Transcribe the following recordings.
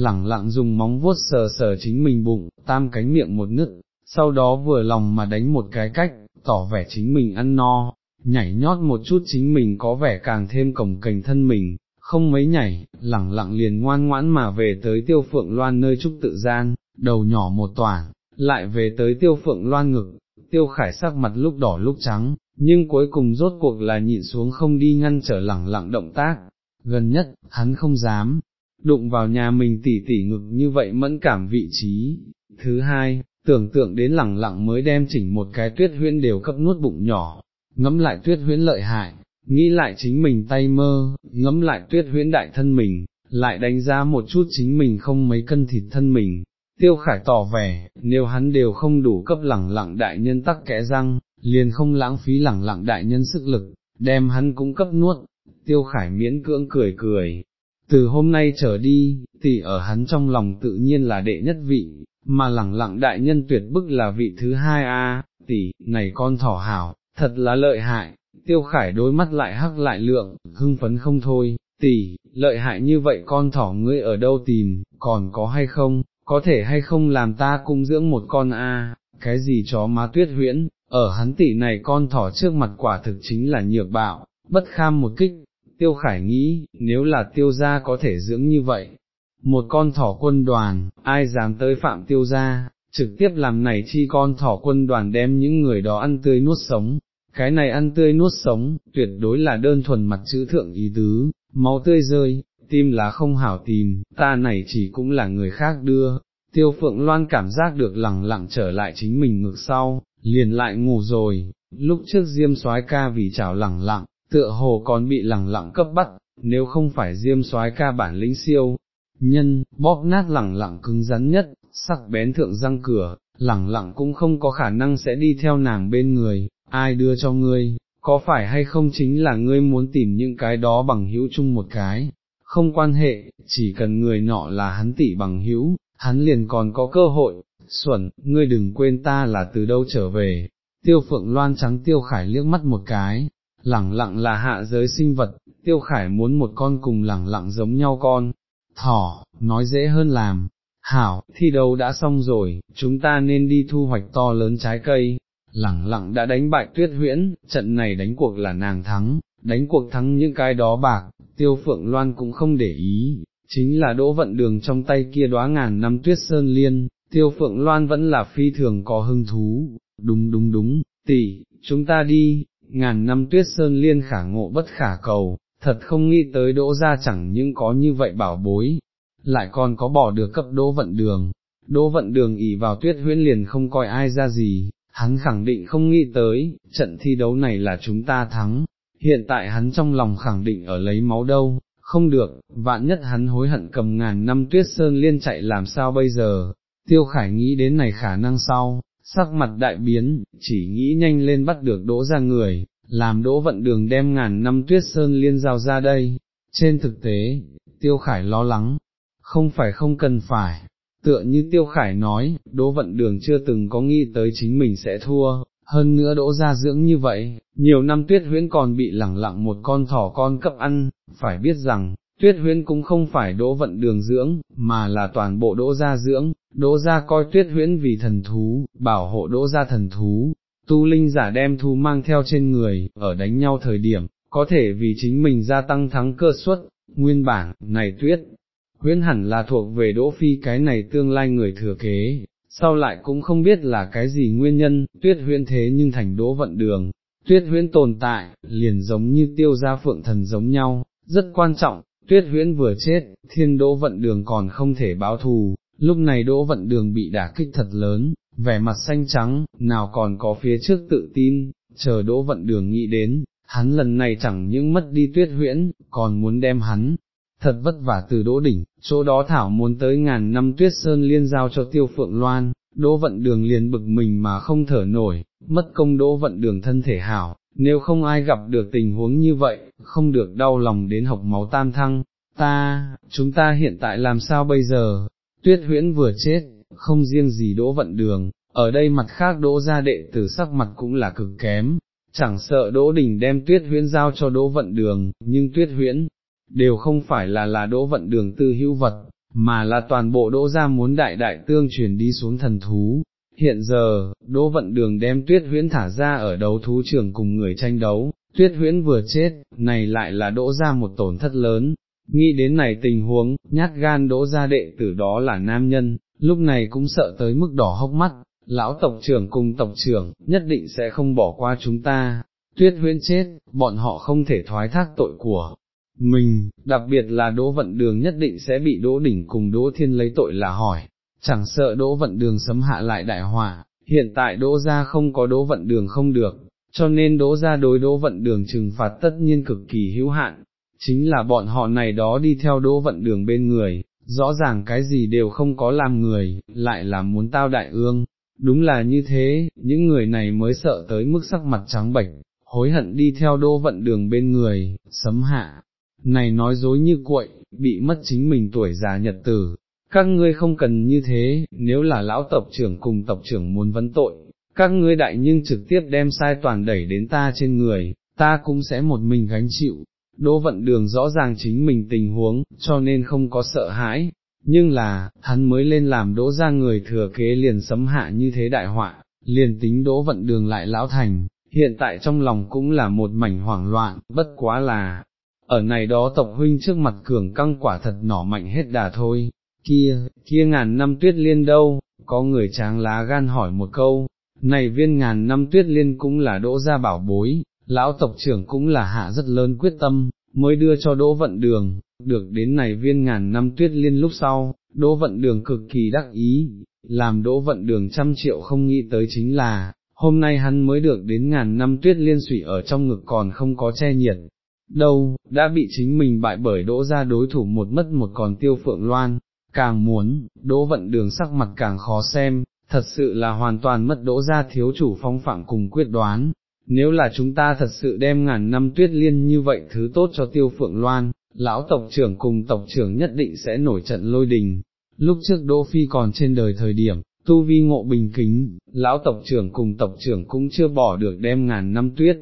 lẳng lặng dùng móng vuốt sờ sờ chính mình bụng, tam cánh miệng một nứt, sau đó vừa lòng mà đánh một cái cách, tỏ vẻ chính mình ăn no, nhảy nhót một chút chính mình có vẻ càng thêm cổng cành thân mình, không mấy nhảy, lẳng lặng liền ngoan ngoãn mà về tới tiêu phượng loan nơi trúc tự gian, đầu nhỏ một toảng, lại về tới tiêu phượng loan ngực, tiêu khải sắc mặt lúc đỏ lúc trắng, nhưng cuối cùng rốt cuộc là nhịn xuống không đi ngăn trở lẳng lặng động tác, gần nhất, hắn không dám, đụng vào nhà mình tỉ tỉ ngực như vậy mẫn cảm vị trí. Thứ hai, tưởng tượng đến lẳng lặng mới đem chỉnh một cái tuyết huyễn đều cấp nuốt bụng nhỏ, ngẫm lại tuyết huyễn lợi hại, nghĩ lại chính mình tay mơ, ngẫm lại tuyết huyễn đại thân mình, lại đánh giá một chút chính mình không mấy cân thịt thân mình. Tiêu khải tỏ vẻ, nếu hắn đều không đủ cấp lẳng lặng đại nhân tắc kẽ răng, liền không lãng phí lẳng lặng đại nhân sức lực, đem hắn cũng cấp nuốt, tiêu khải miễn cưỡng cười cười. Từ hôm nay trở đi, tỷ ở hắn trong lòng tự nhiên là đệ nhất vị, mà lẳng lặng đại nhân tuyệt bức là vị thứ hai a tỷ, này con thỏ hảo, thật là lợi hại, tiêu khải đối mắt lại hắc lại lượng, hưng phấn không thôi, tỷ, lợi hại như vậy con thỏ ngươi ở đâu tìm, còn có hay không, có thể hay không làm ta cung dưỡng một con a? Cái gì chó má tuyết huyễn, ở hắn tỷ này con thỏ trước mặt quả thực chính là nhược bạo, bất kham một kích, tiêu khải nghĩ, nếu là tiêu gia có thể dưỡng như vậy, một con thỏ quân đoàn, ai dám tới phạm tiêu gia, trực tiếp làm này chi con thỏ quân đoàn đem những người đó ăn tươi nuốt sống, cái này ăn tươi nuốt sống, tuyệt đối là đơn thuần mặt chữ thượng ý tứ, máu tươi rơi, tim là không hảo tìm, ta này chỉ cũng là người khác đưa. Tiêu phượng loan cảm giác được lẳng lặng trở lại chính mình ngược sau, liền lại ngủ rồi, lúc trước diêm soái ca vì chảo lẳng lặng, tựa hồ còn bị lẳng lặng cấp bắt, nếu không phải diêm soái ca bản lĩnh siêu, nhân, bóp nát lẳng lặng cứng rắn nhất, sắc bén thượng răng cửa, lẳng lặng cũng không có khả năng sẽ đi theo nàng bên người, ai đưa cho ngươi, có phải hay không chính là ngươi muốn tìm những cái đó bằng hữu chung một cái, không quan hệ, chỉ cần người nọ là hắn tỷ bằng hữu, hắn liền còn có cơ hội, xuẩn, ngươi đừng quên ta là từ đâu trở về, tiêu phượng loan trắng tiêu khải liếc mắt một cái, lẳng lặng là hạ giới sinh vật, tiêu khải muốn một con cùng lẳng lặng giống nhau con, thỏ, nói dễ hơn làm, hảo, thi đấu đã xong rồi, chúng ta nên đi thu hoạch to lớn trái cây, lẳng lặng đã đánh bại tuyết huyễn, trận này đánh cuộc là nàng thắng, đánh cuộc thắng những cái đó bạc, tiêu phượng loan cũng không để ý, chính là đỗ vận đường trong tay kia đóa ngàn năm tuyết sơn liên, tiêu phượng loan vẫn là phi thường có hưng thú, đúng đúng đúng, tỷ, chúng ta đi, ngàn năm tuyết sơn liên khả ngộ bất khả cầu, thật không nghĩ tới đỗ ra chẳng những có như vậy bảo bối, lại còn có bỏ được cấp đỗ vận đường, đỗ vận đường ỉ vào tuyết huyễn liền không coi ai ra gì, hắn khẳng định không nghĩ tới, trận thi đấu này là chúng ta thắng, hiện tại hắn trong lòng khẳng định ở lấy máu đâu, không được, vạn nhất hắn hối hận cầm ngàn năm tuyết sơn liên chạy làm sao bây giờ, tiêu khải nghĩ đến này khả năng sau, sắc mặt đại biến, chỉ nghĩ nhanh lên bắt được đỗ ra người, làm đỗ vận đường đem ngàn năm tuyết sơn liên giao ra đây, trên thực tế, tiêu khải lo lắng, không phải không cần phải, tựa như tiêu khải nói, đỗ vận đường chưa từng có nghĩ tới chính mình sẽ thua, hơn nữa đỗ ra dưỡng như vậy, nhiều năm tuyết huyễn còn bị lẳng lặng một con thỏ con cấp ăn, phải biết rằng, tuyết huyễn cũng không phải đỗ vận đường dưỡng, mà là toàn bộ đỗ gia dưỡng, đỗ gia coi tuyết huyễn vì thần thú, bảo hộ đỗ gia thần thú, tu linh giả đem thú mang theo trên người, ở đánh nhau thời điểm, có thể vì chính mình gia tăng thắng cơ suất, nguyên bản, này tuyết, huyễn hẳn là thuộc về đỗ phi cái này tương lai người thừa kế, sau lại cũng không biết là cái gì nguyên nhân, tuyết huyễn thế nhưng thành đỗ vận đường, tuyết huyễn tồn tại, liền giống như tiêu gia phượng thần giống nhau, rất quan trọng, tuyết huyễn vừa chết, thiên đỗ vận đường còn không thể báo thù, lúc này đỗ vận đường bị đả kích thật lớn, vẻ mặt xanh trắng, nào còn có phía trước tự tin, chờ đỗ vận đường nghĩ đến, hắn lần này chẳng những mất đi tuyết huyễn, còn muốn đem hắn, thật vất vả từ đỗ đỉnh, chỗ đó thảo muốn tới ngàn năm tuyết sơn liên giao cho tiêu phượng loan, đỗ vận đường liền bực mình mà không thở nổi, mất công đỗ vận đường thân thể hảo, nếu không ai gặp được tình huống như vậy, không được đau lòng đến học máu tam thăng, ta, chúng ta hiện tại làm sao bây giờ, tuyết huyễn vừa chết, không riêng gì đỗ vận đường, ở đây mặt khác đỗ gia đệ tử sắc mặt cũng là cực kém, chẳng sợ đỗ đình đem tuyết huyễn giao cho đỗ vận đường, nhưng tuyết huyễn, đều không phải là là đỗ vận đường tư hữu vật, mà là toàn bộ đỗ ra muốn đại đại tương truyền đi xuống thần thú. Hiện giờ, đỗ vận đường đem tuyết huyễn thả ra ở đấu thú trường cùng người tranh đấu, tuyết huyễn vừa chết, này lại là đỗ ra một tổn thất lớn. Nghĩ đến này tình huống, nhát gan đỗ ra đệ tử đó là nam nhân, lúc này cũng sợ tới mức đỏ hốc mắt, lão tộc trưởng cùng tộc trưởng, nhất định sẽ không bỏ qua chúng ta, tuyết huyễn chết, bọn họ không thể thoái thác tội của mình, đặc biệt là đỗ vận đường nhất định sẽ bị đỗ đỉnh cùng đỗ thiên lấy tội là hỏi, chẳng sợ đỗ vận đường sấm hạ lại đại hỏa, hiện tại đỗ ra không có đỗ vận đường không được, cho nên đỗ ra đối đỗ vận đường trừng phạt tất nhiên cực kỳ hữu hạn, chính là bọn họ này đó đi theo đỗ vận đường bên người, rõ ràng cái gì đều không có làm người, lại là muốn tao đại ương. Đúng là như thế, những người này mới sợ tới mức sắc mặt trắng bệch, hối hận đi theo đô vận đường bên người, sấm hạ, này nói dối như cuội, bị mất chính mình tuổi già nhật tử, các ngươi không cần như thế, nếu là lão tộc trưởng cùng tộc trưởng muốn vấn tội, các ngươi đại nhưng trực tiếp đem sai toàn đẩy đến ta trên người, ta cũng sẽ một mình gánh chịu. Đỗ vận đường rõ ràng chính mình tình huống, cho nên không có sợ hãi, nhưng là, hắn mới lên làm đỗ ra người thừa kế liền sấm hạ như thế đại họa, liền tính đỗ vận đường lại lão thành, hiện tại trong lòng cũng là một mảnh hoảng loạn, bất quá là, ở này đó tộc huynh trước mặt cường căng quả thật nỏ mạnh hết đà thôi, kia, kia ngàn năm tuyết liên đâu, có người tráng lá gan hỏi một câu, này viên ngàn năm tuyết liên cũng là đỗ gia bảo bối, lão tộc trưởng cũng là hạ rất lớn quyết tâm, mới đưa cho đỗ vận đường, được đến này viên ngàn năm tuyết liên lúc sau, đỗ vận đường cực kỳ đắc ý, làm đỗ vận đường trăm triệu không nghĩ tới chính là, hôm nay hắn mới được đến ngàn năm tuyết liên sủy ở trong ngực còn không có che nhiệt, đâu, đã bị chính mình bại bởi đỗ ra đối thủ một mất một còn tiêu phượng loan, càng muốn, đỗ vận đường sắc mặt càng khó xem, thật sự là hoàn toàn mất đỗ ra thiếu chủ phong phạm cùng quyết đoán. Nếu là chúng ta thật sự đem ngàn năm tuyết liên như vậy thứ tốt cho tiêu phượng loan, lão tộc trưởng cùng tộc trưởng nhất định sẽ nổi trận lôi đình. Lúc trước Đỗ Phi còn trên đời thời điểm, tu vi ngộ bình kính, lão tộc trưởng cùng tộc trưởng cũng chưa bỏ được đem ngàn năm tuyết,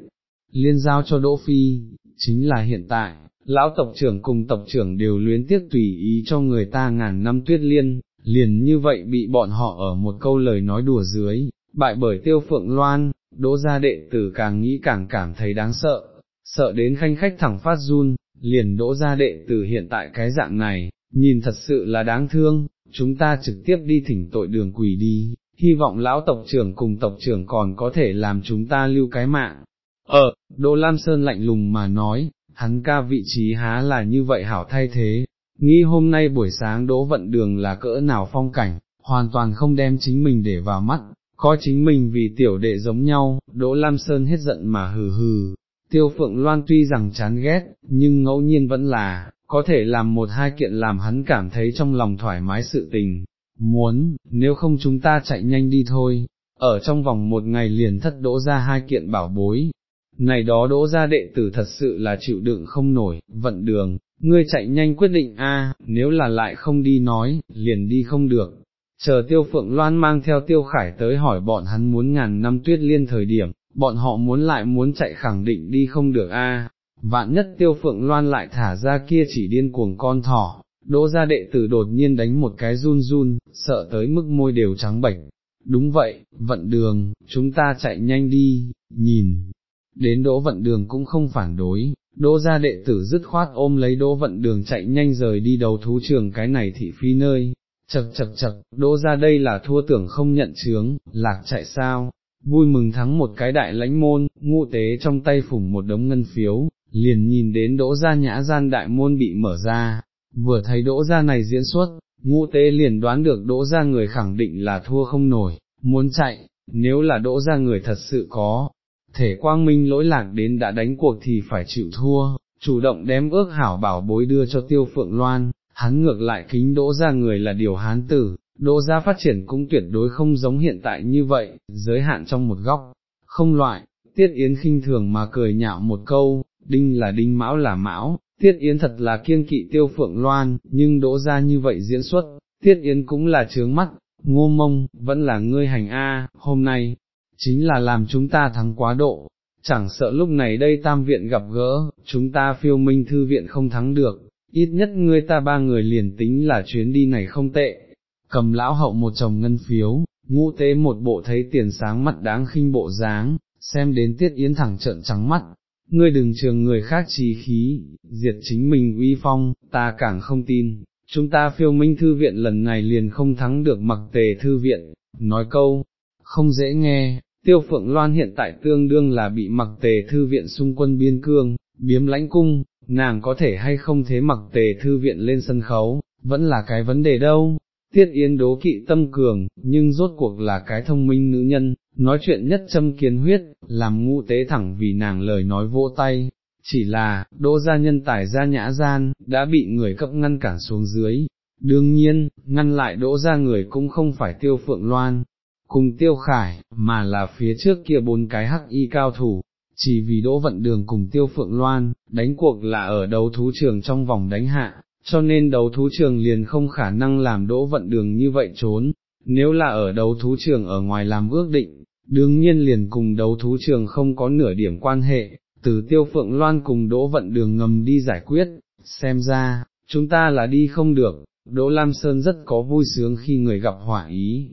liên giao cho Đỗ Phi, chính là hiện tại, lão tộc trưởng cùng tộc trưởng đều luyến tiếc tùy ý cho người ta ngàn năm tuyết liên, liền như vậy bị bọn họ ở một câu lời nói đùa dưới, bại bởi tiêu phượng loan, đỗ gia đệ tử càng nghĩ càng cảm thấy đáng sợ, sợ đến khanh khách thẳng phát run, liền đỗ gia đệ tử hiện tại cái dạng này, nhìn thật sự là đáng thương, chúng ta trực tiếp đi thỉnh tội đường quỷ đi, hy vọng lão tộc trưởng cùng tộc trưởng còn có thể làm chúng ta lưu cái mạng. Ờ, Đỗ Lam Sơn lạnh lùng mà nói, hắn ca vị trí há là như vậy hảo thay thế, nghĩ hôm nay buổi sáng đỗ vận đường là cỡ nào phong cảnh, hoàn toàn không đem chính mình để vào mắt, coi chính mình vì tiểu đệ giống nhau, Đỗ Lam Sơn hết giận mà hừ hừ, tiêu phượng loan tuy rằng chán ghét, nhưng ngẫu nhiên vẫn là, có thể làm một hai kiện làm hắn cảm thấy trong lòng thoải mái sự tình, muốn, nếu không chúng ta chạy nhanh đi thôi, ở trong vòng một ngày liền thất đỗ ra hai kiện bảo bối. Này đó đỗ ra đệ tử thật sự là chịu đựng không nổi, vận đường, ngươi chạy nhanh quyết định a, nếu là lại không đi nói, liền đi không được. Chờ tiêu phượng loan mang theo tiêu khải tới hỏi bọn hắn muốn ngàn năm tuyết liên thời điểm, bọn họ muốn lại muốn chạy khẳng định đi không được a. Vạn nhất tiêu phượng loan lại thả ra kia chỉ điên cuồng con thỏ, đỗ ra đệ tử đột nhiên đánh một cái run run, sợ tới mức môi đều trắng bệch. Đúng vậy, vận đường, chúng ta chạy nhanh đi, nhìn, đến đỗ vận đường cũng không phản đối, đỗ ra đệ tử dứt khoát ôm lấy đỗ vận đường chạy nhanh rời đi đầu thú trường cái này thị phi nơi, chật chật chật, đỗ ra đây là thua tưởng không nhận chướng, lạc chạy sao, vui mừng thắng một cái đại lãnh môn, ngụ tế trong tay phủng một đống ngân phiếu, liền nhìn đến đỗ gia nhã gian đại môn bị mở ra, vừa thấy đỗ gia này diễn xuất, ngũ tế liền đoán được đỗ gia người khẳng định là thua không nổi, muốn chạy, nếu là đỗ gia người thật sự có, thể quang minh lỗi lạc đến đã đánh cuộc thì phải chịu thua, chủ động đem ước hảo bảo bối đưa cho tiêu phượng loan, hắn ngược lại kính đỗ gia người là điều hán tử, đỗ gia phát triển cũng tuyệt đối không giống hiện tại như vậy, giới hạn trong một góc, không loại, tiết yến khinh thường mà cười nhạo một câu, đinh là đinh mão là mão, tiết yến thật là kiêng kỵ tiêu phượng loan, nhưng đỗ ra như vậy diễn xuất, tiết yến cũng là trướng mắt, ngô mông, vẫn là ngươi hành A, hôm nay, chính là làm chúng ta thắng quá độ, chẳng sợ lúc này đây tam viện gặp gỡ, chúng ta phiêu minh thư viện không thắng được, ít nhất ngươi ta ba người liền tính là chuyến đi này không tệ, cầm lão hậu một chồng ngân phiếu, ngũ tế một bộ thấy tiền sáng mặt đáng khinh bộ dáng, xem đến tiết yến thẳng trợn trắng mắt, ngươi đừng trường người khác trí khí, diệt chính mình uy phong, ta càng không tin, chúng ta phiêu minh thư viện lần này liền không thắng được mặc tề thư viện, nói câu, không dễ nghe, tiêu phượng loan hiện tại tương đương là bị mặc tề thư viện xung quân biên cương, biếm lãnh cung, nàng có thể hay không thế mặc tề thư viện lên sân khấu, vẫn là cái vấn đề đâu. Tiết Yến đố kỵ tâm cường, nhưng rốt cuộc là cái thông minh nữ nhân, nói chuyện nhất châm kiến huyết, làm ngu tế thẳng vì nàng lời nói vỗ tay, chỉ là, đỗ gia nhân tài gia nhã gian, đã bị người cấp ngăn cản xuống dưới. Đương nhiên, ngăn lại đỗ gia người cũng không phải tiêu phượng loan, cùng tiêu khải, mà là phía trước kia bốn cái hắc y cao thủ, chỉ vì đỗ vận đường cùng tiêu phượng loan, đánh cuộc là ở đấu thú trường trong vòng đánh hạ, cho nên đấu thú trường liền không khả năng làm đỗ vận đường như vậy trốn, nếu là ở đấu thú trường ở ngoài làm ước định, đương nhiên liền cùng đấu thú trường không có nửa điểm quan hệ, từ tiêu phượng loan cùng đỗ vận đường ngầm đi giải quyết, xem ra, chúng ta là đi không được, đỗ Lam Sơn rất có vui sướng khi người gặp hỏa ý.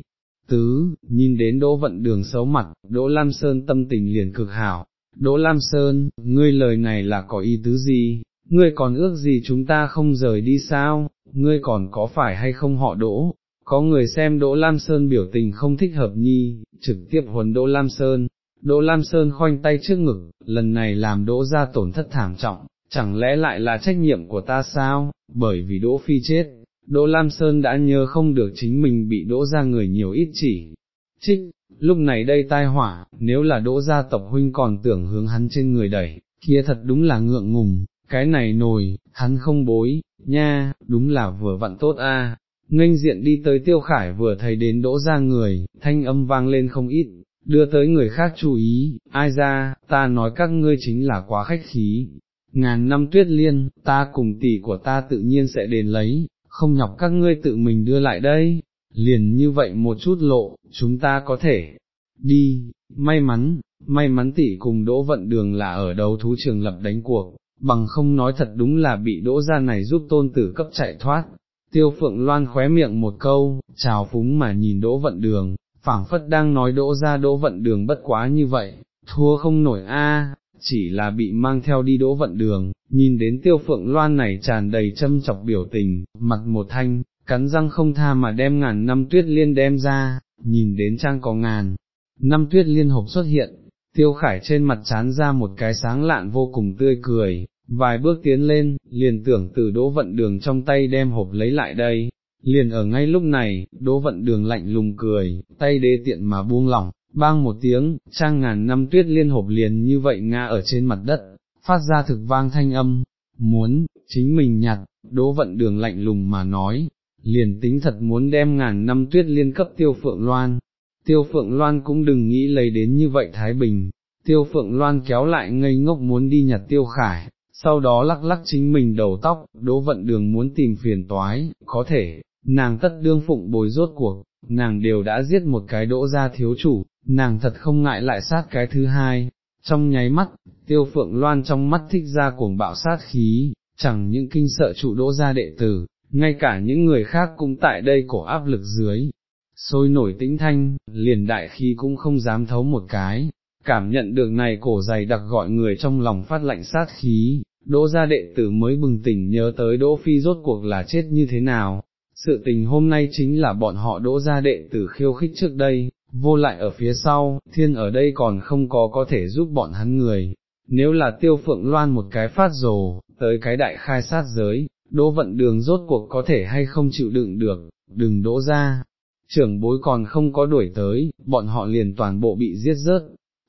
Tứ, nhìn đến đỗ vận đường xấu mặt, đỗ Lam Sơn tâm tình liền cực hảo, đỗ Lam Sơn, ngươi lời này là có ý tứ gì, ngươi còn ước gì chúng ta không rời đi sao, ngươi còn có phải hay không họ đỗ, có người xem Đỗ Lam Sơn biểu tình không thích hợp nhi, trực tiếp huấn Đỗ Lam Sơn, Đỗ Lam Sơn khoanh tay trước ngực, lần này làm Đỗ ra tổn thất thảm trọng, chẳng lẽ lại là trách nhiệm của ta sao, bởi vì Đỗ Phi chết, Đỗ Lam Sơn đã nhớ không được chính mình bị Đỗ ra người nhiều ít chỉ. Trích, lúc này đây tai họa, nếu là Đỗ gia tộc huynh còn tưởng hướng hắn trên người đẩy, kia thật đúng là ngượng ngùng, cái này nồi, hắn không bối, nha, đúng là vừa vặn tốt a. Nghênh diện đi tới tiêu khải vừa thấy đến đỗ ra người, thanh âm vang lên không ít, đưa tới người khác chú ý, ai ra, ta nói các ngươi chính là quá khách khí. Ngàn năm tuyết liên, ta cùng tỷ của ta tự nhiên sẽ đến lấy, không nhọc các ngươi tự mình đưa lại đây, liền như vậy một chút lộ, chúng ta có thể đi, may mắn, may mắn tỷ cùng đỗ vận đường là ở đầu thú trường lập đánh cuộc, bằng không nói thật đúng là bị đỗ ra này giúp tôn tử cấp chạy thoát, tiêu phượng loan khóe miệng một câu, chào phúng mà nhìn đỗ vận đường, phảng phất đang nói đỗ ra đỗ vận đường bất quá như vậy, thua không nổi a, chỉ là bị mang theo đi đỗ vận đường, nhìn đến tiêu phượng loan này tràn đầy châm chọc biểu tình, mặt một thanh, cắn răng không tha mà đem ngàn năm tuyết liên đem ra, nhìn đến trang có ngàn, năm tuyết liên hộp xuất hiện, tiêu khải trên mặt chán ra một cái sáng lạn vô cùng tươi cười, vài bước tiến lên, liền tưởng từ đỗ vận đường trong tay đem hộp lấy lại đây, liền ở ngay lúc này, đỗ vận đường lạnh lùng cười, tay đê tiện mà buông lỏng, bang một tiếng, trang ngàn năm tuyết liên hộp liền như vậy ngã ở trên mặt đất, phát ra thực vang thanh âm, muốn, chính mình nhặt, đỗ vận đường lạnh lùng mà nói, liền tính thật muốn đem ngàn năm tuyết liên cấp tiêu phượng loan, tiêu phượng loan cũng đừng nghĩ lấy đến như vậy Thái Bình, tiêu phượng loan kéo lại ngây ngốc muốn đi nhặt tiêu khải, sau đó lắc lắc chính mình đầu tóc, đỗ vận đường muốn tìm phiền toái, có thể, nàng tất đương phụng bồi rốt cuộc, nàng đều đã giết một cái đỗ ra thiếu chủ, nàng thật không ngại lại sát cái thứ hai, trong nháy mắt, tiêu phượng loan trong mắt thích ra cuồng bạo sát khí, chẳng những kinh sợ chủ đỗ ra đệ tử, ngay cả những người khác cũng tại đây cổ áp lực dưới, sôi nổi tĩnh thanh, liền đại khi cũng không dám thấu một cái, cảm nhận được này cổ dày đặc gọi người trong lòng phát lạnh sát khí, đỗ gia đệ tử mới bừng tỉnh nhớ tới đỗ phi rốt cuộc là chết như thế nào, sự tình hôm nay chính là bọn họ đỗ gia đệ tử khiêu khích trước đây, vô lại ở phía sau, thiên ở đây còn không có có thể giúp bọn hắn người, nếu là tiêu phượng loan một cái phát rồ, tới cái đại khai sát giới, đỗ vận đường rốt cuộc có thể hay không chịu đựng được, đừng đỗ ra. Trưởng bối còn không có đuổi tới, bọn họ liền toàn bộ bị giết rớt,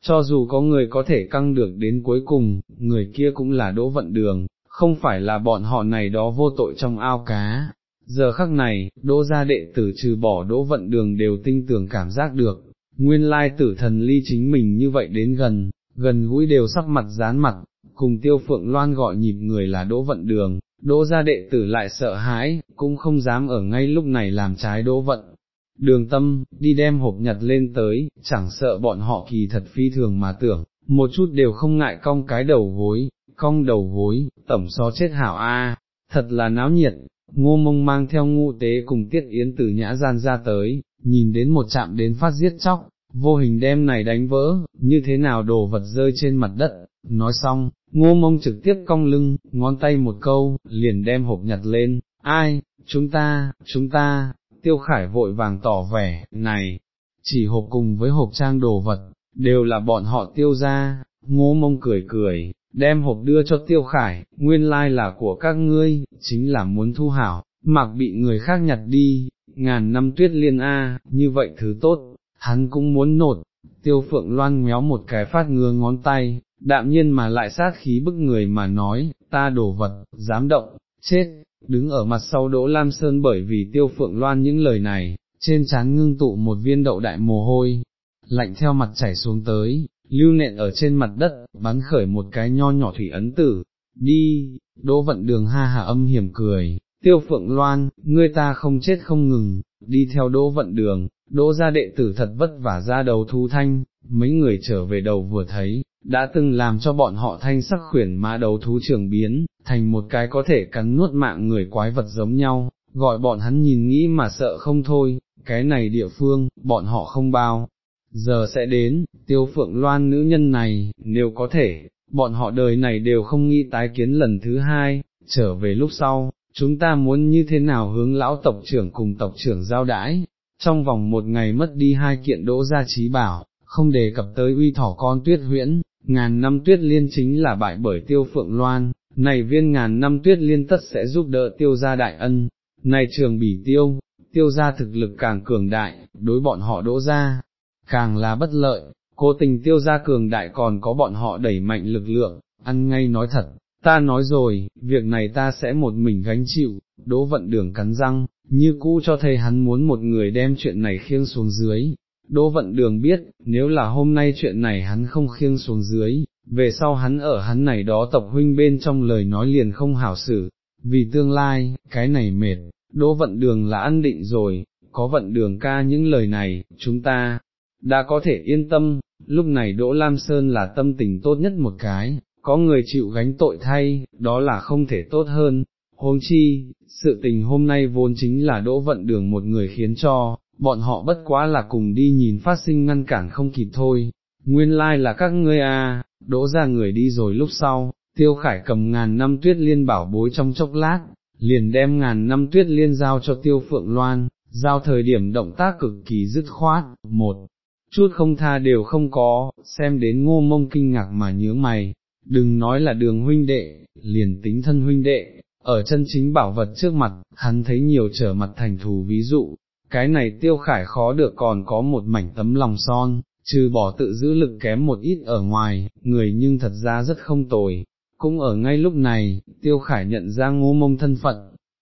cho dù có người có thể căng được đến cuối cùng, người kia cũng là đỗ vận đường, không phải là bọn họ này đó vô tội trong ao cá. Giờ khắc này, đỗ gia đệ tử trừ bỏ đỗ vận đường đều tinh tường cảm giác được, nguyên lai tử thần ly chính mình như vậy đến gần, gần gũi đều sắc mặt dán mặt, cùng tiêu phượng loan gọi nhịp người là đỗ vận đường, đỗ gia đệ tử lại sợ hãi, cũng không dám ở ngay lúc này làm trái đỗ vận, đường tâm, đi đem hộp nhặt lên tới, chẳng sợ bọn họ kỳ thật phi thường mà tưởng, một chút đều không ngại cong cái đầu gối, cong đầu gối, tổng so chết hảo a. thật là náo nhiệt, ngô mông mang theo ngu tế cùng tiết yến từ nhã gian ra tới, nhìn đến một chạm đến phát giết chóc, vô hình đem này đánh vỡ, như thế nào đồ vật rơi trên mặt đất, nói xong, ngô mông trực tiếp cong lưng, ngón tay một câu, liền đem hộp nhặt lên, ai, chúng ta, chúng ta, tiêu khải vội vàng tỏ vẻ, này, chỉ hộp cùng với hộp trang đồ vật, đều là bọn họ tiêu ra, ngô mông cười cười, đem hộp đưa cho tiêu khải, nguyên lai là của các ngươi, chính là muốn thu hảo, mặc bị người khác nhặt đi, ngàn năm tuyết liên A, như vậy thứ tốt, hắn cũng muốn nột, tiêu phượng loan méo một cái phát ngứa ngón tay, đạm nhiên mà lại sát khí bức người mà nói, ta đổ vật, dám động, chết, đứng ở mặt sau Đỗ Lam Sơn bởi vì tiêu phượng loan những lời này, trên trán ngưng tụ một viên đậu đại mồ hôi, lạnh theo mặt chảy xuống tới, lưu nện ở trên mặt đất, bắn khởi một cái nho nhỏ thủy ấn tử, đi, đỗ vận đường ha hà âm hiểm cười, tiêu phượng loan, ngươi ta không chết không ngừng, đi theo đỗ vận đường, đỗ ra đệ tử thật vất vả ra đầu thu thanh, mấy người trở về đầu vừa thấy, đã từng làm cho bọn họ thanh sắc khuyển mã đầu thú trường biến, thành một cái có thể cắn nuốt mạng người quái vật giống nhau, gọi bọn hắn nhìn nghĩ mà sợ không thôi, cái này địa phương, bọn họ không bao. Giờ sẽ đến, tiêu phượng loan nữ nhân này, nếu có thể, bọn họ đời này đều không nghĩ tái kiến lần thứ hai, trở về lúc sau, chúng ta muốn như thế nào hướng lão tộc trưởng cùng tộc trưởng giao đãi, trong vòng một ngày mất đi hai kiện đỗ gia trí bảo, không đề cập tới uy thỏ con tuyết huyễn, ngàn năm tuyết liên chính là bại bởi tiêu phượng loan, này viên ngàn năm tuyết liên tất sẽ giúp đỡ tiêu gia đại ân, này trường bỉ tiêu, tiêu gia thực lực càng cường đại, đối bọn họ đỗ gia càng là bất lợi, cố tình tiêu gia cường đại còn có bọn họ đẩy mạnh lực lượng, ăn ngay nói thật, ta nói rồi, việc này ta sẽ một mình gánh chịu, đỗ vận đường cắn răng, như cũ cho thấy hắn muốn một người đem chuyện này khiêng xuống dưới. Đỗ vận đường biết, nếu là hôm nay chuyện này hắn không khiêng xuống dưới, về sau hắn ở hắn này đó tộc huynh bên trong lời nói liền không hảo xử, vì tương lai, cái này mệt, đỗ vận đường là ăn định rồi, có vận đường ca những lời này, chúng ta, đã có thể yên tâm, lúc này đỗ Lam Sơn là tâm tình tốt nhất một cái, có người chịu gánh tội thay, đó là không thể tốt hơn, huống chi, sự tình hôm nay vốn chính là đỗ vận đường một người khiến cho, bọn họ bất quá là cùng đi nhìn phát sinh ngăn cản không kịp thôi, nguyên lai like là các ngươi à, đỗ ra người đi rồi lúc sau, tiêu khải cầm ngàn năm tuyết liên bảo bối trong chốc lát, liền đem ngàn năm tuyết liên giao cho tiêu phượng loan, giao thời điểm động tác cực kỳ dứt khoát, một chút không tha đều không có, xem đến ngô mông kinh ngạc mà nhớ mày, đừng nói là đường huynh đệ, liền tính thân huynh đệ, ở chân chính bảo vật trước mặt, hắn thấy nhiều trở mặt thành thù ví dụ, cái này tiêu khải khó được còn có một mảnh tấm lòng son, trừ bỏ tự giữ lực kém một ít ở ngoài, người nhưng thật ra rất không tồi. Cũng ở ngay lúc này, tiêu khải nhận ra ngô mông thân phận,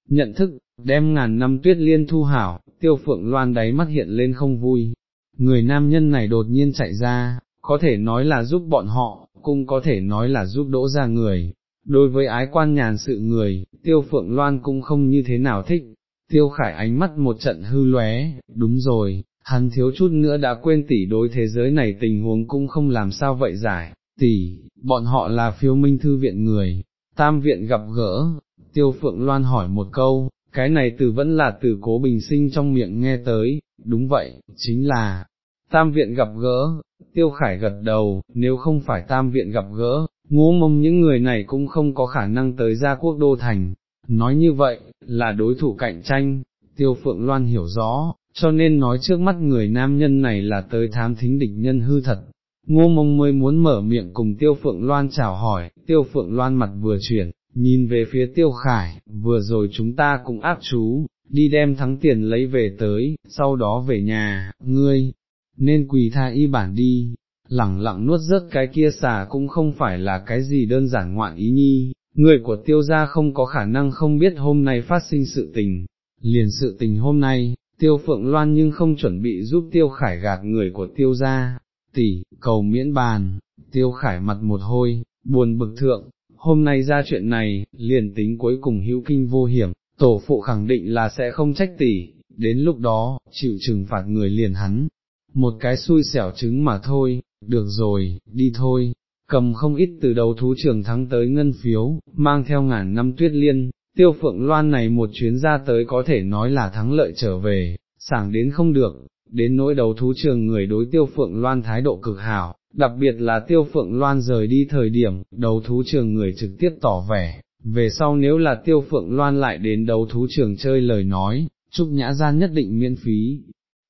nhận thức, đem ngàn năm tuyết liên thu hảo, tiêu phượng loan đáy mắt hiện lên không vui. Người nam nhân này đột nhiên chạy ra, có thể nói là giúp bọn họ, cũng có thể nói là giúp đỗ ra người. Đối với ái quan nhàn sự người, tiêu phượng loan cũng không như thế nào thích, tiêu khải ánh mắt một trận hư lóe, đúng rồi, hắn thiếu chút nữa đã quên tỷ đối thế giới này tình huống cũng không làm sao vậy giải, tỷ, bọn họ là phiêu minh thư viện người, tam viện gặp gỡ, tiêu phượng loan hỏi một câu, cái này từ vẫn là từ cố bình sinh trong miệng nghe tới, đúng vậy, chính là, tam viện gặp gỡ, tiêu khải gật đầu, nếu không phải tam viện gặp gỡ, ngô mông những người này cũng không có khả năng tới ra quốc đô thành, nói như vậy, là đối thủ cạnh tranh, tiêu phượng loan hiểu rõ, cho nên nói trước mắt người nam nhân này là tới thám thính địch nhân hư thật. Ngô mông mới muốn mở miệng cùng tiêu phượng loan chào hỏi, tiêu phượng loan mặt vừa chuyển, nhìn về phía tiêu khải, vừa rồi chúng ta cũng áp chú, đi đem thắng tiền lấy về tới, sau đó về nhà, ngươi, nên quỳ tha y bản đi, lẳng lặng nuốt rớt cái kia xà cũng không phải là cái gì đơn giản ngoạn ý nhi, người của tiêu gia không có khả năng không biết hôm nay phát sinh sự tình, liền sự tình hôm nay, tiêu phượng loan nhưng không chuẩn bị giúp tiêu khải gạt người của tiêu gia, tỷ, cầu miễn bàn, tiêu khải mặt một hôi, buồn bực thượng, hôm nay ra chuyện này, liền tính cuối cùng hữu kinh vô hiểm, tổ phụ khẳng định là sẽ không trách tỷ, đến lúc đó, chịu trừng phạt người liền hắn, một cái xui xẻo trứng mà thôi, được rồi, đi thôi, cầm không ít từ đầu thú trường thắng tới ngân phiếu, mang theo ngàn năm tuyết liên, tiêu phượng loan này một chuyến ra tới có thể nói là thắng lợi trở về, sảng đến không được, đến nỗi đầu thú trường người đối tiêu phượng loan thái độ cực hảo, đặc biệt là tiêu phượng loan rời đi thời điểm, đầu thú trường người trực tiếp tỏ vẻ, về sau nếu là tiêu phượng loan lại đến đầu thú trường chơi lời nói, Trúc Nhã Gian nhất định miễn phí,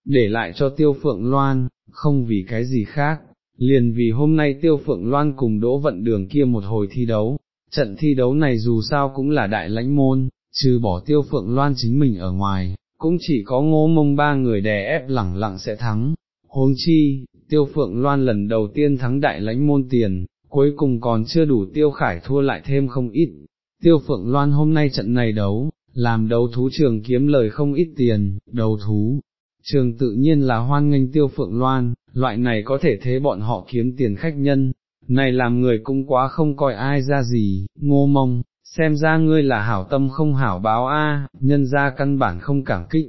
để lại cho tiêu phượng loan, không vì cái gì khác, liền vì hôm nay tiêu phượng loan cùng đỗ vận đường kia một hồi thi đấu, trận thi đấu này dù sao cũng là đại lãnh môn, trừ bỏ tiêu phượng loan chính mình ở ngoài, cũng chỉ có ngô mông ba người đè ép lẳng lặng sẽ thắng. Huống chi, tiêu phượng loan lần đầu tiên thắng đại lãnh môn tiền, cuối cùng còn chưa đủ tiêu khải thua lại thêm không ít. Tiêu phượng loan hôm nay trận này đấu, làm đấu thú trường kiếm lời không ít tiền, đầu thú. Trường tự nhiên là hoan nghênh tiêu phượng loan, loại này có thể thế bọn họ kiếm tiền khách nhân, này làm người cũng quá không coi ai ra gì, ngô mông, xem ra ngươi là hảo tâm không hảo báo a, nhân ra căn bản không cảm kích.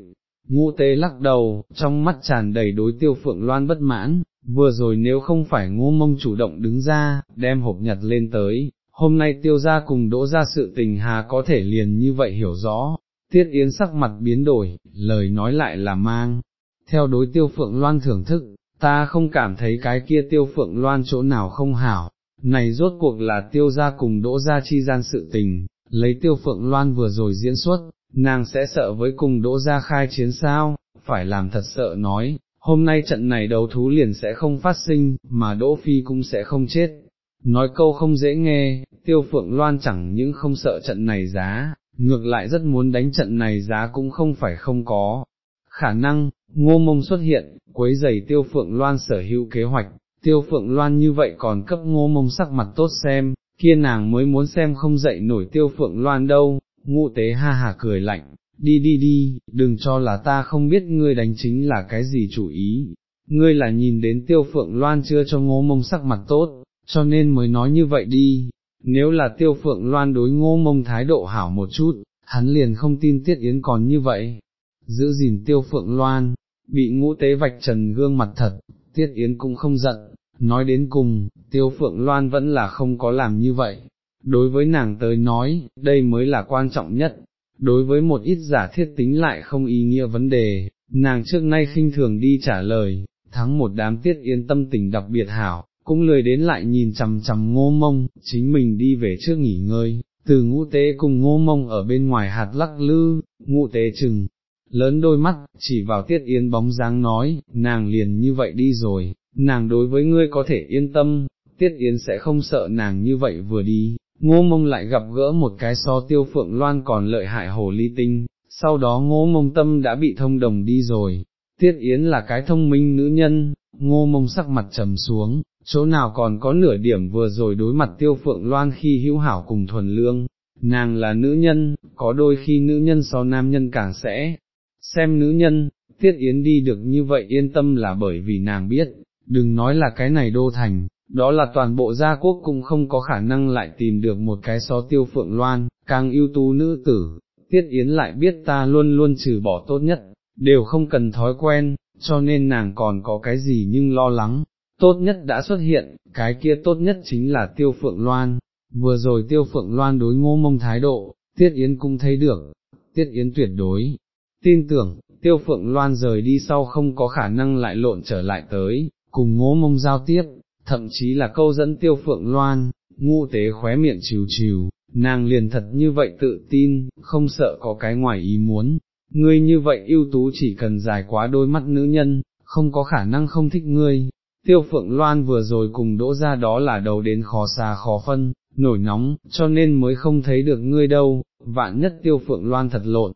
Ngũ tế lắc đầu, trong mắt tràn đầy đối tiêu phượng loan bất mãn, vừa rồi nếu không phải ngô mông chủ động đứng ra, đem hộp nhặt lên tới, hôm nay tiêu ra cùng đỗ ra sự tình hà có thể liền như vậy hiểu rõ, tiết yến sắc mặt biến đổi, lời nói lại là mang, theo đối tiêu phượng loan thưởng thức, ta không cảm thấy cái kia tiêu phượng loan chỗ nào không hảo, này rốt cuộc là tiêu ra cùng đỗ ra chi gian sự tình, lấy tiêu phượng loan vừa rồi diễn xuất, nàng sẽ sợ với cùng đỗ ra khai chiến sao, phải làm thật sợ nói, hôm nay trận này đấu thú liền sẽ không phát sinh, mà đỗ phi cũng sẽ không chết. Nói câu không dễ nghe, tiêu phượng loan chẳng những không sợ trận này giá, ngược lại rất muốn đánh trận này giá cũng không phải không có. Khả năng, ngô mông xuất hiện, quấy giày tiêu phượng loan sở hữu kế hoạch, tiêu phượng loan như vậy còn cấp ngô mông sắc mặt tốt xem, kia nàng mới muốn xem không dậy nổi tiêu phượng loan đâu, ngụ tế ha hà cười lạnh, đi đi đi, đừng cho là ta không biết ngươi đánh chính là cái gì chủ ý, ngươi là nhìn đến tiêu phượng loan chưa cho ngô mông sắc mặt tốt, cho nên mới nói như vậy đi, nếu là tiêu phượng loan đối ngô mông thái độ hảo một chút, hắn liền không tin tiết yến còn như vậy, giữ gìn tiêu phượng loan, bị ngũ tế vạch trần gương mặt thật, tiết yến cũng không giận, nói đến cùng, tiêu phượng loan vẫn là không có làm như vậy, đối với nàng tới nói, đây mới là quan trọng nhất, đối với một ít giả thiết tính lại không ý nghĩa vấn đề, nàng trước nay khinh thường đi trả lời, thắng một đám tiết yên tâm tình đặc biệt hảo, cũng lười đến lại nhìn chằm chằm ngô mông, chính mình đi về trước nghỉ ngơi, từ ngũ tế cùng ngô mông ở bên ngoài hạt lắc lư, ngũ tế chừng, lớn đôi mắt, chỉ vào tiết yến bóng dáng nói, nàng liền như vậy đi rồi, nàng đối với ngươi có thể yên tâm, tiết yến sẽ không sợ nàng như vậy vừa đi, ngô mông lại gặp gỡ một cái so tiêu phượng loan còn lợi hại hồ ly tinh, sau đó ngô mông tâm đã bị thông đồng đi rồi, tiết yến là cái thông minh nữ nhân, ngô mông sắc mặt trầm xuống, chỗ nào còn có nửa điểm vừa rồi đối mặt tiêu phượng loan khi hữu hảo cùng thuần lương, nàng là nữ nhân, có đôi khi nữ nhân so nam nhân càng sẽ, xem nữ nhân, tiết yến đi được như vậy yên tâm là bởi vì nàng biết, đừng nói là cái này đô thành, đó là toàn bộ gia quốc cũng không có khả năng lại tìm được một cái so tiêu phượng loan, càng ưu tú nữ tử, tiết yến lại biết ta luôn luôn trừ bỏ tốt nhất, đều không cần thói quen, cho nên nàng còn có cái gì nhưng lo lắng, tốt nhất đã xuất hiện, cái kia tốt nhất chính là tiêu phượng loan, vừa rồi tiêu phượng loan đối ngô mông thái độ, tiết yến cũng thấy được, tiết yến tuyệt đối, tin tưởng, tiêu phượng loan rời đi sau không có khả năng lại lộn trở lại tới, cùng ngô mông giao tiếp, thậm chí là câu dẫn tiêu phượng loan, ngu tế khóe miệng chiều chiều, nàng liền thật như vậy tự tin, không sợ có cái ngoài ý muốn, ngươi như vậy ưu tú chỉ cần dài quá đôi mắt nữ nhân, không có khả năng không thích ngươi. Tiêu Phượng Loan vừa rồi cùng đỗ ra đó là đầu đến khó xa khó phân, nổi nóng, cho nên mới không thấy được ngươi đâu, vạn nhất Tiêu Phượng Loan thật lộn,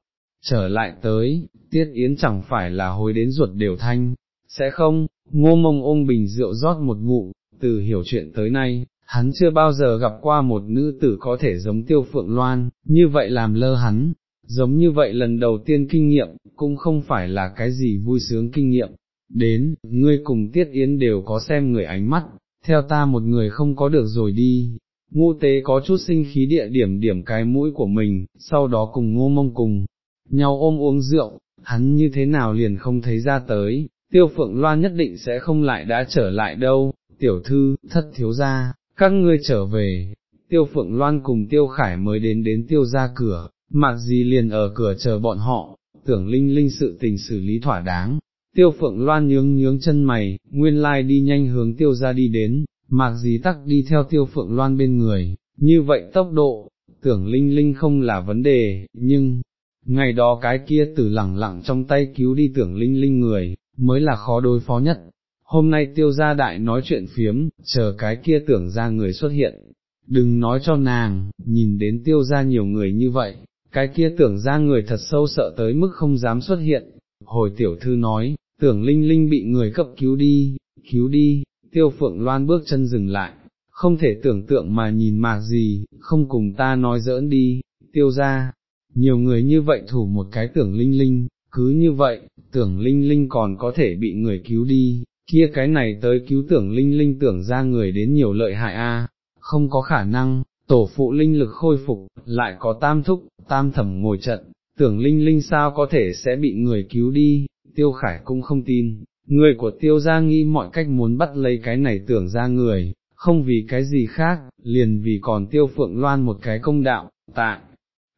trở lại tới, Tiết Yến chẳng phải là hối đến ruột đều thanh, sẽ không, ngô mông ôm bình rượu rót một ngụm, từ hiểu chuyện tới nay, hắn chưa bao giờ gặp qua một nữ tử có thể giống tiêu phượng loan, như vậy làm lơ hắn, giống như vậy lần đầu tiên kinh nghiệm, cũng không phải là cái gì vui sướng kinh nghiệm. Đến, ngươi cùng Tiết Yến đều có xem người ánh mắt, theo ta một người không có được rồi đi. Ngô tế có chút sinh khí địa điểm điểm cái mũi của mình, sau đó cùng ngô mông cùng, nhau ôm uống rượu, hắn như thế nào liền không thấy ra tới, tiêu phượng loan nhất định sẽ không lại đã trở lại đâu, tiểu thư, thất thiếu gia, các ngươi trở về, tiêu phượng loan cùng tiêu khải mới đến đến tiêu ra cửa, Mặc gì liền ở cửa chờ bọn họ, tưởng linh linh sự tình xử lý thỏa đáng. Tiêu phượng loan nhướng nhướng chân mày, nguyên lai đi nhanh hướng tiêu ra đi đến, mạc gì tắc đi theo tiêu phượng loan bên người, như vậy tốc độ, tưởng linh linh không là vấn đề, nhưng, ngày đó cái kia từ lẳng lặng trong tay cứu đi tưởng linh linh người, mới là khó đối phó nhất. Hôm nay tiêu gia đại nói chuyện phiếm, chờ cái kia tưởng ra người xuất hiện, đừng nói cho nàng, nhìn đến tiêu gia nhiều người như vậy, cái kia tưởng ra người thật sâu sợ tới mức không dám xuất hiện. Hồi tiểu thư nói, tưởng linh linh bị người cấp cứu đi, cứu đi, tiêu phượng loan bước chân dừng lại, không thể tưởng tượng mà nhìn mạc gì, không cùng ta nói giỡn đi, tiêu ra, nhiều người như vậy thủ một cái tưởng linh linh, cứ như vậy, tưởng linh linh còn có thể bị người cứu đi, kia cái này tới cứu tưởng linh linh tưởng ra người đến nhiều lợi hại a, không có khả năng, tổ phụ linh lực khôi phục, lại có tam thúc, tam thẩm ngồi trận, tưởng linh linh sao có thể sẽ bị người cứu đi, tiêu khải cũng không tin, người của tiêu gia nghĩ mọi cách muốn bắt lấy cái này tưởng ra người, không vì cái gì khác, liền vì còn tiêu phượng loan một cái công đạo, tại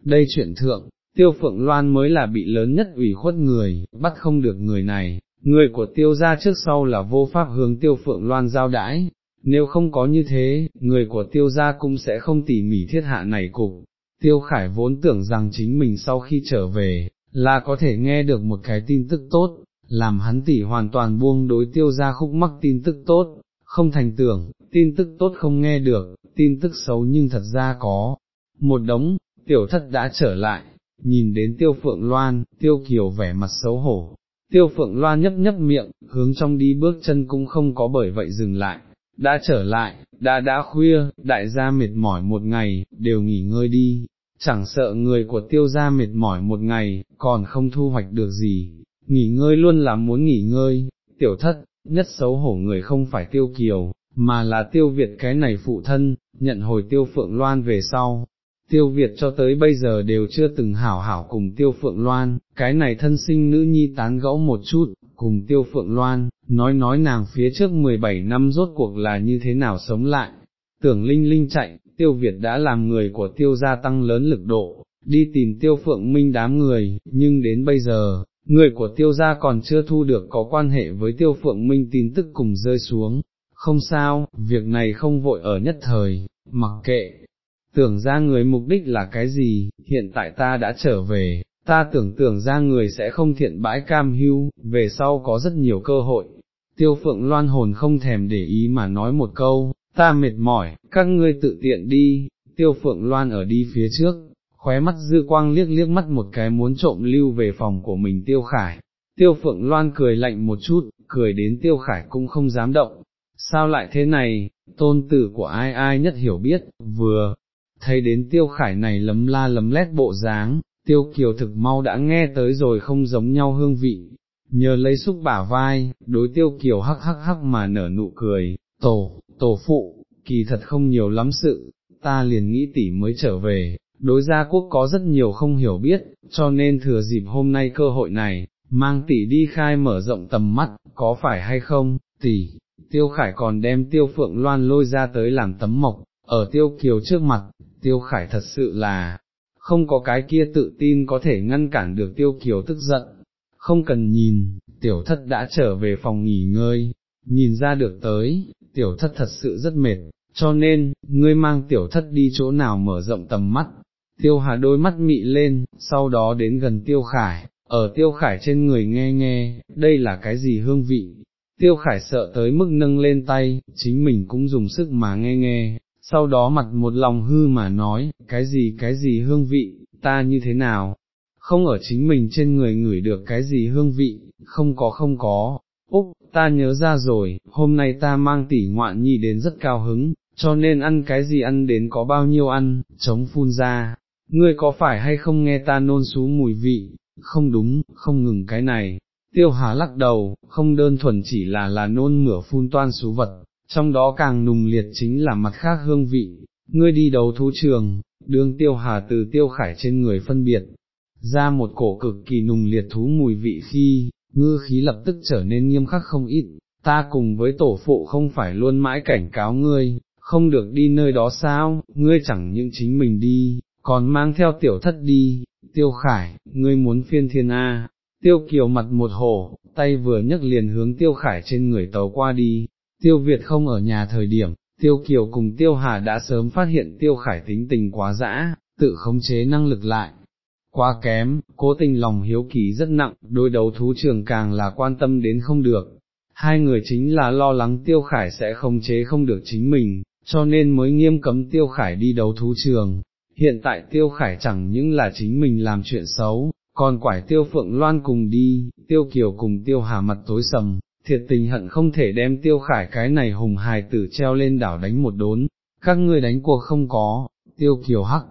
đây chuyện thượng, tiêu phượng loan mới là bị lớn nhất ủy khuất người, bắt không được người này, người của tiêu gia trước sau là vô pháp hướng tiêu phượng loan giao đãi, nếu không có như thế, người của tiêu gia cũng sẽ không tỉ mỉ thiết hạ này cục. Tiêu Khải vốn tưởng rằng chính mình sau khi trở về, là có thể nghe được một cái tin tức tốt, làm hắn tỷ hoàn toàn buông đối tiêu ra khúc mắc tin tức tốt, không thành tưởng, tin tức tốt không nghe được, tin tức xấu nhưng thật ra có. Một đống, tiểu thất đã trở lại, nhìn đến tiêu phượng loan, tiêu kiều vẻ mặt xấu hổ. Tiêu phượng loan nhấp nhấp miệng, hướng trong đi bước chân cũng không có bởi vậy dừng lại, đã trở lại, đã đã khuya, đại gia mệt mỏi một ngày, đều nghỉ ngơi đi, chẳng sợ người của tiêu gia mệt mỏi một ngày, còn không thu hoạch được gì, nghỉ ngơi luôn là muốn nghỉ ngơi, tiểu thất, nhất xấu hổ người không phải tiêu kiều, mà là tiêu Việt cái này phụ thân, nhận hồi tiêu phượng loan về sau. Tiêu Việt cho tới bây giờ đều chưa từng hảo hảo cùng Tiêu Phượng Loan, cái này thân sinh nữ nhi tán gẫu một chút, cùng Tiêu Phượng Loan, nói nói nàng phía trước 17 năm rốt cuộc là như thế nào sống lại. Tưởng Linh Linh chạy, Tiêu Việt đã làm người của Tiêu gia tăng lớn lực độ, đi tìm Tiêu Phượng Minh đám người, nhưng đến bây giờ, người của Tiêu gia còn chưa thu được có quan hệ với Tiêu Phượng Minh tin tức cùng rơi xuống. Không sao, việc này không vội ở nhất thời, mặc kệ, tưởng ra người mục đích là cái gì, hiện tại ta đã trở về, ta tưởng tưởng ra người sẽ không thiện bãi cam hưu, về sau có rất nhiều cơ hội. Tiêu phượng loan hồn không thèm để ý mà nói một câu, ta mệt mỏi, các ngươi tự tiện đi, tiêu phượng loan ở đi phía trước, khóe mắt dư quang liếc liếc mắt một cái muốn trộm lưu về phòng của mình tiêu khải. Tiêu phượng loan cười lạnh một chút, cười đến tiêu khải cũng không dám động. Sao lại thế này, tôn tử của ai ai nhất hiểu biết, vừa, thấy đến tiêu khải này lấm la lấm lét bộ dáng, tiêu kiều thực mau đã nghe tới rồi không giống nhau hương vị, nhờ lấy xúc bả vai, đối tiêu kiều hắc hắc hắc mà nở nụ cười, tổ, tổ phụ, kỳ thật không nhiều lắm sự, ta liền nghĩ tỷ mới trở về, đối gia quốc có rất nhiều không hiểu biết, cho nên thừa dịp hôm nay cơ hội này, mang tỷ đi khai mở rộng tầm mắt, có phải hay không, tỷ, tiêu khải còn đem tiêu phượng loan lôi ra tới làm tấm mộc, ở tiêu kiều trước mặt, tiêu khải thật sự là, không có cái kia tự tin có thể ngăn cản được tiêu kiều tức giận, không cần nhìn, tiểu thất đã trở về phòng nghỉ ngơi, nhìn ra được tới, tiểu thất thật sự rất mệt, cho nên, ngươi mang tiểu thất đi chỗ nào mở rộng tầm mắt, tiêu hà đôi mắt mị lên, sau đó đến gần tiêu khải, ở tiêu khải trên người nghe nghe, đây là cái gì hương vị, tiêu khải sợ tới mức nâng lên tay, chính mình cũng dùng sức mà nghe nghe, sau đó mặt một lòng hư mà nói, cái gì cái gì hương vị, ta như thế nào, không ở chính mình trên người ngửi được cái gì hương vị, không có không có, Úc, ta nhớ ra rồi, hôm nay ta mang tỷ ngoạn nhi đến rất cao hứng, cho nên ăn cái gì ăn đến có bao nhiêu ăn, chống phun ra, ngươi có phải hay không nghe ta nôn xú mùi vị, không đúng, không ngừng cái này, tiêu hà lắc đầu, không đơn thuần chỉ là là nôn mửa phun toan xú vật, trong đó càng nùng liệt chính là mặt khác hương vị, ngươi đi đấu thú trường, đương tiêu hà từ tiêu khải trên người phân biệt, ra một cổ cực kỳ nùng liệt thú mùi vị khi, ngư khí lập tức trở nên nghiêm khắc không ít, ta cùng với tổ phụ không phải luôn mãi cảnh cáo ngươi, không được đi nơi đó sao, ngươi chẳng những chính mình đi, còn mang theo tiểu thất đi, tiêu khải, ngươi muốn phiên thiên A, tiêu kiều mặt một hổ, tay vừa nhấc liền hướng tiêu khải trên người tàu qua đi, tiêu Việt không ở nhà thời điểm, tiêu kiều cùng tiêu hà đã sớm phát hiện tiêu khải tính tình quá dã, tự khống chế năng lực lại. Quá kém, cố tình lòng hiếu kỳ rất nặng, đối đấu thú trường càng là quan tâm đến không được. Hai người chính là lo lắng tiêu khải sẽ không chế không được chính mình, cho nên mới nghiêm cấm tiêu khải đi đấu thú trường. Hiện tại tiêu khải chẳng những là chính mình làm chuyện xấu, còn quải tiêu phượng loan cùng đi, tiêu kiều cùng tiêu hà mặt tối sầm, thiệt tình hận không thể đem tiêu khải cái này hùng hài tử treo lên đảo đánh một đốn, các ngươi đánh cuộc không có, tiêu kiều hắc,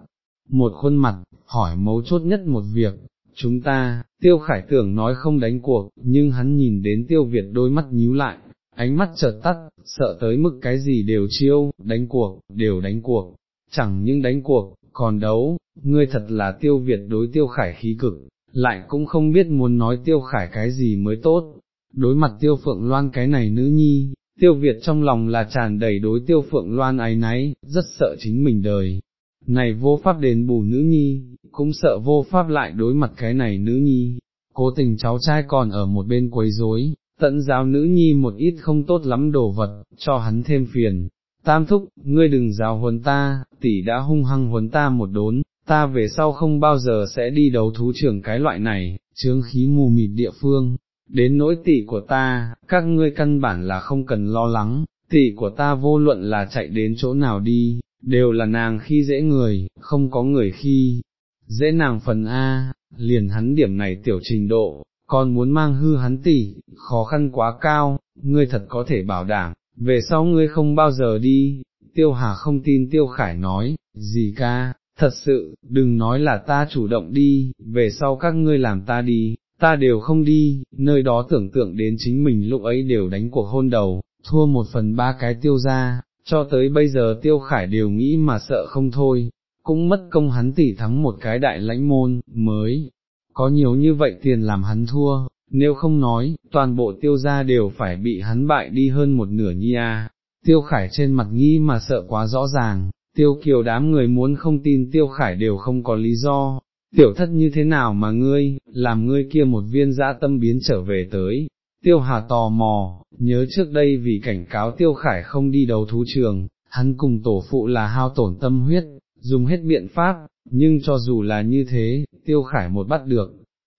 một khuôn mặt, hỏi mấu chốt nhất một việc, chúng ta, tiêu khải tưởng nói không đánh cuộc, nhưng hắn nhìn đến tiêu Việt đôi mắt nhíu lại, ánh mắt chợt tắt, sợ tới mức cái gì đều chiêu, đánh cuộc, đều đánh cuộc, chẳng những đánh cuộc, còn đấu, ngươi thật là tiêu Việt đối tiêu khải khí cực, lại cũng không biết muốn nói tiêu khải cái gì mới tốt, đối mặt tiêu phượng loan cái này nữ nhi, tiêu Việt trong lòng là tràn đầy đối tiêu phượng loan ái náy, rất sợ chính mình đời. Này vô pháp đền bù nữ nhi, cũng sợ vô pháp lại đối mặt cái này nữ nhi, cố tình cháu trai còn ở một bên quấy rối, tận giáo nữ nhi một ít không tốt lắm đồ vật, cho hắn thêm phiền. Tam thúc, ngươi đừng giáo huấn ta, tỷ đã hung hăng huấn ta một đốn, ta về sau không bao giờ sẽ đi đấu thú trưởng cái loại này, chướng khí mù mịt địa phương, đến nỗi tỷ của ta, các ngươi căn bản là không cần lo lắng, tỷ của ta vô luận là chạy đến chỗ nào đi, đều là nàng khi dễ người, không có người khi, dễ nàng phần A, liền hắn điểm này tiểu trình độ, còn muốn mang hư hắn tỷ, khó khăn quá cao, ngươi thật có thể bảo đảm, về sau ngươi không bao giờ đi, tiêu hà không tin tiêu khải nói, gì ca, thật sự, đừng nói là ta chủ động đi, về sau các ngươi làm ta đi, ta đều không đi, nơi đó tưởng tượng đến chính mình lúc ấy đều đánh cuộc hôn đầu, thua một phần ba cái tiêu ra, cho tới bây giờ tiêu khải đều nghĩ mà sợ không thôi, cũng mất công hắn tỷ thắng một cái đại lãnh môn, mới, có nhiều như vậy tiền làm hắn thua, nếu không nói, toàn bộ tiêu gia đều phải bị hắn bại đi hơn một nửa nhi a. Tiêu khải trên mặt nghi mà sợ quá rõ ràng, tiêu kiều đám người muốn không tin tiêu khải đều không có lý do, tiểu thất như thế nào mà ngươi, làm ngươi kia một viên dã tâm biến trở về tới. Tiêu hà tò mò, nhớ trước đây vì cảnh cáo tiêu khải không đi đấu thú trường, hắn cùng tổ phụ là hao tổn tâm huyết, dùng hết biện pháp, nhưng cho dù là như thế, tiêu khải một bắt được,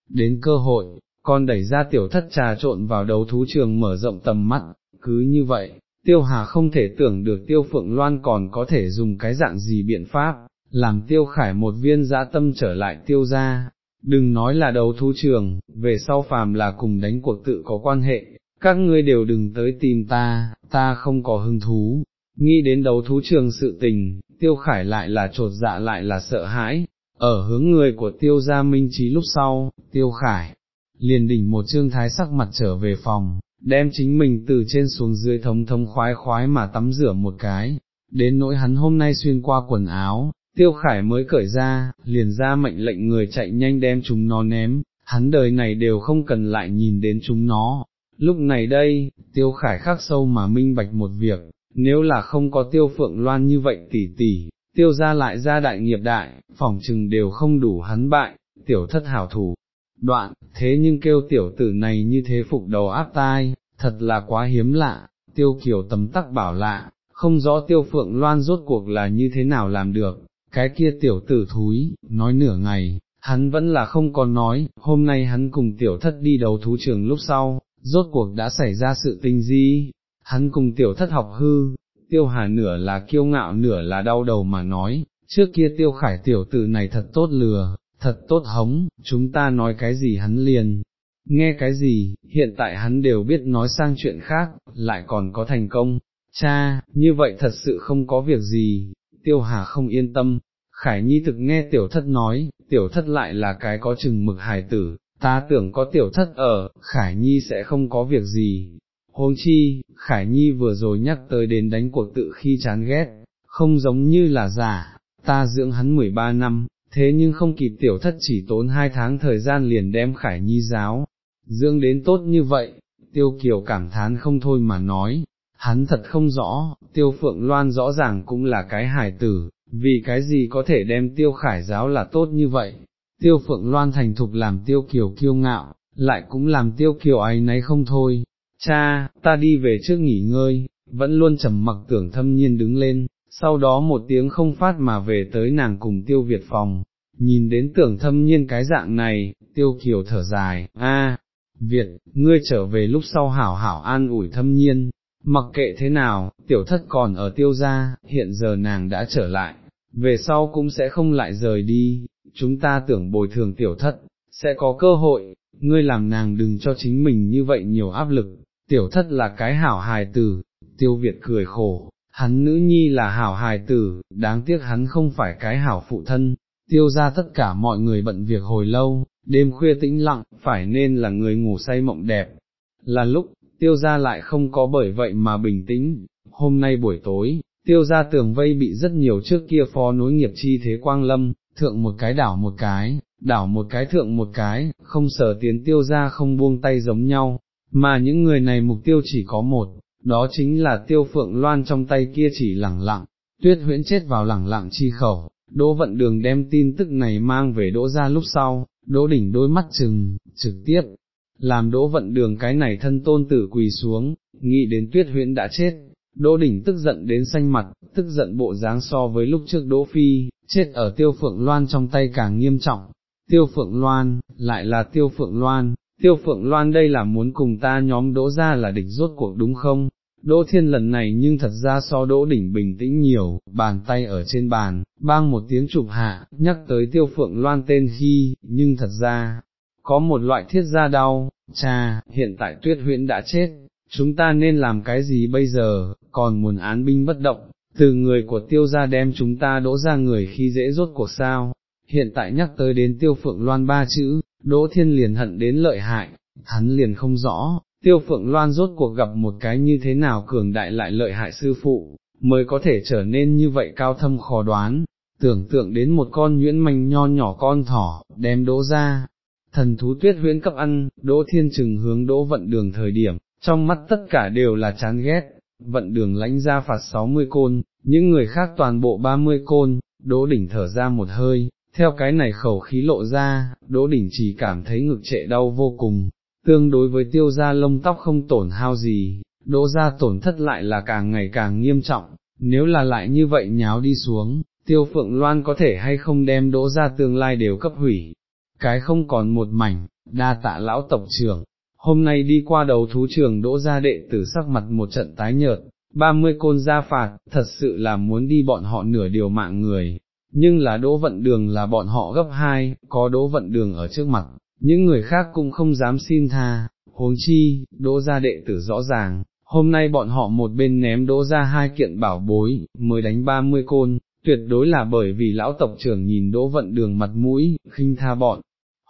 đến cơ hội, còn đẩy ra tiểu thất trà trộn vào đấu thú trường mở rộng tầm mắt, cứ như vậy, tiêu hà không thể tưởng được tiêu phượng loan còn có thể dùng cái dạng gì biện pháp, làm tiêu khải một viên dã tâm trở lại tiêu ra, đừng nói là đấu thú trường, về sau phàm là cùng đánh cuộc tự có quan hệ, các ngươi đều đừng tới tìm ta, ta không có hứng thú. Nghĩ đến đấu thú trường sự tình, tiêu khải lại là trột dạ lại là sợ hãi, ở hướng người của tiêu gia minh trí lúc sau, tiêu khải, liền đỉnh một trương thái sắc mặt trở về phòng, đem chính mình từ trên xuống dưới thống thống khoái khoái mà tắm rửa một cái, đến nỗi hắn hôm nay xuyên qua quần áo, tiêu khải mới cởi ra, liền ra mệnh lệnh người chạy nhanh đem chúng nó ném, hắn đời này đều không cần lại nhìn đến chúng nó. Lúc này đây, tiêu khải khắc sâu mà minh bạch một việc, nếu là không có tiêu phượng loan như vậy tỉ tỉ, tiêu ra lại ra đại nghiệp đại, phỏng chừng đều không đủ hắn bại, tiểu thất hảo thủ. Đoạn, thế nhưng kêu tiểu tử này như thế phục đầu áp tai, thật là quá hiếm lạ, tiêu Kiều tấm tắc bảo lạ, không rõ tiêu phượng loan rốt cuộc là như thế nào làm được, cái kia tiểu tử thúi, nói nửa ngày, hắn vẫn là không còn nói, hôm nay hắn cùng tiểu thất đi đầu thú trường lúc sau, rốt cuộc đã xảy ra sự tình gì, hắn cùng tiểu thất học hư, tiêu hà nửa là kiêu ngạo nửa là đau đầu mà nói, trước kia tiêu khải tiểu tử này thật tốt lừa, thật tốt hống, chúng ta nói cái gì hắn liền, nghe cái gì, hiện tại hắn đều biết nói sang chuyện khác, lại còn có thành công, cha, như vậy thật sự không có việc gì, tiêu hà không yên tâm, Khải Nhi thực nghe tiểu thất nói, tiểu thất lại là cái có chừng mực hài tử, ta tưởng có tiểu thất ở, Khải Nhi sẽ không có việc gì, Hôn chi, Khải Nhi vừa rồi nhắc tới đến đánh cuộc tự khi chán ghét, không giống như là giả, ta dưỡng hắn 13 năm, thế nhưng không kịp tiểu thất chỉ tốn 2 tháng thời gian liền đem Khải Nhi giáo, dưỡng đến tốt như vậy, tiêu kiều cảm thán không thôi mà nói, hắn thật không rõ, tiêu phượng loan rõ ràng cũng là cái hài tử, vì cái gì có thể đem tiêu khải giáo là tốt như vậy, tiêu phượng loan thành thục làm tiêu kiều kiêu ngạo, lại cũng làm tiêu kiều ấy nấy không thôi, cha, ta đi về trước nghỉ ngơi, vẫn luôn trầm mặc tưởng thâm nhiên đứng lên, sau đó một tiếng không phát mà về tới nàng cùng tiêu Việt phòng, nhìn đến tưởng thâm nhiên cái dạng này, tiêu kiều thở dài, a, Việt, ngươi trở về lúc sau hảo hảo an ủi thâm nhiên, mặc kệ thế nào, tiểu thất còn ở tiêu gia, hiện giờ nàng đã trở lại, về sau cũng sẽ không lại rời đi, chúng ta tưởng bồi thường tiểu thất, sẽ có cơ hội, ngươi làm nàng đừng cho chính mình như vậy nhiều áp lực, tiểu thất là cái hảo hài tử, tiêu Việt cười khổ, hắn nữ nhi là hảo hài tử, đáng tiếc hắn không phải cái hảo phụ thân, tiêu ra tất cả mọi người bận việc hồi lâu, đêm khuya tĩnh lặng, phải nên là người ngủ say mộng đẹp, là lúc, tiêu ra lại không có bởi vậy mà bình tĩnh, hôm nay buổi tối, tiêu ra tường vây bị rất nhiều trước kia phó nối nghiệp chi thế quang lâm, thượng một cái đảo một cái, đảo một cái thượng một cái, không sở tiến tiêu ra không buông tay giống nhau, mà những người này mục tiêu chỉ có một, đó chính là tiêu phượng loan trong tay kia chỉ lẳng lặng, tuyết huyễn chết vào lẳng lặng chi khẩu, đỗ vận đường đem tin tức này mang về đỗ ra lúc sau, đỗ đỉnh đôi mắt chừng, trực tiếp, làm đỗ vận đường cái này thân tôn tử quỳ xuống, nghĩ đến tuyết huyễn đã chết. Đỗ đỉnh tức giận đến xanh mặt, tức giận bộ dáng so với lúc trước Đỗ Phi, chết ở tiêu phượng loan trong tay càng nghiêm trọng, tiêu phượng loan, lại là tiêu phượng loan, tiêu phượng loan đây là muốn cùng ta nhóm đỗ ra là địch rốt cuộc đúng không? Đỗ thiên lần này nhưng thật ra so đỗ đỉnh bình tĩnh nhiều, bàn tay ở trên bàn, bang một tiếng chụp hạ, nhắc tới tiêu phượng loan tên khi, nhưng thật ra, có một loại thiết ra đau, cha, hiện tại tuyết huyễn đã chết, chúng ta nên làm cái gì bây giờ, còn muốn án binh bất động, từ người của tiêu gia đem chúng ta đỗ ra người khi dễ rốt cuộc sao, hiện tại nhắc tới đến tiêu phượng loan ba chữ, đỗ thiên liền hận đến lợi hại, hắn liền không rõ, tiêu phượng loan rốt cuộc gặp một cái như thế nào cường đại lại lợi hại sư phụ, mới có thể trở nên như vậy cao thâm khó đoán, tưởng tượng đến một con nhuyễn manh nho nhỏ con thỏ, đem đỗ ra, thần thú tuyết huyễn cấp ăn, đỗ thiên trừng hướng đỗ vận đường thời điểm, trong mắt tất cả đều là chán ghét, vận đường lãnh ra phạt 60 côn, những người khác toàn bộ 30 côn, đỗ đỉnh thở ra một hơi, theo cái này khẩu khí lộ ra, đỗ đỉnh chỉ cảm thấy ngực trệ đau vô cùng, tương đối với tiêu gia lông tóc không tổn hao gì, đỗ gia tổn thất lại là càng ngày càng nghiêm trọng, nếu là lại như vậy nháo đi xuống, tiêu phượng loan có thể hay không đem đỗ gia tương lai đều cấp hủy, cái không còn một mảnh, đa tạ lão tộc trưởng, hôm nay đi qua đầu thú trường đỗ gia đệ tử sắc mặt một trận tái nhợt, ba mươi côn gia phạt, thật sự là muốn đi bọn họ nửa điều mạng người, nhưng là đỗ vận đường là bọn họ gấp hai, có đỗ vận đường ở trước mặt, những người khác cũng không dám xin tha, huống chi, đỗ gia đệ tử rõ ràng, hôm nay bọn họ một bên ném đỗ ra hai kiện bảo bối, mới đánh ba mươi côn, tuyệt đối là bởi vì lão tộc trưởng nhìn đỗ vận đường mặt mũi, khinh tha bọn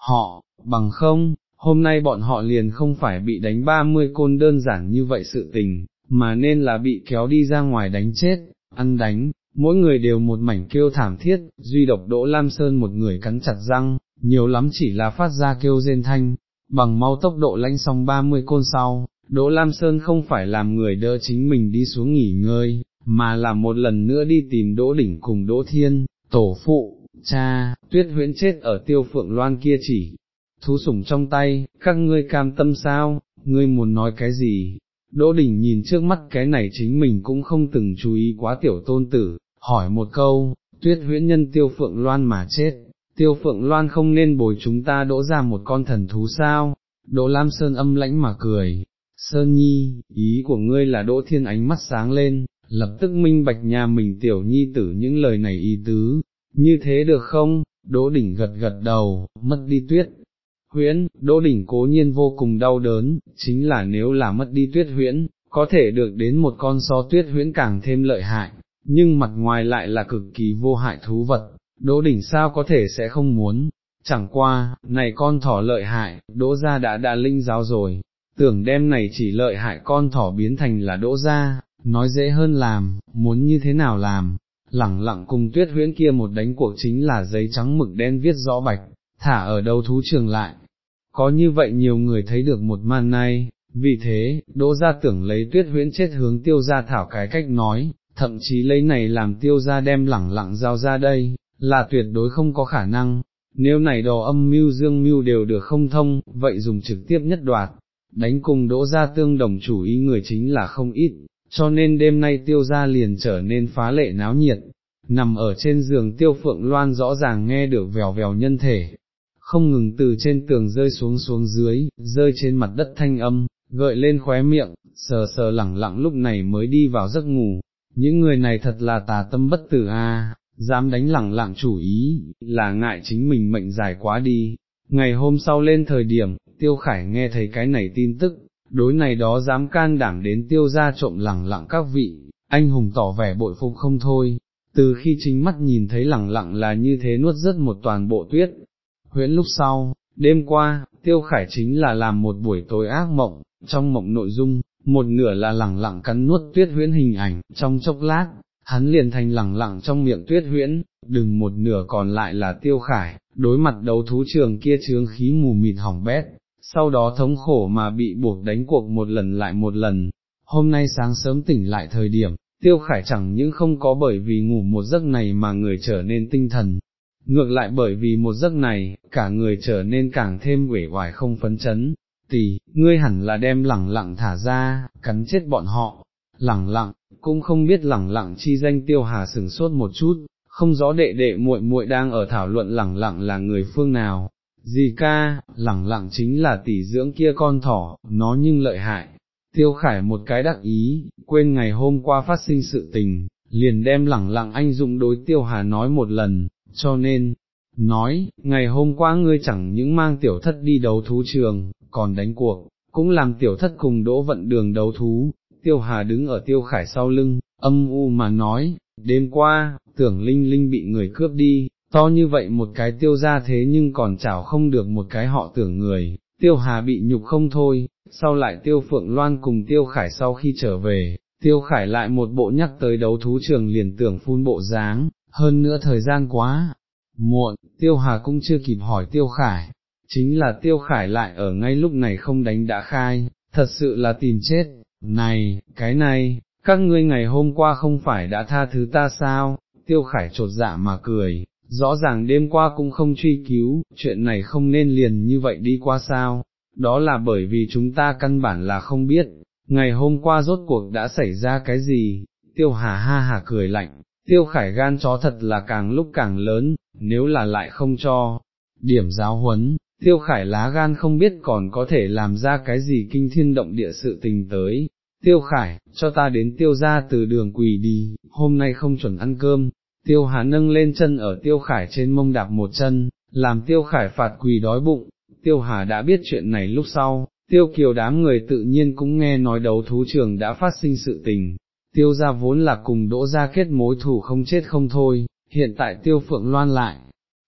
họ, bằng không, hôm nay bọn họ liền không phải bị đánh ba mươi côn đơn giản như vậy sự tình, mà nên là bị kéo đi ra ngoài đánh chết, ăn đánh, mỗi người đều một mảnh kêu thảm thiết, duy độc Đỗ Lam Sơn một người cắn chặt răng, nhiều lắm chỉ là phát ra kêu rên thanh, bằng mau tốc độ lanh xong ba mươi côn sau, Đỗ Lam Sơn không phải làm người đỡ chính mình đi xuống nghỉ ngơi, mà là một lần nữa đi tìm Đỗ Đỉnh cùng Đỗ Thiên, tổ phụ, cha, tuyết huyễn chết ở tiêu phượng loan kia chỉ, thú sủng trong tay, các ngươi cam tâm sao, ngươi muốn nói cái gì? Đỗ Đỉnh nhìn trước mắt cái này chính mình cũng không từng chú ý quá tiểu tôn tử, hỏi một câu, tuyết huyễn nhân tiêu phượng loan mà chết, tiêu phượng loan không nên bồi chúng ta đỗ ra một con thần thú sao, đỗ Lam Sơn âm lãnh mà cười, Sơn Nhi, ý của ngươi là đỗ thiên ánh mắt sáng lên, lập tức minh bạch nhà mình tiểu nhi tử những lời này ý tứ, như thế được không, đỗ đỉnh gật gật đầu, mất đi tuyết. Huyễn, Đỗ Đỉnh cố nhiên vô cùng đau đớn, chính là nếu là mất đi tuyết huyễn, có thể được đến một con so tuyết huyễn càng thêm lợi hại, nhưng mặt ngoài lại là cực kỳ vô hại thú vật, Đỗ Đỉnh sao có thể sẽ không muốn, chẳng qua, này con thỏ lợi hại, Đỗ gia đã đã linh giáo rồi, tưởng đem này chỉ lợi hại con thỏ biến thành là Đỗ gia, nói dễ hơn làm, muốn như thế nào làm, lẳng lặng cùng tuyết huyễn kia một đánh cuộc chính là giấy trắng mực đen viết rõ bạch, thả ở đầu thú trường lại. Có như vậy nhiều người thấy được một màn này, vì thế, đỗ gia tưởng lấy tuyết huyễn chết hướng tiêu gia thảo cái cách nói, thậm chí lấy này làm tiêu ra đem lẳng lặng giao ra đây, là tuyệt đối không có khả năng, nếu này đồ âm mưu dương mưu đều được không thông, vậy dùng trực tiếp nhất đoạt, đánh cùng đỗ ra tương đồng chủ ý người chính là không ít, cho nên đêm nay tiêu ra liền trở nên phá lệ náo nhiệt, nằm ở trên giường tiêu phượng loan rõ ràng nghe được vèo vèo nhân thể, không ngừng từ trên tường rơi xuống xuống dưới, rơi trên mặt đất thanh âm, gợi lên khóe miệng, sờ sờ lẳng lặng lúc này mới đi vào giấc ngủ, những người này thật là tà tâm bất tử a, dám đánh lẳng lặng chủ ý, là ngại chính mình mệnh dài quá đi. Ngày hôm sau lên thời điểm, Tiêu Khải nghe thấy cái này tin tức, đối này đó dám can đảm đến tiêu ra trộm lẳng lặng các vị, anh hùng tỏ vẻ bội phục không thôi, từ khi chính mắt nhìn thấy lẳng lặng là như thế nuốt rất một toàn bộ tuyết. Huyễn lúc sau, đêm qua, Tiêu Khải chính là làm một buổi tối ác mộng, trong mộng nội dung, một nửa là lẳng lặng cắn nuốt tuyết huyễn hình ảnh, trong chốc lát, hắn liền thành lẳng lặng trong miệng tuyết huyễn, đừng một nửa còn lại là tiêu khải, đối mặt đấu thú trường kia chướng khí mù mịt hỏng bét, sau đó thống khổ mà bị buộc đánh cuộc một lần lại một lần. Hôm nay sáng sớm tỉnh lại thời điểm, tiêu khải chẳng những không có bởi vì ngủ một giấc này mà người trở nên tinh thần, ngược lại bởi vì một giấc này, cả người trở nên càng thêm uể oải không phấn chấn, tỷ, ngươi hẳn là đem lẳng lặng thả ra, cắn chết bọn họ, lẳng lặng, cũng không biết lẳng lặng chi danh tiêu hà sừng sốt một chút, không rõ đệ đệ muội muội đang ở thảo luận lẳng lặng là người phương nào. Dì ca, lẳng lặng chính là tỷ dưỡng kia con thỏ, nó nhưng lợi hại. Tiêu khải một cái đặc ý, quên ngày hôm qua phát sinh sự tình, liền đem lẳng lặng anh dụng đối tiêu hà nói một lần, cho nên, nói, ngày hôm qua ngươi chẳng những mang tiểu thất đi đấu thú trường, còn đánh cuộc, cũng làm tiểu thất cùng đỗ vận đường đấu thú, tiêu hà đứng ở tiêu khải sau lưng, âm u mà nói, đêm qua, tưởng linh linh bị người cướp đi, to như vậy một cái tiêu ra thế nhưng còn chảo không được một cái họ tưởng người, tiêu hà bị nhục không thôi, sau lại tiêu phượng loan cùng tiêu khải sau khi trở về, tiêu khải lại một bộ nhắc tới đấu thú trường liền tưởng phun bộ dáng, hơn nữa thời gian quá, muộn, tiêu hà cũng chưa kịp hỏi tiêu khải, chính là tiêu khải lại ở ngay lúc này không đánh đã khai, thật sự là tìm chết, này, cái này, các ngươi ngày hôm qua không phải đã tha thứ ta sao, tiêu khải trột dạ mà cười, rõ ràng đêm qua cũng không truy cứu, chuyện này không nên liền như vậy đi qua sao, đó là bởi vì chúng ta căn bản là không biết, ngày hôm qua rốt cuộc đã xảy ra cái gì, tiêu hà ha hà cười lạnh, tiêu khải gan chó thật là càng lúc càng lớn, nếu là lại không cho, điểm giáo huấn, tiêu khải lá gan không biết còn có thể làm ra cái gì kinh thiên động địa sự tình tới. Tiêu khải, cho ta đến tiêu ra từ đường quỳ đi, hôm nay không chuẩn ăn cơm, tiêu hà nâng lên chân ở tiêu khải trên mông đạp một chân, làm tiêu khải phạt quỳ đói bụng, tiêu hà đã biết chuyện này lúc sau, tiêu kiều đám người tự nhiên cũng nghe nói đấu thú trường đã phát sinh sự tình, tiêu ra vốn là cùng đỗ ra kết mối thủ không chết không thôi, hiện tại tiêu phượng loan lại,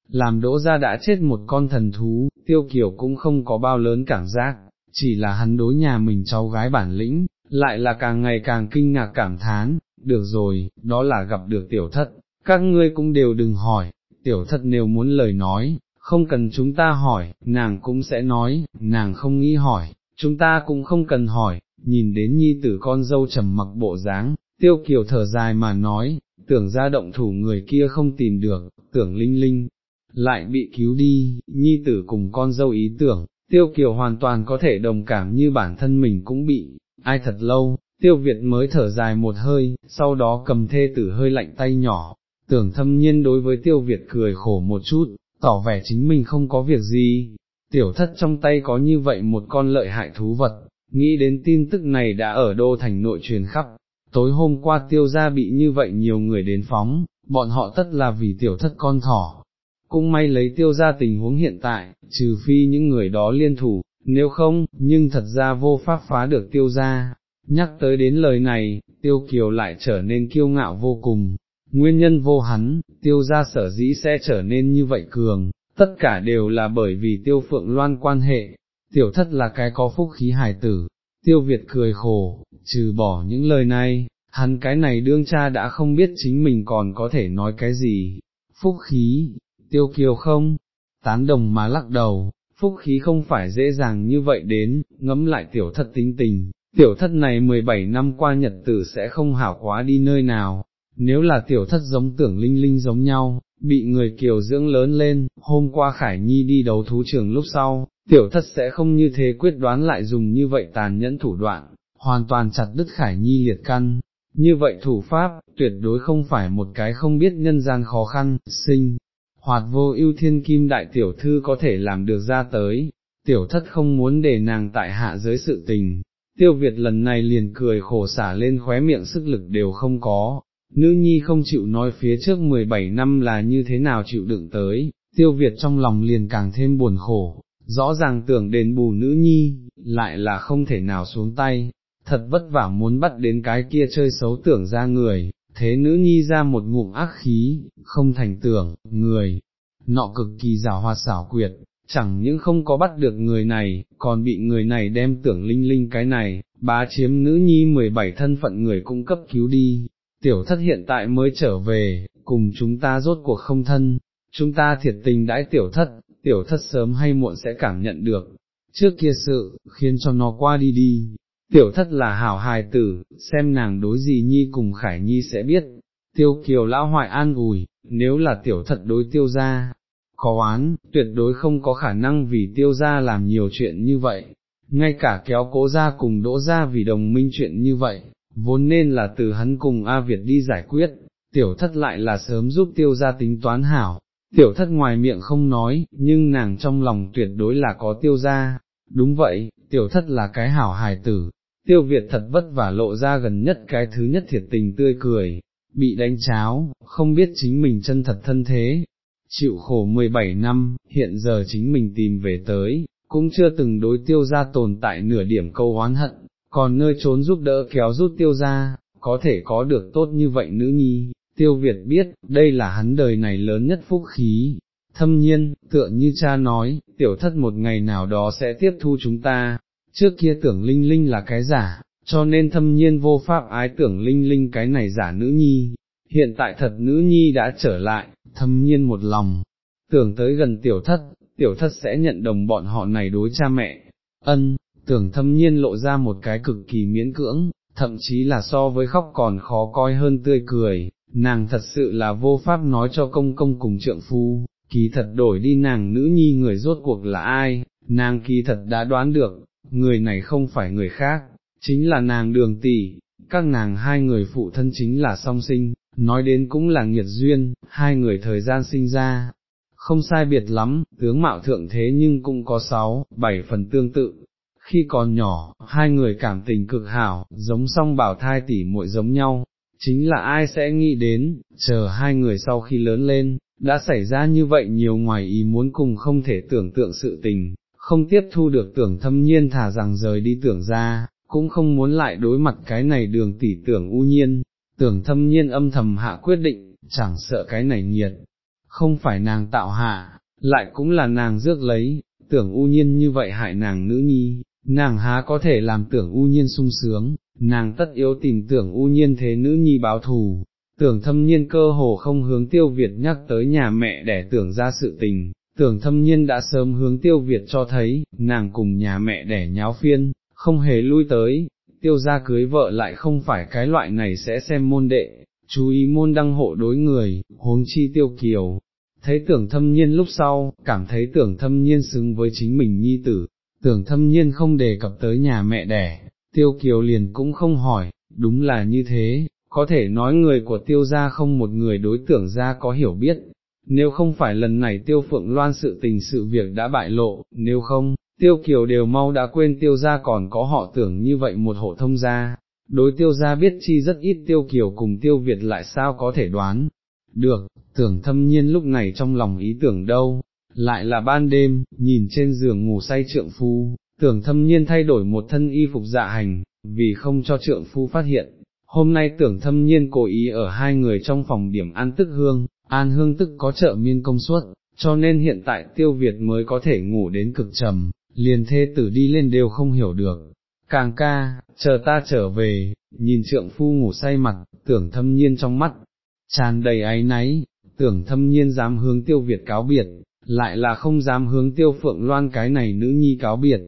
làm đỗ ra đã chết một con thần thú, tiêu kiều cũng không có bao lớn cảm giác, chỉ là hắn đối nhà mình cháu gái bản lĩnh, lại là càng ngày càng kinh ngạc cảm thán, được rồi, đó là gặp được tiểu thất, các ngươi cũng đều đừng hỏi, tiểu thất nếu muốn lời nói, không cần chúng ta hỏi, nàng cũng sẽ nói, nàng không nghĩ hỏi, chúng ta cũng không cần hỏi, nhìn đến nhi tử con dâu trầm mặc bộ dáng, tiêu kiều thở dài mà nói, tưởng ra động thủ người kia không tìm được, tưởng linh linh, lại bị cứu đi, nhi tử cùng con dâu ý tưởng, tiêu kiều hoàn toàn có thể đồng cảm như bản thân mình cũng bị, ai thật lâu, tiêu Việt mới thở dài một hơi, sau đó cầm thê tử hơi lạnh tay nhỏ, tưởng thâm nhiên đối với tiêu Việt cười khổ một chút, tỏ vẻ chính mình không có việc gì, tiểu thất trong tay có như vậy một con lợi hại thú vật, nghĩ đến tin tức này đã ở đô thành nội truyền khắp, tối hôm qua tiêu gia bị như vậy nhiều người đến phóng, bọn họ tất là vì tiểu thất con thỏ, cũng may lấy tiêu ra tình huống hiện tại, trừ phi những người đó liên thủ, nếu không, nhưng thật ra vô pháp phá được tiêu ra. Nhắc tới đến lời này, tiêu kiều lại trở nên kiêu ngạo vô cùng, nguyên nhân vô hắn, tiêu gia sở dĩ sẽ trở nên như vậy cường, tất cả đều là bởi vì tiêu phượng loan quan hệ, tiểu thất là cái có phúc khí hài tử, tiêu Việt cười khổ, trừ bỏ những lời này, hắn cái này đương cha đã không biết chính mình còn có thể nói cái gì, phúc khí, tiêu kiều không, tán đồng mà lắc đầu, phúc khí không phải dễ dàng như vậy đến, ngẫm lại tiểu thất tính tình, tiểu thất này 17 năm qua nhật tử sẽ không hảo quá đi nơi nào, nếu là tiểu thất giống tưởng linh linh giống nhau, bị người kiều dưỡng lớn lên, hôm qua Khải Nhi đi đấu thú trường lúc sau, tiểu thất sẽ không như thế quyết đoán lại dùng như vậy tàn nhẫn thủ đoạn, hoàn toàn chặt đứt Khải Nhi liệt căn. Như vậy thủ pháp, tuyệt đối không phải một cái không biết nhân gian khó khăn, sinh, hoạt vô ưu thiên kim đại tiểu thư có thể làm được ra tới, tiểu thất không muốn để nàng tại hạ giới sự tình, tiêu Việt lần này liền cười khổ xả lên khóe miệng sức lực đều không có, nữ nhi không chịu nói phía trước 17 năm là như thế nào chịu đựng tới, tiêu Việt trong lòng liền càng thêm buồn khổ, rõ ràng tưởng đền bù nữ nhi, lại là không thể nào xuống tay, thật vất vả muốn bắt đến cái kia chơi xấu tưởng ra người, thế nữ nhi ra một ngụm ác khí, không thành tưởng, người, nọ cực kỳ rào hoa xảo quyệt, chẳng những không có bắt được người này, còn bị người này đem tưởng linh linh cái này, bá chiếm nữ nhi 17 thân phận người cung cấp cứu đi, tiểu thất hiện tại mới trở về, cùng chúng ta rốt cuộc không thân, chúng ta thiệt tình đãi tiểu thất, tiểu thất sớm hay muộn sẽ cảm nhận được, trước kia sự, khiến cho nó qua đi đi, tiểu thất là hảo hài tử, xem nàng đối gì nhi cùng khải nhi sẽ biết, tiêu kiều lão hoại an ủi, nếu là tiểu thất đối tiêu ra, có oán, tuyệt đối không có khả năng vì tiêu ra làm nhiều chuyện như vậy, ngay cả kéo cố ra cùng đỗ ra vì đồng minh chuyện như vậy, vốn nên là từ hắn cùng A Việt đi giải quyết, tiểu thất lại là sớm giúp tiêu ra tính toán hảo, tiểu thất ngoài miệng không nói, nhưng nàng trong lòng tuyệt đối là có tiêu ra, đúng vậy, tiểu thất là cái hảo hài tử, tiêu Việt thật vất vả lộ ra gần nhất cái thứ nhất thiệt tình tươi cười, bị đánh cháo, không biết chính mình chân thật thân thế, chịu khổ 17 năm, hiện giờ chính mình tìm về tới, cũng chưa từng đối tiêu ra tồn tại nửa điểm câu oán hận, còn nơi trốn giúp đỡ kéo rút tiêu ra, có thể có được tốt như vậy nữ nhi, tiêu Việt biết, đây là hắn đời này lớn nhất phúc khí. Thâm nhiên, tựa như cha nói, tiểu thất một ngày nào đó sẽ tiếp thu chúng ta, trước kia tưởng linh linh là cái giả, cho nên thâm nhiên vô pháp ái tưởng linh linh cái này giả nữ nhi, hiện tại thật nữ nhi đã trở lại, thâm nhiên một lòng, tưởng tới gần tiểu thất, tiểu thất sẽ nhận đồng bọn họ này đối cha mẹ, ân, tưởng thâm nhiên lộ ra một cái cực kỳ miễn cưỡng, thậm chí là so với khóc còn khó coi hơn tươi cười, nàng thật sự là vô pháp nói cho công công cùng trượng phu, kỳ thật đổi đi nàng nữ nhi người rốt cuộc là ai, nàng kỳ thật đã đoán được, người này không phải người khác, chính là nàng đường tỷ, các nàng hai người phụ thân chính là song sinh, nói đến cũng là nghiệt duyên, hai người thời gian sinh ra, không sai biệt lắm, tướng mạo thượng thế nhưng cũng có sáu, bảy phần tương tự. Khi còn nhỏ, hai người cảm tình cực hảo, giống song bảo thai tỉ muội giống nhau, chính là ai sẽ nghĩ đến, chờ hai người sau khi lớn lên, đã xảy ra như vậy nhiều ngoài ý muốn cùng không thể tưởng tượng sự tình, không tiếp thu được tưởng thâm nhiên thả rằng rời đi tưởng ra, cũng không muốn lại đối mặt cái này đường tỉ tưởng u nhiên, tưởng thâm nhiên âm thầm hạ quyết định, chẳng sợ cái này nhiệt, không phải nàng tạo hạ, lại cũng là nàng rước lấy, tưởng u nhiên như vậy hại nàng nữ nhi, nàng há có thể làm tưởng u nhiên sung sướng, nàng tất yếu tìm tưởng u nhiên thế nữ nhi báo thù, tưởng thâm nhiên cơ hồ không hướng tiêu Việt nhắc tới nhà mẹ để tưởng ra sự tình, tưởng thâm nhiên đã sớm hướng tiêu Việt cho thấy, nàng cùng nhà mẹ đẻ nháo phiên, không hề lui tới, tiêu gia cưới vợ lại không phải cái loại này sẽ xem môn đệ, chú ý môn đăng hộ đối người, huống chi tiêu kiều. Thấy tưởng thâm nhiên lúc sau, cảm thấy tưởng thâm nhiên xứng với chính mình nhi tử, tưởng thâm nhiên không đề cập tới nhà mẹ đẻ, tiêu kiều liền cũng không hỏi, đúng là như thế, có thể nói người của tiêu gia không một người đối tưởng gia có hiểu biết, nếu không phải lần này tiêu phượng loan sự tình sự việc đã bại lộ, nếu không, tiêu kiều đều mau đã quên tiêu gia còn có họ tưởng như vậy một hộ thông gia, đối tiêu gia biết chi rất ít tiêu kiều cùng tiêu Việt lại sao có thể đoán, được, tưởng thâm nhiên lúc này trong lòng ý tưởng đâu, lại là ban đêm, nhìn trên giường ngủ say trượng phu, tưởng thâm nhiên thay đổi một thân y phục dạ hành, vì không cho trượng phu phát hiện, hôm nay tưởng thâm nhiên cố ý ở hai người trong phòng điểm an tức hương, an hương tức có trợ miên công suất, cho nên hiện tại tiêu Việt mới có thể ngủ đến cực trầm, liền thê tử đi lên đều không hiểu được. Càng ca, chờ ta trở về, nhìn trượng phu ngủ say mặt, tưởng thâm nhiên trong mắt, tràn đầy áy náy, tưởng thâm nhiên dám hướng tiêu Việt cáo biệt, lại là không dám hướng tiêu phượng loan cái này nữ nhi cáo biệt,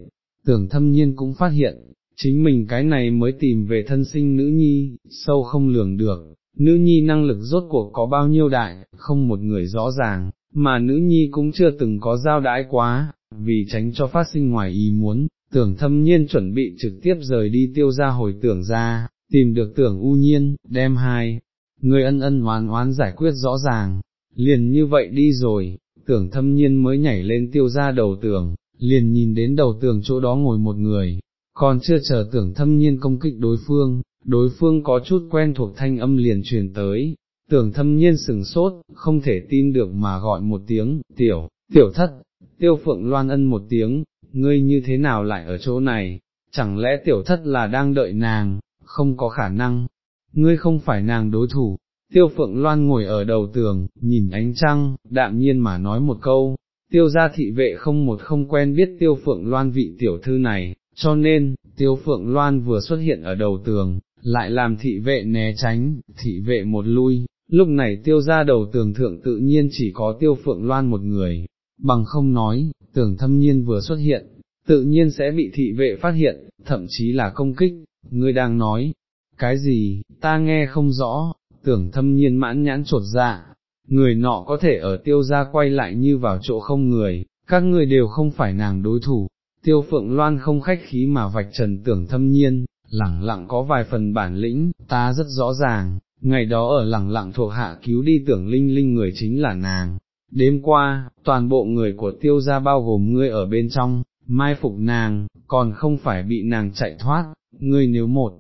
tưởng thâm nhiên cũng phát hiện, chính mình cái này mới tìm về thân sinh nữ nhi, sâu không lường được, nữ nhi năng lực rốt cuộc có bao nhiêu đại, không một người rõ ràng, mà nữ nhi cũng chưa từng có giao đãi quá, vì tránh cho phát sinh ngoài ý muốn, tưởng thâm nhiên chuẩn bị trực tiếp rời đi tiêu ra hồi tưởng ra, tìm được tưởng u nhiên, đem hai, người ân ân oán oán giải quyết rõ ràng, liền như vậy đi rồi, tưởng thâm nhiên mới nhảy lên tiêu ra đầu tường, liền nhìn đến đầu tường chỗ đó ngồi một người, còn chưa chờ tưởng thâm nhiên công kích đối phương, đối phương có chút quen thuộc thanh âm liền truyền tới, tưởng thâm nhiên sừng sốt, không thể tin được mà gọi một tiếng, tiểu, tiểu thất, tiêu phượng loan ân một tiếng, ngươi như thế nào lại ở chỗ này, chẳng lẽ tiểu thất là đang đợi nàng, không có khả năng, ngươi không phải nàng đối thủ. Tiêu Phượng Loan ngồi ở đầu tường, nhìn ánh trăng, đạm nhiên mà nói một câu, tiêu gia thị vệ không một không quen biết tiêu Phượng Loan vị tiểu thư này, cho nên, tiêu Phượng Loan vừa xuất hiện ở đầu tường, lại làm thị vệ né tránh, thị vệ một lui, lúc này tiêu ra đầu tường thượng tự nhiên chỉ có tiêu Phượng Loan một người, bằng không nói, tưởng thâm nhiên vừa xuất hiện, tự nhiên sẽ bị thị vệ phát hiện, thậm chí là công kích, ngươi đang nói, cái gì, ta nghe không rõ, tưởng thâm nhiên mãn nhãn trột dạ, người nọ có thể ở tiêu gia quay lại như vào chỗ không người, các người đều không phải nàng đối thủ, tiêu phượng loan không khách khí mà vạch trần tưởng thâm nhiên, lẳng lặng có vài phần bản lĩnh, ta rất rõ ràng, ngày đó ở lẳng lặng thuộc hạ cứu đi tưởng linh linh người chính là nàng. Đêm qua, toàn bộ người của tiêu gia bao gồm ngươi ở bên trong, mai phục nàng, còn không phải bị nàng chạy thoát, ngươi nếu một,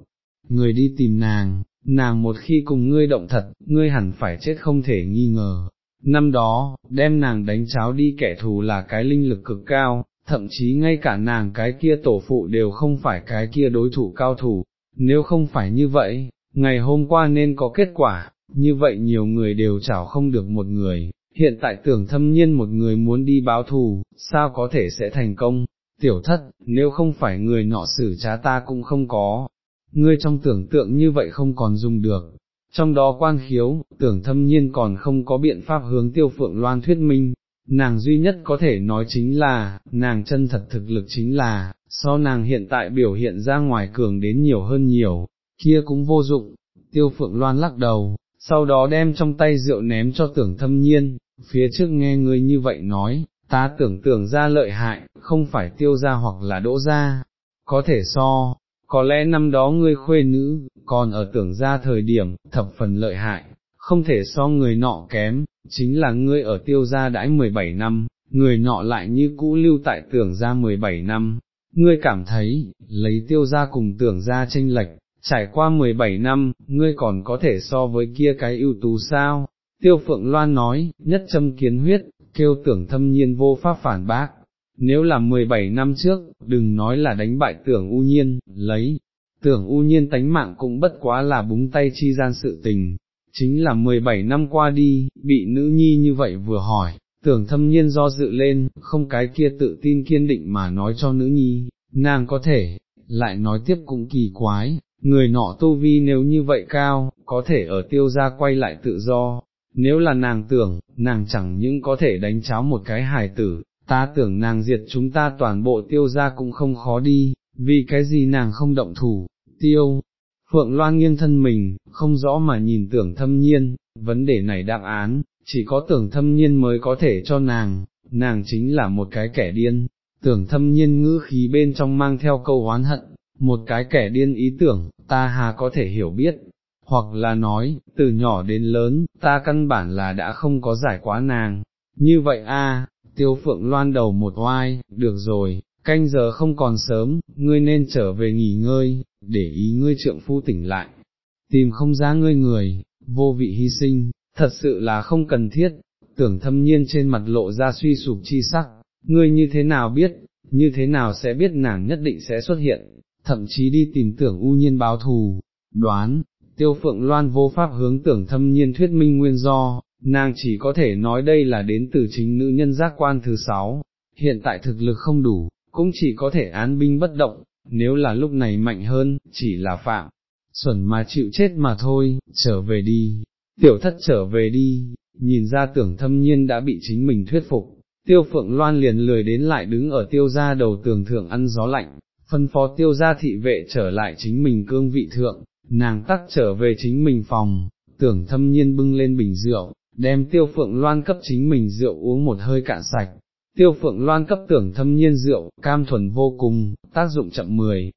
người đi tìm nàng, nàng một khi cùng ngươi động thật, ngươi hẳn phải chết không thể nghi ngờ. Năm đó, đem nàng đánh cháo đi kẻ thù là cái linh lực cực cao, thậm chí ngay cả nàng cái kia tổ phụ đều không phải cái kia đối thủ cao thủ, nếu không phải như vậy, ngày hôm qua nên có kết quả, như vậy nhiều người đều chảo không được một người, hiện tại tưởng thâm nhiên một người muốn đi báo thù, sao có thể sẽ thành công, tiểu thất, nếu không phải người nọ xử trá ta cũng không có, ngươi trong tưởng tượng như vậy không còn dùng được. Trong đó quan khiếu, tưởng thâm nhiên còn không có biện pháp hướng tiêu phượng loan thuyết minh, nàng duy nhất có thể nói chính là, nàng chân thật thực lực chính là, so nàng hiện tại biểu hiện ra ngoài cường đến nhiều hơn nhiều, kia cũng vô dụng, tiêu phượng loan lắc đầu, sau đó đem trong tay rượu ném cho tưởng thâm nhiên, phía trước nghe ngươi như vậy nói, ta tưởng tưởng ra lợi hại, không phải tiêu ra hoặc là đỗ ra, có thể so, có lẽ năm đó ngươi khuê nữ, còn ở tưởng ra thời điểm, thập phần lợi hại, không thể so người nọ kém, chính là ngươi ở tiêu gia đãi 17 năm, người nọ lại như cũ lưu tại tưởng ra 17 năm, ngươi cảm thấy, lấy tiêu gia cùng tưởng ra tranh lệch, trải qua 17 năm, ngươi còn có thể so với kia cái ưu tú sao? Tiêu Phượng Loan nói, nhất châm kiến huyết, kêu tưởng thâm nhiên vô pháp phản bác, nếu là 17 năm trước, đừng nói là đánh bại tưởng u nhiên, lấy, tưởng u nhiên tánh mạng cũng bất quá là búng tay chi gian sự tình, chính là 17 năm qua đi, bị nữ nhi như vậy vừa hỏi, tưởng thâm nhiên do dự lên, không cái kia tự tin kiên định mà nói cho nữ nhi, nàng có thể, lại nói tiếp cũng kỳ quái, người nọ tu vi nếu như vậy cao, có thể ở tiêu gia quay lại tự do, nếu là nàng tưởng, nàng chẳng những có thể đánh cháo một cái hài tử, ta tưởng nàng diệt chúng ta toàn bộ tiêu ra cũng không khó đi, vì cái gì nàng không động thủ, tiêu. Phượng Loan nghiêng thân mình, không rõ mà nhìn tưởng thâm nhiên, vấn đề này đáp án, chỉ có tưởng thâm nhiên mới có thể cho nàng, nàng chính là một cái kẻ điên, tưởng thâm nhiên ngữ khí bên trong mang theo câu oán hận, một cái kẻ điên ý tưởng, ta hà có thể hiểu biết, hoặc là nói, từ nhỏ đến lớn, ta căn bản là đã không có giải quá nàng, như vậy a, tiêu phượng loan đầu một oai, được rồi, canh giờ không còn sớm, ngươi nên trở về nghỉ ngơi, để ý ngươi trượng phu tỉnh lại, tìm không ra ngươi người, vô vị hy sinh, thật sự là không cần thiết, tưởng thâm nhiên trên mặt lộ ra suy sụp chi sắc, ngươi như thế nào biết, như thế nào sẽ biết nàng nhất định sẽ xuất hiện, thậm chí đi tìm tưởng u nhiên báo thù, đoán, tiêu phượng loan vô pháp hướng tưởng thâm nhiên thuyết minh nguyên do, nàng chỉ có thể nói đây là đến từ chính nữ nhân giác quan thứ sáu, hiện tại thực lực không đủ, cũng chỉ có thể án binh bất động, nếu là lúc này mạnh hơn, chỉ là phạm, xuẩn mà chịu chết mà thôi, trở về đi, tiểu thất trở về đi, nhìn ra tưởng thâm nhiên đã bị chính mình thuyết phục, tiêu phượng loan liền lười đến lại đứng ở tiêu gia đầu tường thượng ăn gió lạnh, phân phó tiêu gia thị vệ trở lại chính mình cương vị thượng, nàng tắc trở về chính mình phòng, tưởng thâm nhiên bưng lên bình rượu, đem tiêu phượng loan cấp chính mình rượu uống một hơi cạn sạch. Tiêu phượng loan cấp tưởng thâm nhiên rượu, cam thuần vô cùng, tác dụng chậm mười.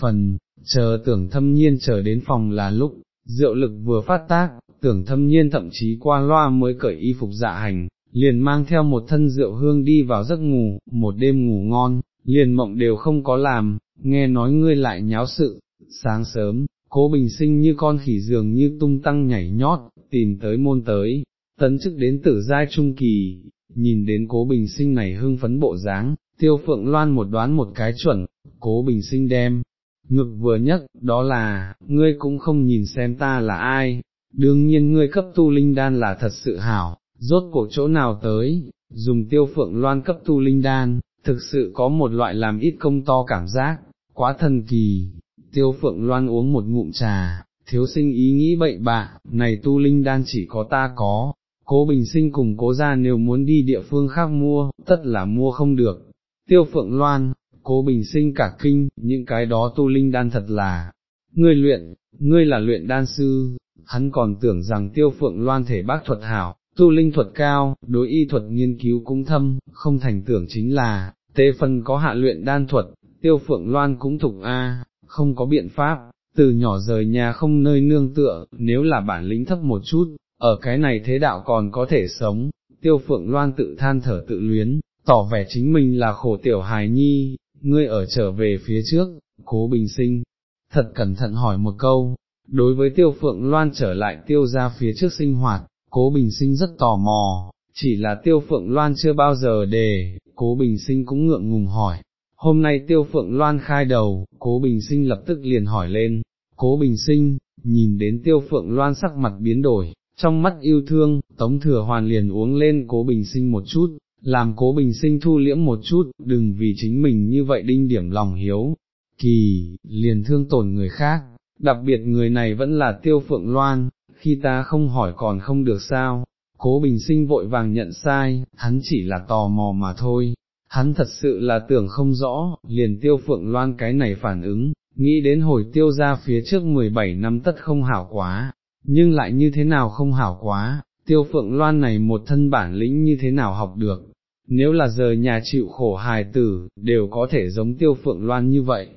Phần, chờ tưởng thâm nhiên chờ đến phòng là lúc, rượu lực vừa phát tác, tưởng thâm nhiên thậm chí qua loa mới cởi y phục dạ hành, liền mang theo một thân rượu hương đi vào giấc ngủ, một đêm ngủ ngon, liền mộng đều không có làm, nghe nói ngươi lại nháo sự, sáng sớm, cố bình sinh như con khỉ dường như tung tăng nhảy nhót, tìm tới môn tới, tấn chức đến tử giai trung kỳ, nhìn đến cố bình sinh này hưng phấn bộ dáng, tiêu phượng loan một đoán một cái chuẩn, cố bình sinh đem, ngực vừa nhất, đó là, ngươi cũng không nhìn xem ta là ai, đương nhiên ngươi cấp tu linh đan là thật sự hảo, rốt cuộc chỗ nào tới, dùng tiêu phượng loan cấp tu linh đan, thực sự có một loại làm ít công to cảm giác, quá thần kỳ, tiêu phượng loan uống một ngụm trà, thiếu sinh ý nghĩ bậy bạ, này tu linh đan chỉ có ta có, cố bình sinh cùng cố ra nếu muốn đi địa phương khác mua, tất là mua không được. Tiêu phượng loan, cố bình sinh cả kinh, những cái đó tu linh đan thật là, ngươi luyện, ngươi là luyện đan sư, hắn còn tưởng rằng tiêu phượng loan thể bác thuật hảo, tu linh thuật cao, đối y thuật nghiên cứu cũng thâm, không thành tưởng chính là, tế phân có hạ luyện đan thuật, tiêu phượng loan cũng thục A, không có biện pháp, từ nhỏ rời nhà không nơi nương tựa, nếu là bản lĩnh thấp một chút, ở cái này thế đạo còn có thể sống, tiêu phượng loan tự than thở tự luyến, tỏ vẻ chính mình là khổ tiểu hài nhi, ngươi ở trở về phía trước, cố bình sinh, thật cẩn thận hỏi một câu, đối với tiêu phượng loan trở lại tiêu ra phía trước sinh hoạt, cố bình sinh rất tò mò, chỉ là tiêu phượng loan chưa bao giờ đề, cố bình sinh cũng ngượng ngùng hỏi. Hôm nay tiêu phượng loan khai đầu, cố bình sinh lập tức liền hỏi lên, cố bình sinh, nhìn đến tiêu phượng loan sắc mặt biến đổi, trong mắt yêu thương, tống thừa hoàn liền uống lên cố bình sinh một chút, làm cố bình sinh thu liễm một chút, đừng vì chính mình như vậy đinh điểm lòng hiếu, kỳ, liền thương tổn người khác, đặc biệt người này vẫn là tiêu phượng loan, khi ta không hỏi còn không được sao, cố bình sinh vội vàng nhận sai, hắn chỉ là tò mò mà thôi, hắn thật sự là tưởng không rõ, liền tiêu phượng loan cái này phản ứng, nghĩ đến hồi tiêu ra phía trước 17 năm tất không hảo quá, nhưng lại như thế nào không hảo quá, tiêu phượng loan này một thân bản lĩnh như thế nào học được, nếu là giờ nhà chịu khổ hài tử, đều có thể giống tiêu phượng loan như vậy,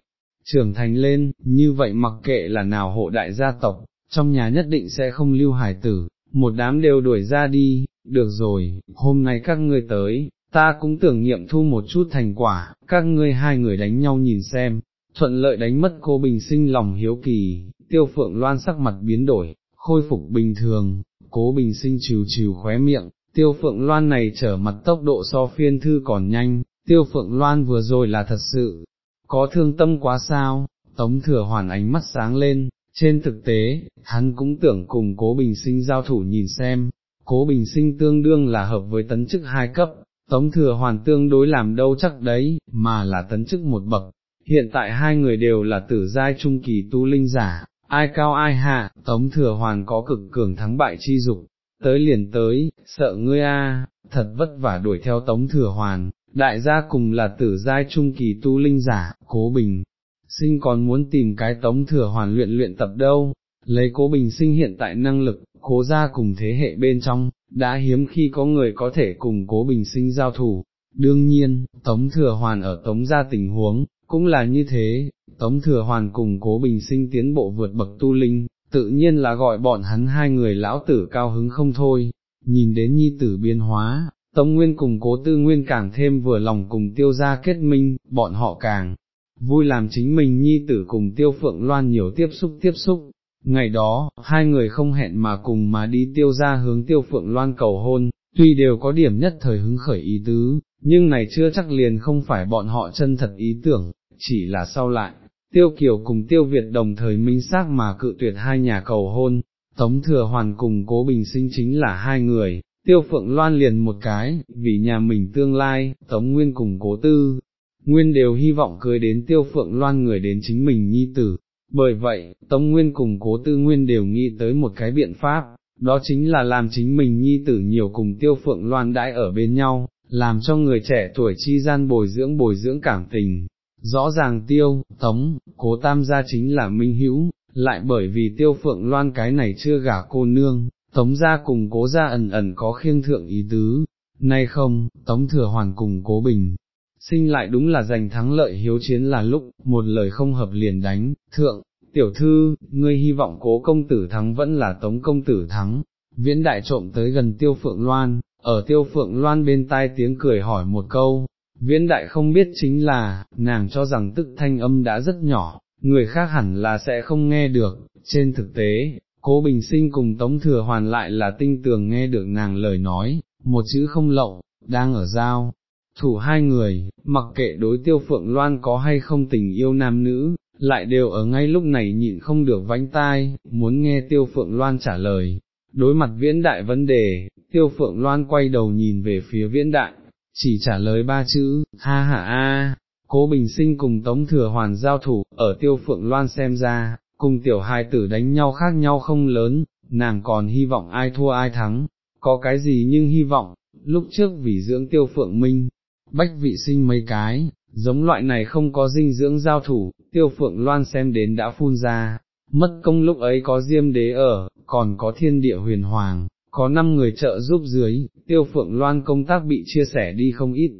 trưởng thành lên, như vậy mặc kệ là nào hộ đại gia tộc, trong nhà nhất định sẽ không lưu hài tử, một đám đều đuổi ra đi, được rồi, hôm nay các ngươi tới, ta cũng tưởng nghiệm thu một chút thành quả, các ngươi hai người đánh nhau nhìn xem, thuận lợi đánh mất cô bình sinh lòng hiếu kỳ, tiêu phượng loan sắc mặt biến đổi, khôi phục bình thường, cố bình sinh trừ trừ khóe miệng, tiêu phượng loan này trở mặt tốc độ so phiên thư còn nhanh, tiêu phượng loan vừa rồi là thật sự, có thương tâm quá sao, tống thừa hoàn ánh mắt sáng lên, trên thực tế, hắn cũng tưởng cùng cố bình sinh giao thủ nhìn xem, cố bình sinh tương đương là hợp với tấn chức hai cấp, tống thừa hoàn tương đối làm đâu chắc đấy, mà là tấn chức một bậc, hiện tại hai người đều là tử giai trung kỳ tu linh giả, ai cao ai hạ, tống thừa hoàn có cực cường thắng bại chi dục, tới liền tới, sợ ngươi a, thật vất vả đuổi theo tống thừa hoàn, đại gia cùng là tử giai trung kỳ tu linh giả, cố bình, sinh còn muốn tìm cái tống thừa hoàn luyện luyện tập đâu, lấy cố bình sinh hiện tại năng lực, cố gia cùng thế hệ bên trong, đã hiếm khi có người có thể cùng cố bình sinh giao thủ. Đương nhiên, Tống Thừa Hoàn ở Tống gia tình huống, cũng là như thế, Tống Thừa Hoàn cùng cố bình sinh tiến bộ vượt bậc tu linh, tự nhiên là gọi bọn hắn hai người lão tử cao hứng không thôi, nhìn đến nhi tử biến hóa, Tống Nguyên cùng cố tư nguyên càng thêm vừa lòng cùng tiêu gia kết minh, bọn họ càng vui làm chính mình nhi tử cùng tiêu phượng loan nhiều tiếp xúc tiếp xúc. Ngày đó, hai người không hẹn mà cùng mà đi tiêu ra hướng tiêu phượng loan cầu hôn, tuy đều có điểm nhất thời hứng khởi ý tứ, nhưng này chưa chắc liền không phải bọn họ chân thật ý tưởng, chỉ là sau lại, tiêu kiều cùng tiêu Việt đồng thời minh xác mà cự tuyệt hai nhà cầu hôn, tống thừa hoàn cùng cố bình sinh chính là hai người, tiêu phượng loan liền một cái, vì nhà mình tương lai, tống nguyên cùng cố tư, nguyên đều hy vọng cưới đến tiêu phượng loan người đến chính mình nhi tử, bởi vậy, tống nguyên cùng cố tư nguyên đều nghĩ tới một cái biện pháp, đó chính là làm chính mình nhi tử nhiều cùng tiêu phượng loan đãi ở bên nhau, làm cho người trẻ tuổi chi gian bồi dưỡng bồi dưỡng cảm tình, rõ ràng tiêu, tống, cố tam gia chính là minh hữu, lại bởi vì tiêu phượng loan cái này chưa gả cô nương, tống gia cùng cố gia ẩn ẩn có khiêng thượng ý tứ, nay không, tống thừa hoàn cùng cố bình, sinh lại đúng là giành thắng lợi hiếu chiến là lúc, một lời không hợp liền đánh, thượng, tiểu thư, ngươi hy vọng cố công tử thắng vẫn là tống công tử thắng, viễn đại trộm tới gần tiêu phượng loan, ở tiêu phượng loan bên tai tiếng cười hỏi một câu, viễn đại không biết chính là, nàng cho rằng tức thanh âm đã rất nhỏ, người khác hẳn là sẽ không nghe được, trên thực tế, cố bình sinh cùng tống thừa hoàn lại là tinh tường nghe được nàng lời nói, một chữ không lậu, đang ở giao. Thủ hai người, mặc kệ đối tiêu phượng loan có hay không tình yêu nam nữ, lại đều ở ngay lúc này nhịn không được vánh tai, muốn nghe tiêu phượng loan trả lời. Đối mặt viễn đại vấn đề, tiêu phượng loan quay đầu nhìn về phía viễn đại, chỉ trả lời ba chữ, ha ha a. Cố Bình Sinh cùng Tống Thừa Hoàn giao thủ, ở tiêu phượng loan xem ra, cùng tiểu hai tử đánh nhau khác nhau không lớn, nàng còn hy vọng ai thua ai thắng, có cái gì nhưng hy vọng, lúc trước vì dưỡng tiêu phượng minh, bách vị sinh mấy cái, giống loại này không có dinh dưỡng giao thủ, tiêu phượng loan xem đến đã phun ra, mất công lúc ấy có diêm đế ở, còn có thiên địa huyền hoàng, có năm người trợ giúp dưới, tiêu phượng loan công tác bị chia sẻ đi không ít,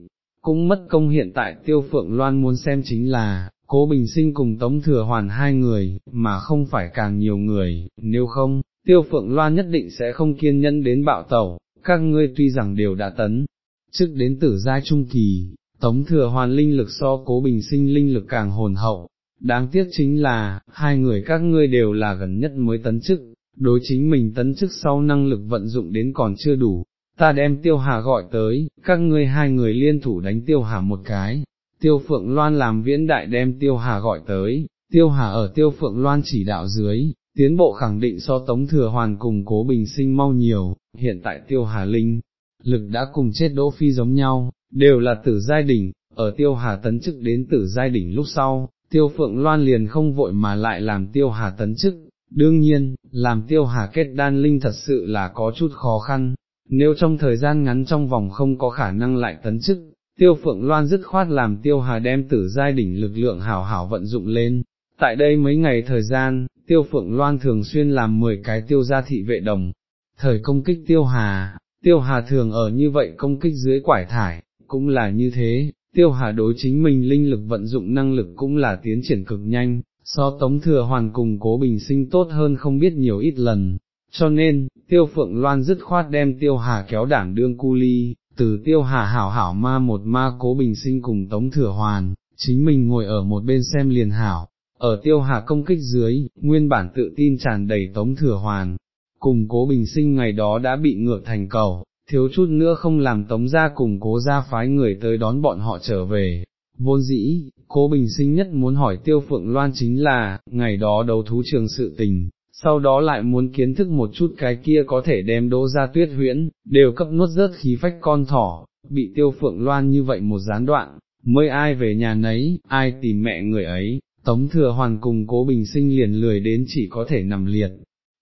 cũng mất công hiện tại tiêu phượng loan muốn xem chính là, cố bình sinh cùng tống thừa hoàn hai người, mà không phải càng nhiều người, nếu không, tiêu phượng loan nhất định sẽ không kiên nhẫn đến bạo tẩu, các ngươi tuy rằng đều đã tấn, trước đến tử giai trung kỳ, tống thừa hoàn linh lực so cố bình sinh linh lực càng hồn hậu, đáng tiếc chính là, hai người các ngươi đều là gần nhất mới tấn chức, đối chính mình tấn chức sau năng lực vận dụng đến còn chưa đủ, ta đem tiêu hà gọi tới, các ngươi hai người liên thủ đánh tiêu hà một cái, tiêu phượng loan làm viễn đại đem tiêu hà gọi tới, tiêu hà ở tiêu phượng loan chỉ đạo dưới, tiến bộ khẳng định so tống thừa hoàn cùng cố bình sinh mau nhiều, hiện tại tiêu hà linh, lực đã cùng chết đỗ phi giống nhau, đều là tử giai đỉnh, ở tiêu hà tấn chức đến tử giai đỉnh lúc sau, tiêu phượng loan liền không vội mà lại làm tiêu hà tấn chức, đương nhiên, làm tiêu hà kết đan linh thật sự là có chút khó khăn, nếu trong thời gian ngắn trong vòng không có khả năng lại tấn chức, tiêu phượng loan dứt khoát làm tiêu hà đem tử giai đỉnh lực lượng hảo hảo vận dụng lên. Tại đây mấy ngày thời gian, tiêu phượng loan thường xuyên làm 10 cái tiêu gia thị vệ đồng, thời công kích tiêu hà, tiêu hà thường ở như vậy công kích dưới quải thải, cũng là như thế, tiêu hà đối chính mình linh lực vận dụng năng lực cũng là tiến triển cực nhanh, so tống thừa hoàn cùng cố bình sinh tốt hơn không biết nhiều ít lần, cho nên, tiêu phượng loan dứt khoát đem tiêu hà kéo đảng đương cu ly, từ tiêu hà hảo hảo ma một ma cố bình sinh cùng tống thừa hoàn, chính mình ngồi ở một bên xem liền hảo, ở tiêu hà công kích dưới, nguyên bản tự tin tràn đầy tống thừa hoàn, cùng cố bình sinh ngày đó đã bị ngược thành cầu, thiếu chút nữa không làm tống ra cùng cố ra phái người tới đón bọn họ trở về. Vốn dĩ, cố bình sinh nhất muốn hỏi tiêu phượng loan chính là, ngày đó đấu thú trường sự tình, sau đó lại muốn kiến thức một chút cái kia có thể đem đỗ ra tuyết huyễn, đều cấp nuốt rớt khí phách con thỏ, bị tiêu phượng loan như vậy một gián đoạn, mới ai về nhà nấy, ai tìm mẹ người ấy, tống thừa hoàn cùng cố bình sinh liền lười đến chỉ có thể nằm liệt,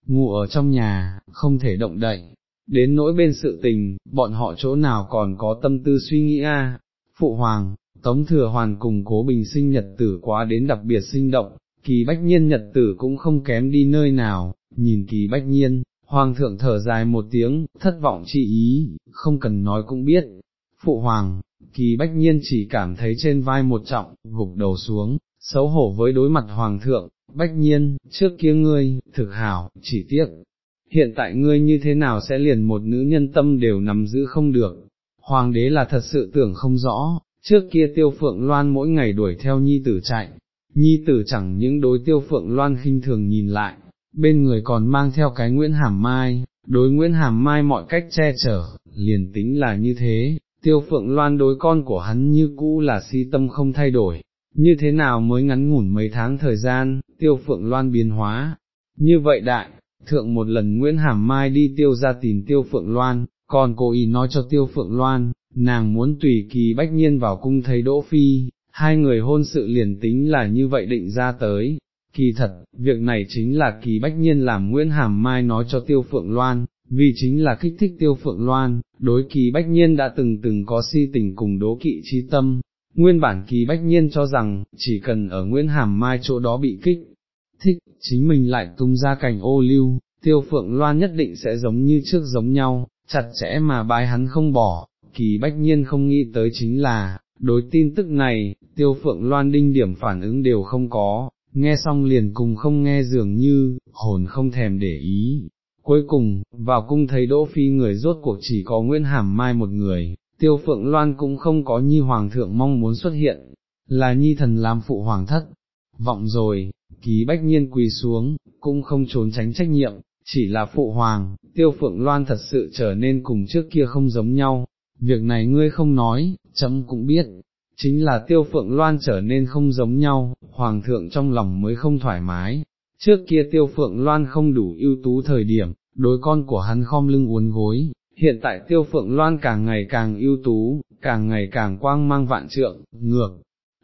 ngủ ở trong nhà, không thể động đậy. Đến nỗi bên sự tình, bọn họ chỗ nào còn có tâm tư suy nghĩ a? Phụ hoàng, Tống Thừa Hoàn cùng cố bình sinh nhật tử quá đến đặc biệt sinh động, kỳ bách nhiên nhật tử cũng không kém đi nơi nào, nhìn kỳ bách nhiên, hoàng thượng thở dài một tiếng, thất vọng chi ý, không cần nói cũng biết, phụ hoàng, kỳ bách nhiên chỉ cảm thấy trên vai một trọng, gục đầu xuống, xấu hổ với đối mặt hoàng thượng, bách nhiên, trước kia ngươi, thực hảo, chỉ tiếc, hiện tại ngươi như thế nào sẽ liền một nữ nhân tâm đều nắm giữ không được, hoàng đế là thật sự tưởng không rõ, trước kia tiêu phượng loan mỗi ngày đuổi theo nhi tử chạy, nhi tử chẳng những đối tiêu phượng loan khinh thường nhìn lại, bên người còn mang theo cái Nguyễn Hàm Mai, đối Nguyễn Hàm Mai mọi cách che chở, liền tính là như thế, tiêu phượng loan đối con của hắn như cũ là si tâm không thay đổi, như thế nào mới ngắn ngủn mấy tháng thời gian, tiêu phượng loan biến hóa, như vậy đại, thượng một lần Nguyễn Hàm Mai đi tiêu ra tìm tiêu phượng loan, còn cố ý nói cho tiêu phượng loan, nàng muốn tùy kỳ bách nhiên vào cung thấy Đỗ Phi, hai người hôn sự liền tính là như vậy định ra tới. Kỳ thật, việc này chính là kỳ bách nhiên làm Nguyễn Hàm Mai nói cho Tiêu Phượng Loan, vì chính là kích thích Tiêu Phượng Loan, đối kỳ bách nhiên đã từng từng có si tình cùng đố kỵ chi tâm, Nguyên bản kỳ bách nhiên cho rằng, chỉ cần ở Nguyễn Hàm Mai chỗ đó bị kích, thích, chính mình lại tung ra cảnh ô lưu, tiêu phượng loan nhất định sẽ giống như trước giống nhau, chặt chẽ mà bái hắn không bỏ, kỳ bách nhiên không nghĩ tới chính là, đối tin tức này, tiêu phượng loan đinh điểm phản ứng đều không có, nghe xong liền cùng không nghe dường như, hồn không thèm để ý. Cuối cùng, vào cung thấy Đỗ Phi người rốt cuộc chỉ có Nguyễn Hàm Mai một người, tiêu phượng loan cũng không có nhi hoàng thượng mong muốn xuất hiện, là nhi thần làm phụ hoàng thất. Vọng rồi, ký bách nhiên quỳ xuống, cũng không trốn tránh trách nhiệm, chỉ là phụ hoàng, tiêu phượng loan thật sự trở nên cùng trước kia không giống nhau, việc này ngươi không nói, chấm cũng biết, chính là tiêu phượng loan trở nên không giống nhau, hoàng thượng trong lòng mới không thoải mái, trước kia tiêu phượng loan không đủ ưu tú thời điểm, đối con của hắn khom lưng uốn gối, hiện tại tiêu phượng loan càng ngày càng ưu tú, càng ngày càng quang mang vạn trượng, ngược,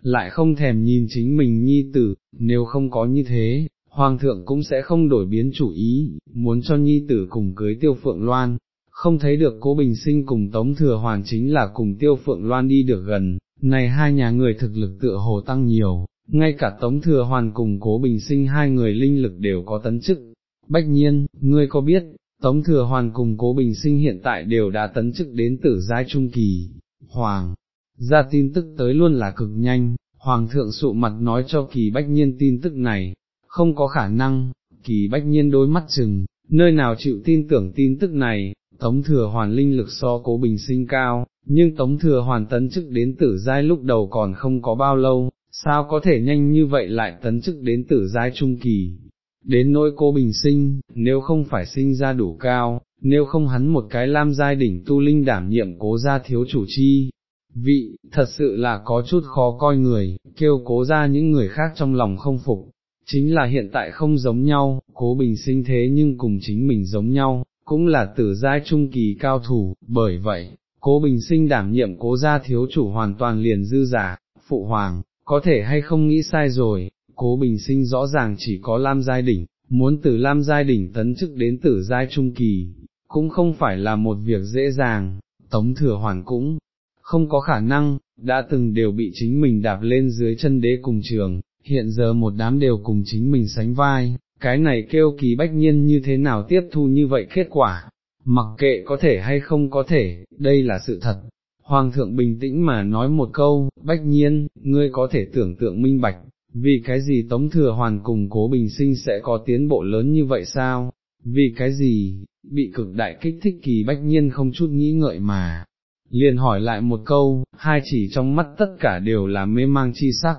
lại không thèm nhìn chính mình nhi tử, nếu không có như thế, hoàng thượng cũng sẽ không đổi biến chủ ý, muốn cho nhi tử cùng cưới tiêu phượng loan, không thấy được cố bình sinh cùng tống thừa hoàn chính là cùng tiêu phượng loan đi được gần, này hai nhà người thực lực tựa hồ tăng nhiều, ngay cả tống thừa hoàn cùng cố bình sinh hai người linh lực đều có tấn chức. Bách nhiên, ngươi có biết, Tống Thừa Hoàn cùng Cố Bình Sinh hiện tại đều đã tấn chức đến tử giai trung kỳ, Hoàng, ra tin tức tới luôn là cực nhanh, Hoàng thượng sụ mặt nói cho kỳ bách nhiên tin tức này, không có khả năng, kỳ bách nhiên đôi mắt chừng, nơi nào chịu tin tưởng tin tức này, Tống Thừa Hoàn linh lực so Cố Bình Sinh cao, nhưng Tống Thừa Hoàn tấn chức đến tử giai lúc đầu còn không có bao lâu, sao có thể nhanh như vậy lại tấn chức đến tử giai trung kỳ, Đến nỗi cô bình sinh, nếu không phải sinh ra đủ cao, nếu không hắn một cái lam giai đỉnh tu linh đảm nhiệm cố gia thiếu chủ chi, vị, thật sự là có chút khó coi người, kêu cố ra những người khác trong lòng không phục, chính là hiện tại không giống nhau, cố bình sinh thế nhưng cùng chính mình giống nhau, cũng là tử giai trung kỳ cao thủ, bởi vậy, cố bình sinh đảm nhiệm cố gia thiếu chủ hoàn toàn liền dư giả, phụ hoàng, có thể hay không nghĩ sai rồi, cố bình sinh rõ ràng chỉ có Lam Giai Đỉnh, muốn từ Lam Giai Đỉnh tấn chức đến tử Giai Trung Kỳ, cũng không phải là một việc dễ dàng, Tống Thừa Hoàn cũng không có khả năng, đã từng đều bị chính mình đạp lên dưới chân đế cùng trường, hiện giờ một đám đều cùng chính mình sánh vai, cái này kêu kỳ bách nhiên như thế nào tiếp thu như vậy kết quả, mặc kệ có thể hay không có thể, đây là sự thật. Hoàng thượng bình tĩnh mà nói một câu, bách nhiên, ngươi có thể tưởng tượng minh bạch, vì cái gì Tống Thừa Hoàn cùng Cố Bình Sinh sẽ có tiến bộ lớn như vậy sao? Vì cái gì, bị cực đại kích thích kỳ bách nhiên không chút nghĩ ngợi mà, liền hỏi lại một câu, hai chỉ trong mắt tất cả đều là mê mang chi sắc.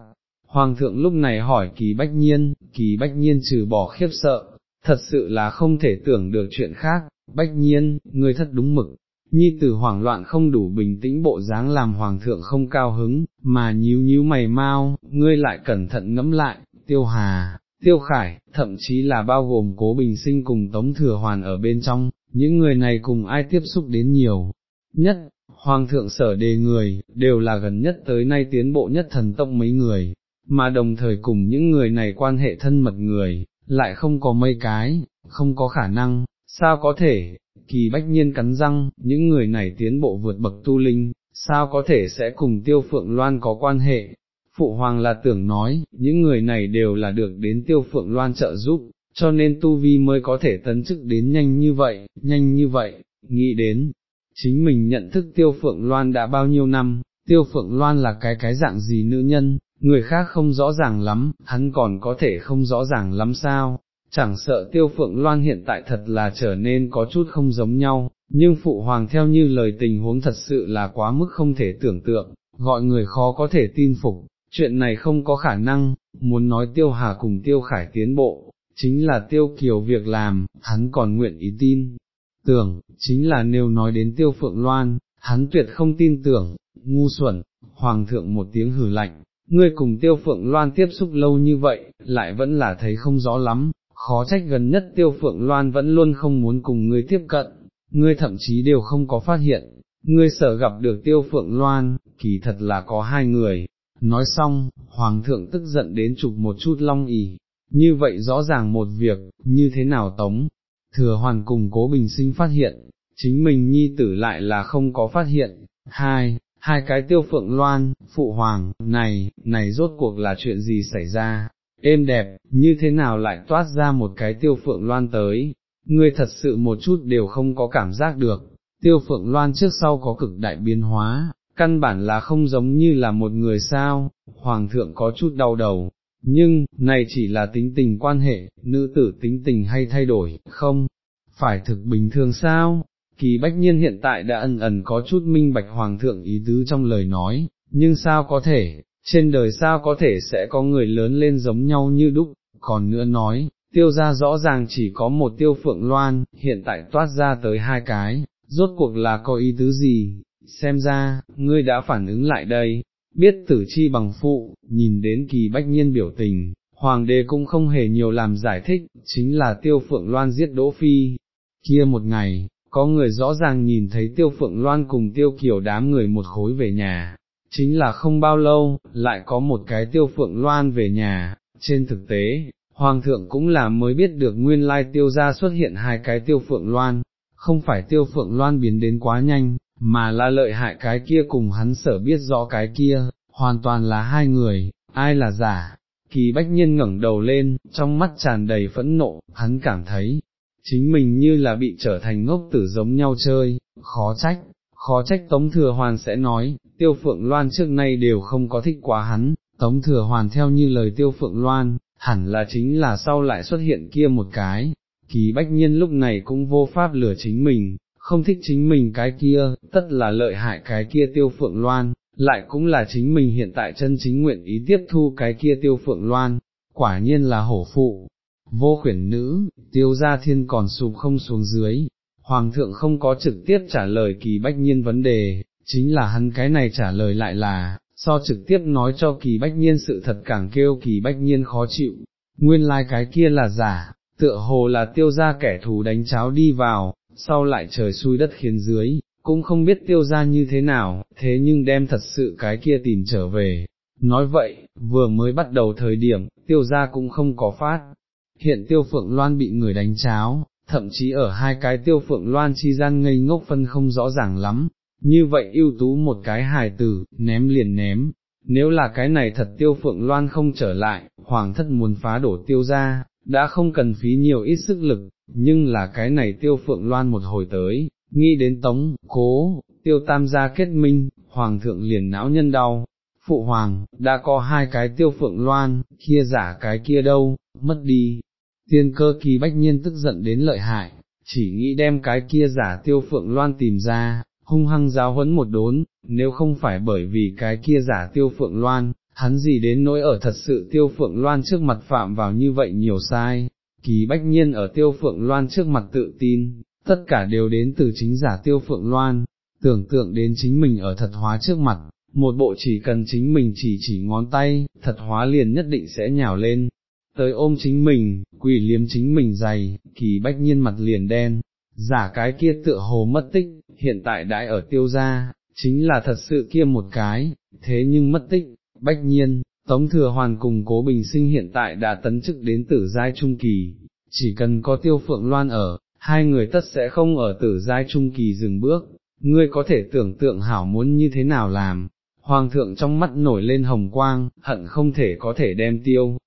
Hoàng thượng lúc này hỏi kỳ bách nhiên, kỳ bách nhiên trừ bỏ khiếp sợ, thật sự là không thể tưởng được chuyện khác, bách nhiên, người thật đúng mực, nhi tử hoảng loạn không đủ bình tĩnh bộ dáng làm hoàng thượng không cao hứng, mà nhíu nhíu mày mau, ngươi lại cẩn thận ngẫm lại, tiêu hà, tiêu khải, thậm chí là bao gồm cố bình sinh cùng tống thừa hoàn ở bên trong, những người này cùng ai tiếp xúc đến nhiều. Nhất, hoàng thượng sở đề người, đều là gần nhất tới nay tiến bộ nhất thần tông mấy người, mà đồng thời cùng những người này quan hệ thân mật người, lại không có mấy cái, không có khả năng, sao có thể, kỳ bách nhiên cắn răng, những người này tiến bộ vượt bậc tu linh, sao có thể sẽ cùng tiêu phượng loan có quan hệ. Phụ hoàng là tưởng nói, những người này đều là được đến tiêu phượng loan trợ giúp, cho nên tu vi mới có thể tấn chức đến nhanh như vậy, nhanh như vậy, nghĩ đến, chính mình nhận thức tiêu phượng loan đã bao nhiêu năm, tiêu phượng loan là cái cái dạng gì nữ nhân, người khác không rõ ràng lắm, hắn còn có thể không rõ ràng lắm sao, chẳng sợ tiêu phượng loan hiện tại thật là trở nên có chút không giống nhau, nhưng phụ hoàng theo như lời tình huống thật sự là quá mức không thể tưởng tượng, gọi người khó có thể tin phục, chuyện này không có khả năng, muốn nói tiêu hà cùng tiêu khải tiến bộ, chính là tiêu kiều việc làm, hắn còn nguyện ý tin, tưởng, chính là nếu nói đến tiêu phượng loan, hắn tuyệt không tin tưởng, ngu xuẩn, hoàng thượng một tiếng hử lạnh. Ngươi cùng tiêu phượng loan tiếp xúc lâu như vậy, lại vẫn là thấy không rõ lắm, khó trách gần nhất tiêu phượng loan vẫn luôn không muốn cùng ngươi tiếp cận, ngươi thậm chí đều không có phát hiện, ngươi sợ gặp được tiêu phượng loan, kỳ thật là có hai người. Nói xong, Hoàng thượng tức giận đến chụp một chút long ỉ, như vậy rõ ràng một việc, như thế nào tống, thừa hoàn cùng cố bình sinh phát hiện, chính mình nhi tử lại là không có phát hiện, hai, hai cái tiêu phượng loan, phụ hoàng, này, này rốt cuộc là chuyện gì xảy ra, êm đẹp, như thế nào lại toát ra một cái tiêu phượng loan tới, ngươi thật sự một chút đều không có cảm giác được, tiêu phượng loan trước sau có cực đại biến hóa, căn bản là không giống như là một người sao, hoàng thượng có chút đau đầu, nhưng, này chỉ là tính tình quan hệ, nữ tử tính tình hay thay đổi, không, phải thực bình thường sao, kỳ bách nhiên hiện tại đã ẩn ẩn có chút minh bạch hoàng thượng ý tứ trong lời nói, nhưng sao có thể, trên đời sao có thể sẽ có người lớn lên giống nhau như đúc, còn nữa nói, tiêu ra rõ ràng chỉ có một tiêu phượng loan, hiện tại toát ra tới hai cái, rốt cuộc là có ý tứ gì, xem ra, ngươi đã phản ứng lại đây, biết tử chi bằng phụ, nhìn đến kỳ bách nhiên biểu tình, hoàng đế cũng không hề nhiều làm giải thích, chính là tiêu phượng loan giết đỗ phi, kia một ngày, có người rõ ràng nhìn thấy tiêu phượng loan cùng tiêu kiểu đám người một khối về nhà, chính là không bao lâu, lại có một cái tiêu phượng loan về nhà, trên thực tế, hoàng thượng cũng là mới biết được nguyên lai tiêu gia xuất hiện hai cái tiêu phượng loan, không phải tiêu phượng loan biến đến quá nhanh, mà là lợi hại cái kia cùng hắn sở biết rõ cái kia, hoàn toàn là hai người, ai là giả. Kỳ bách nhiên ngẩng đầu lên, trong mắt tràn đầy phẫn nộ, hắn cảm thấy, chính mình như là bị trở thành ngốc tử giống nhau chơi, khó trách, khó trách Tống Thừa Hoàn sẽ nói, Tiêu Phượng Loan trước nay đều không có thích quá hắn, Tống Thừa Hoàn theo như lời Tiêu Phượng Loan, hẳn là chính là sau lại xuất hiện kia một cái, kỳ bách nhiên lúc này cũng vô pháp lừa chính mình, không thích chính mình cái kia, tất là lợi hại cái kia Tiêu Phượng Loan, lại cũng là chính mình hiện tại chân chính nguyện ý tiếp thu cái kia Tiêu Phượng Loan, quả nhiên là hổ phụ, vô khuyển nữ, tiêu gia thiên còn sụp không xuống dưới, hoàng thượng không có trực tiếp trả lời kỳ bách nhiên vấn đề, chính là hắn cái này trả lời lại là, so trực tiếp nói cho kỳ bách nhiên sự thật càng kêu kỳ bách nhiên khó chịu, nguyên lai like cái kia là giả, tựa hồ là tiêu gia kẻ thù đánh cháo đi vào, sau lại trời xui đất khiến dưới, cũng không biết tiêu gia như thế nào, thế nhưng đem thật sự cái kia tìm trở về. Nói vậy, vừa mới bắt đầu thời điểm, tiêu gia cũng không có phát, hiện tiêu phượng loan bị người đánh cháo, thậm chí ở hai cái tiêu phượng loan chi gian ngây ngốc phân không rõ ràng lắm, như vậy ưu tú một cái hài tử, ném liền ném, nếu là cái này thật tiêu phượng loan không trở lại, hoàng thất muốn phá đổ tiêu ra, đã không cần phí nhiều ít sức lực, nhưng là cái này tiêu phượng loan một hồi tới, nghĩ đến tống, cố, tiêu tam gia kết minh, hoàng thượng liền não nhân đau. Phụ hoàng, đã có hai cái tiêu phượng loan, kia giả cái kia đâu, mất đi, tiên cơ kỳ bách nhiên tức giận đến lợi hại, chỉ nghĩ đem cái kia giả tiêu phượng loan tìm ra, hung hăng giáo huấn một đốn, nếu không phải bởi vì cái kia giả tiêu phượng loan, hắn gì đến nỗi ở thật sự tiêu phượng loan trước mặt phạm vào như vậy nhiều sai, kỳ bách nhiên ở tiêu phượng loan trước mặt tự tin, tất cả đều đến từ chính giả tiêu phượng loan, tưởng tượng đến chính mình ở thật hóa trước mặt, một bộ chỉ cần chính mình chỉ chỉ ngón tay, thật hóa liền nhất định sẽ nhào lên, tới ôm chính mình, quỷ liếm chính mình dày, kỳ bách nhiên mặt liền đen, giả cái kia tựa hồ mất tích, hiện tại đãi ở tiêu gia, chính là thật sự kia một cái, thế nhưng mất tích, bách nhiên, Tống Thừa Hoàn cùng Cố Bình Sinh hiện tại đã tấn chức đến tử giai trung kỳ, chỉ cần có tiêu phượng loan ở, hai người tất sẽ không ở tử giai trung kỳ dừng bước, ngươi có thể tưởng tượng hảo muốn như thế nào làm. Hoàng thượng trong mắt nổi lên hồng quang, hận không thể có thể đem tiêu,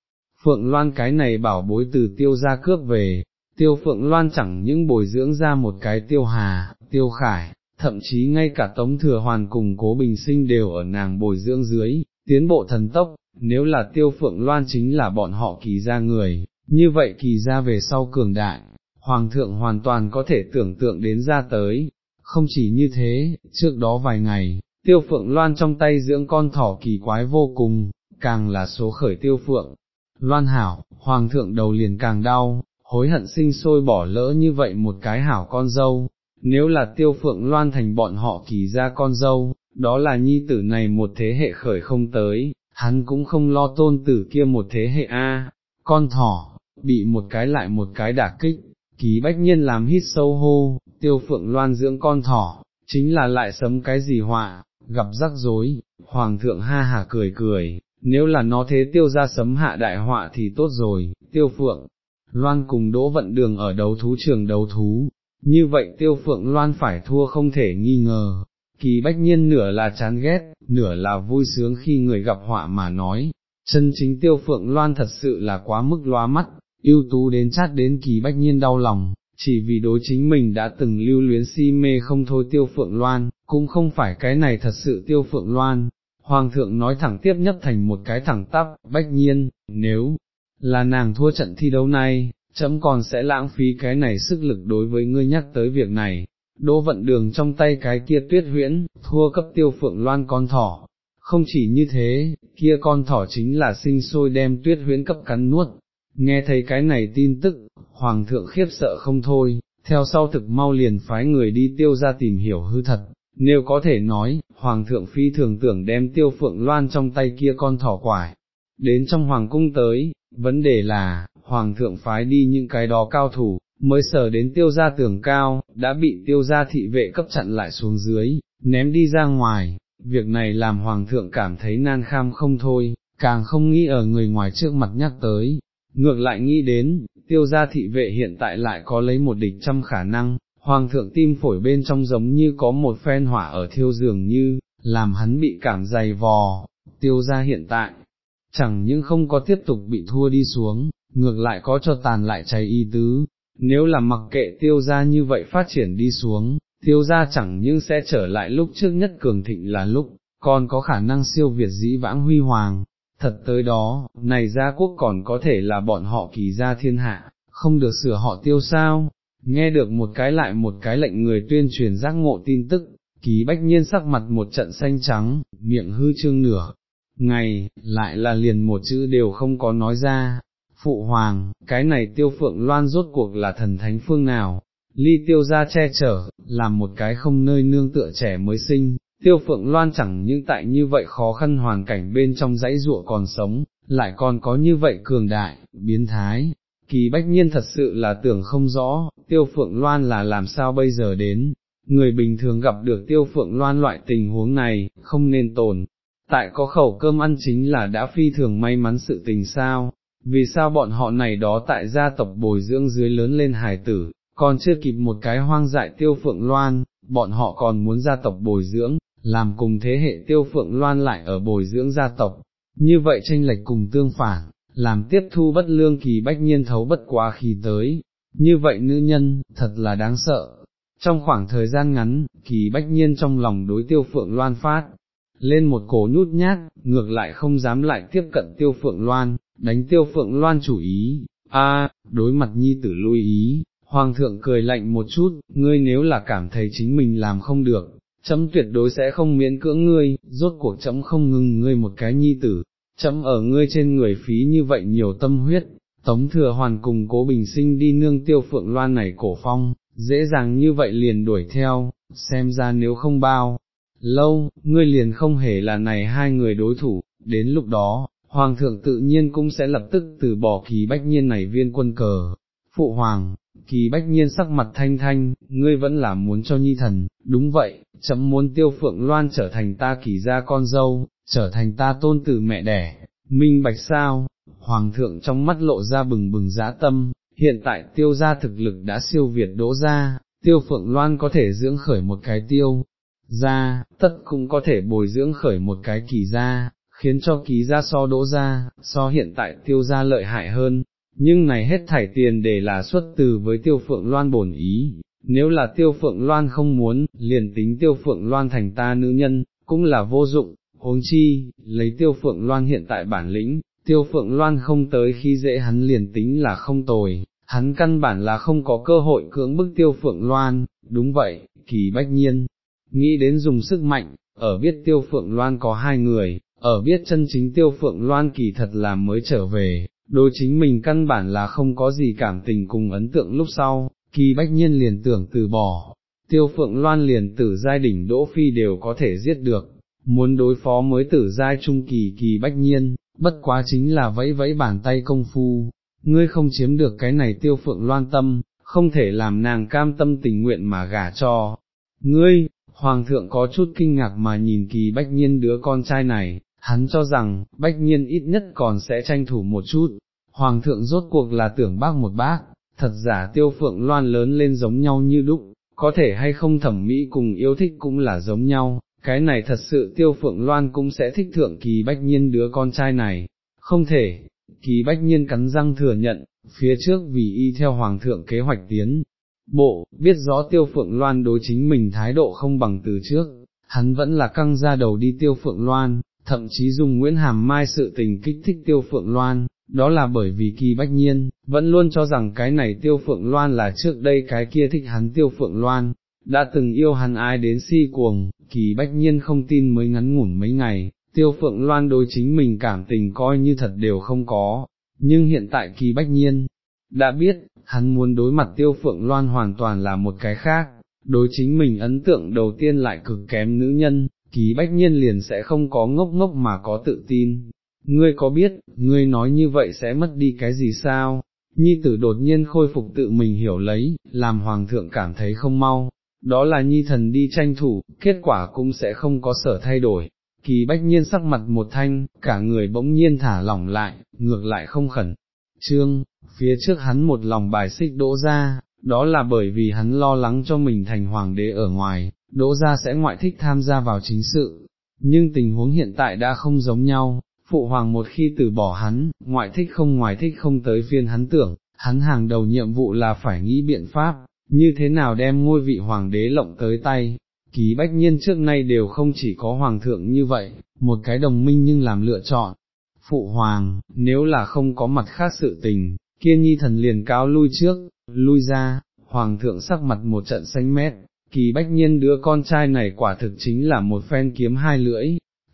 Phượng Loan cái này bảo bối từ tiêu ra cướp về, tiêu Phượng Loan chẳng những bồi dưỡng ra một cái tiêu hà, tiêu khải, thậm chí ngay cả tống thừa hoàn cùng cố bình sinh đều ở nàng bồi dưỡng dưới, tiến bộ thần tốc, nếu là tiêu Phượng Loan chính là bọn họ kỳ ra người, như vậy kỳ ra về sau cường đại, Hoàng thượng hoàn toàn có thể tưởng tượng đến ra tới, không chỉ như thế, trước đó vài ngày, tiêu Phượng Loan trong tay dưỡng con thỏ kỳ quái vô cùng, càng là số khởi tiêu Phượng loan hảo, hoàng thượng đầu liền càng đau, hối hận sinh sôi bỏ lỡ như vậy một cái hảo con dâu, nếu là tiêu phượng loan thành bọn họ kỳ ra con dâu, đó là nhi tử này một thế hệ khởi không tới, hắn cũng không lo tôn tử kia một thế hệ a. con thỏ, bị một cái lại một cái đả kích, ký bách nhiên làm hít sâu hô, tiêu phượng loan dưỡng con thỏ, chính là lại sấm cái gì họa, gặp rắc rối, hoàng thượng ha hả cười cười, nếu là nó thế tiêu ra sấm hạ đại họa thì tốt rồi, tiêu phượng, loan cùng đỗ vận đường ở đấu thú trường đấu thú, như vậy tiêu phượng loan phải thua không thể nghi ngờ, kỳ bách nhiên nửa là chán ghét, nửa là vui sướng khi người gặp họa mà nói, chân chính tiêu phượng loan thật sự là quá mức loa mắt, ưu tú đến chát đến kỳ bách nhiên đau lòng, chỉ vì đối chính mình đã từng lưu luyến si mê không thôi tiêu phượng loan, cũng không phải cái này thật sự tiêu phượng loan. Hoàng thượng nói thẳng tiếp nhất thành một cái thẳng tắp, bách nhiên, nếu là nàng thua trận thi đấu này, chấm còn sẽ lãng phí cái này sức lực đối với ngươi nhắc tới việc này. Đỗ vận đường trong tay cái kia tuyết huyễn, thua cấp tiêu phượng loan con thỏ. Không chỉ như thế, kia con thỏ chính là sinh sôi đem tuyết huyễn cấp cắn nuốt. Nghe thấy cái này tin tức, hoàng thượng khiếp sợ không thôi, theo sau thực mau liền phái người đi tiêu ra tìm hiểu hư thật, nếu có thể nói, hoàng thượng phi thường tưởng đem tiêu phượng loan trong tay kia con thỏ quải, đến trong hoàng cung tới, vấn đề là, hoàng thượng phái đi những cái đó cao thủ, mới sở đến tiêu gia tường cao, đã bị tiêu gia thị vệ cấp chặn lại xuống dưới, ném đi ra ngoài, việc này làm hoàng thượng cảm thấy nan kham không thôi, càng không nghĩ ở người ngoài trước mặt nhắc tới, ngược lại nghĩ đến, tiêu gia thị vệ hiện tại lại có lấy một địch trăm khả năng, hoàng thượng tim phổi bên trong giống như có một phen hỏa ở thiêu dường như, làm hắn bị cảm dày vò, tiêu gia hiện tại, chẳng những không có tiếp tục bị thua đi xuống, ngược lại có cho tàn lại cháy y tứ, nếu là mặc kệ tiêu gia như vậy phát triển đi xuống, tiêu gia chẳng những sẽ trở lại lúc trước nhất cường thịnh là lúc, còn có khả năng siêu việt dĩ vãng huy hoàng, thật tới đó, này gia quốc còn có thể là bọn họ kỳ gia thiên hạ, không được sửa họ tiêu sao, nghe được một cái lại một cái lệnh người tuyên truyền giác ngộ tin tức, ký bách nhiên sắc mặt một trận xanh trắng, miệng hư trương nửa, ngày, lại là liền một chữ đều không có nói ra, phụ hoàng, cái này tiêu phượng loan rốt cuộc là thần thánh phương nào, ly tiêu ra che chở, làm một cái không nơi nương tựa trẻ mới sinh, tiêu phượng loan chẳng những tại như vậy khó khăn hoàn cảnh bên trong dãy ruộng còn sống, lại còn có như vậy cường đại, biến thái. Kỳ bách nhiên thật sự là tưởng không rõ, tiêu phượng loan là làm sao bây giờ đến, người bình thường gặp được tiêu phượng loan loại tình huống này, không nên tồn, tại có khẩu cơm ăn chính là đã phi thường may mắn sự tình sao, vì sao bọn họ này đó tại gia tộc bồi dưỡng dưới lớn lên hài tử, còn chưa kịp một cái hoang dại tiêu phượng loan, bọn họ còn muốn gia tộc bồi dưỡng, làm cùng thế hệ tiêu phượng loan lại ở bồi dưỡng gia tộc, như vậy tranh lệch cùng tương phản, làm tiếp thu bất lương kỳ bách nhiên thấu bất quá khí tới, như vậy nữ nhân, thật là đáng sợ. Trong khoảng thời gian ngắn, kỳ bách nhiên trong lòng đối tiêu phượng loan phát, lên một cổ nhút nhát, ngược lại không dám lại tiếp cận tiêu phượng loan, đánh tiêu phượng loan chủ ý, a đối mặt nhi tử lui ý, hoàng thượng cười lạnh một chút, ngươi nếu là cảm thấy chính mình làm không được, chấm tuyệt đối sẽ không miễn cưỡng ngươi, rốt cuộc chấm không ngừng ngươi một cái nhi tử, chấm ở ngươi trên người phí như vậy nhiều tâm huyết, tống thừa hoàn cùng cố bình sinh đi nương tiêu phượng loan này cổ phong, dễ dàng như vậy liền đuổi theo, xem ra nếu không bao. Lâu, ngươi liền không hề là này hai người đối thủ, đến lúc đó, Hoàng thượng tự nhiên cũng sẽ lập tức từ bỏ kỳ bách nhiên này viên quân cờ. Phụ hoàng, kỳ bách nhiên sắc mặt thanh thanh, ngươi vẫn là muốn cho nhi thần, đúng vậy, chấm muốn tiêu phượng loan trở thành ta kỳ gia con dâu, trở thành ta tôn tử mẹ đẻ, minh bạch sao, hoàng thượng trong mắt lộ ra bừng bừng giá tâm, hiện tại tiêu gia thực lực đã siêu việt đỗ gia, tiêu phượng loan có thể dưỡng khởi một cái tiêu, gia, tất cũng có thể bồi dưỡng khởi một cái kỳ gia, khiến cho ký ra so đỗ ra, so hiện tại tiêu ra lợi hại hơn, nhưng này hết thải tiền để là xuất từ với tiêu phượng loan bổn ý, nếu là tiêu phượng loan không muốn, liền tính tiêu phượng loan thành ta nữ nhân, cũng là vô dụng, huống chi, lấy tiêu phượng loan hiện tại bản lĩnh, tiêu phượng loan không tới khi dễ hắn liền tính là không tồi, hắn căn bản là không có cơ hội cưỡng bức tiêu phượng loan, đúng vậy, kỳ bách nhiên, nghĩ đến dùng sức mạnh, ở biết tiêu phượng loan có hai người, ở biết chân chính tiêu phượng loan kỳ thật là mới trở về, đối chính mình căn bản là không có gì cảm tình cùng ấn tượng lúc sau, kỳ bách nhiên liền tưởng từ bỏ, tiêu phượng loan liền tử giai đỉnh đỗ phi đều có thể giết được, muốn đối phó mới tử giai trung kỳ kỳ bách nhiên, bất quá chính là vẫy vẫy bàn tay công phu, ngươi không chiếm được cái này tiêu phượng loan tâm, không thể làm nàng cam tâm tình nguyện mà gả cho. Ngươi, Hoàng thượng có chút kinh ngạc mà nhìn kỳ bách nhiên đứa con trai này, hắn cho rằng, bách nhiên ít nhất còn sẽ tranh thủ một chút, hoàng thượng rốt cuộc là tưởng bác một bác, thật giả tiêu phượng loan lớn lên giống nhau như đúc, có thể hay không thẩm mỹ cùng yêu thích cũng là giống nhau, cái này thật sự tiêu phượng loan cũng sẽ thích thượng kỳ bách nhiên đứa con trai này, không thể, kỳ bách nhiên cắn răng thừa nhận, phía trước vì y theo hoàng thượng kế hoạch tiến. Bộ, biết rõ tiêu phượng loan đối chính mình thái độ không bằng từ trước, hắn vẫn là căng ra đầu đi tiêu phượng loan, thậm chí dùng Nguyễn Hàm Mai sự tình kích thích tiêu phượng loan, đó là bởi vì kỳ bách nhiên, vẫn luôn cho rằng cái này tiêu phượng loan là trước đây cái kia thích hắn tiêu phượng loan, đã từng yêu hắn ai đến si cuồng, kỳ bách nhiên không tin mới ngắn ngủn mấy ngày, tiêu phượng loan đối chính mình cảm tình coi như thật đều không có, nhưng hiện tại kỳ bách nhiên, đã biết, hắn muốn đối mặt tiêu phượng loan hoàn toàn là một cái khác, đối chính mình ấn tượng đầu tiên lại cực kém nữ nhân, kỳ bách nhiên liền sẽ không có ngốc ngốc mà có tự tin. Ngươi có biết, ngươi nói như vậy sẽ mất đi cái gì sao? Nhi tử đột nhiên khôi phục tự mình hiểu lấy, làm hoàng thượng cảm thấy không mau, đó là nhi thần đi tranh thủ, kết quả cũng sẽ không có sở thay đổi. Kỳ bách nhiên sắc mặt một thanh, cả người bỗng nhiên thả lỏng lại, ngược lại không khẩn. Trương, phía trước hắn một lòng bài xích đỗ ra, đó là bởi vì hắn lo lắng cho mình thành hoàng đế ở ngoài, đỗ ra sẽ ngoại thích tham gia vào chính sự. Nhưng tình huống hiện tại đã không giống nhau, phụ hoàng một khi từ bỏ hắn, ngoại thích không ngoài thích không tới phiên hắn tưởng, hắn hàng đầu nhiệm vụ là phải nghĩ biện pháp, như thế nào đem ngôi vị hoàng đế lộng tới tay, ký bách nhiên trước nay đều không chỉ có hoàng thượng như vậy, một cái đồng minh nhưng làm lựa chọn. Phụ hoàng, nếu là không có mặt khác sự tình, kia nhi thần liền cáo lui trước, lui ra, hoàng thượng sắc mặt một trận xanh mét, kỳ bách nhiên đứa con trai này quả thực chính là một phen kiếm hai lưỡi,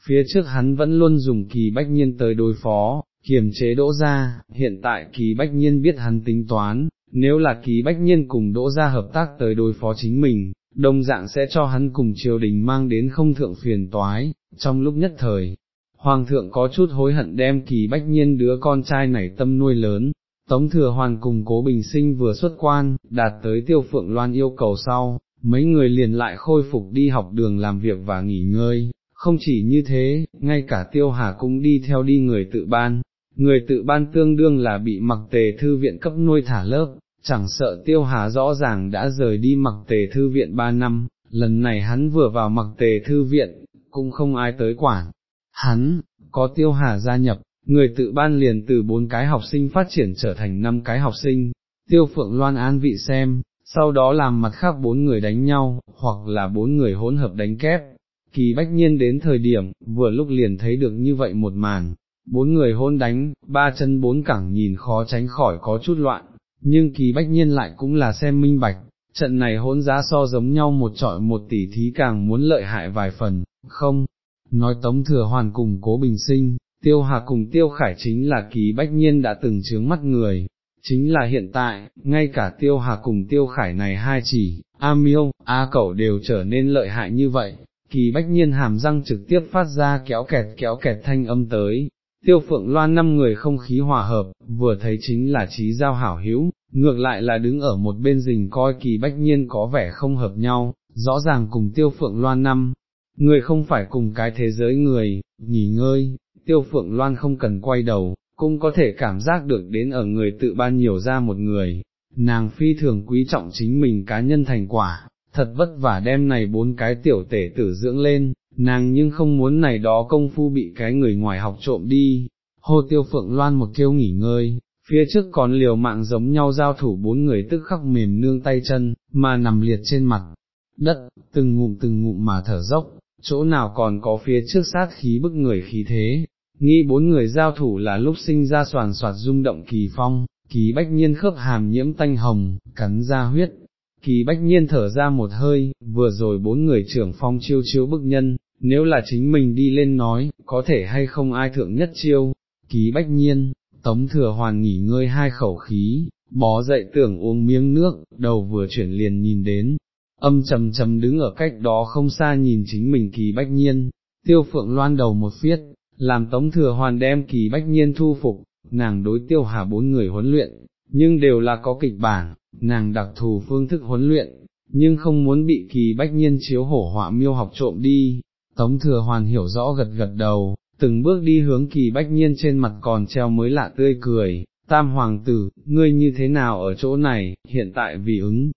phía trước hắn vẫn luôn dùng kỳ bách nhiên tới đối phó, kiềm chế đỗ ra, hiện tại kỳ bách nhiên biết hắn tính toán, nếu là kỳ bách nhiên cùng đỗ ra hợp tác tới đối phó chính mình, đồng dạng sẽ cho hắn cùng triều đình mang đến không thượng phiền toái, trong lúc nhất thời. Hoàng thượng có chút hối hận đem kỳ bách nhiên đứa con trai này tâm nuôi lớn, Tống Thừa Hoàn cùng Cố Bình Sinh vừa xuất quan, đạt tới tiêu phượng loan yêu cầu sau, mấy người liền lại khôi phục đi học đường làm việc và nghỉ ngơi, không chỉ như thế, ngay cả tiêu hà cũng đi theo đi người tự ban, người tự ban tương đương là bị mặc tề thư viện cấp nuôi thả lớp, chẳng sợ tiêu hà rõ ràng đã rời đi mặc tề thư viện ba năm, lần này hắn vừa vào mặc tề thư viện, cũng không ai tới quản. Hắn, có tiêu hà gia nhập, người tự ban liền từ bốn cái học sinh phát triển trở thành năm cái học sinh, tiêu phượng loan an vị xem, sau đó làm mặt khác bốn người đánh nhau, hoặc là bốn người hỗn hợp đánh kép. Kỳ bách nhiên đến thời điểm, vừa lúc liền thấy được như vậy một màn, bốn người hôn đánh, ba chân bốn cẳng nhìn khó tránh khỏi có chút loạn, nhưng kỳ bách nhiên lại cũng là xem minh bạch, trận này hôn giá so giống nhau một trọi một tỷ thí càng muốn lợi hại vài phần, không, nói tống thừa hoàn cùng cố bình sinh, tiêu hà cùng tiêu khải chính là kỳ bách nhiên đã từng chướng mắt người, chính là hiện tại, ngay cả tiêu hà cùng tiêu khải này hai chỉ, A miêu, A cẩu đều trở nên lợi hại như vậy, kỳ bách nhiên hàm răng trực tiếp phát ra kéo kẹt kéo kẹt thanh âm tới. Tiêu phượng loan năm người không khí hòa hợp, vừa thấy chính là trí giao hảo hữu, ngược lại là đứng ở một bên rình coi kỳ bách nhiên có vẻ không hợp nhau, rõ ràng cùng tiêu phượng loan năm, người không phải cùng cái thế giới người, nghỉ ngơi, tiêu phượng loan không cần quay đầu, cũng có thể cảm giác được đến ở người tự ban nhiều ra một người, nàng phi thường quý trọng chính mình cá nhân thành quả, thật vất vả đem này bốn cái tiểu tể tử dưỡng lên, nàng nhưng không muốn này đó công phu bị cái người ngoài học trộm đi, hô tiêu phượng loan một kêu nghỉ ngơi. Phía trước còn liều mạng giống nhau giao thủ bốn người tức khắc mềm nương tay chân, mà nằm liệt trên mặt, đất, từng ngụm từng ngụm mà thở dốc, chỗ nào còn có phía trước sát khí bức người khí thế, nghĩ bốn người giao thủ là lúc sinh ra soàn soạt rung động kỳ phong, kỳ bách nhiên khớp hàm nhiễm tanh hồng, cắn ra huyết, kỳ bách nhiên thở ra một hơi, vừa rồi bốn người trưởng phong chiêu chiêu bức nhân, nếu là chính mình đi lên nói, có thể hay không ai thượng nhất chiêu, kỳ bách nhiên, tống thừa hoàn nghỉ ngơi hai khẩu khí, bó dậy tưởng uống miếng nước, đầu vừa chuyển liền nhìn đến, âm trầm trầm đứng ở cách đó không xa nhìn chính mình kỳ bách nhiên, tiêu phượng loan đầu một phiết, làm tống thừa hoàn đem kỳ bách nhiên thu phục, nàng đối tiêu hà bốn người huấn luyện, nhưng đều là có kịch bản, nàng đặc thù phương thức huấn luyện, nhưng không muốn bị kỳ bách nhiên chiếu hổ họa miêu học trộm đi, tống thừa hoàn hiểu rõ gật gật đầu, từng bước đi hướng kỳ bách nhiên trên mặt còn treo mới lạ tươi cười, tam hoàng tử, ngươi như thế nào ở chỗ này, hiện tại vì ứng,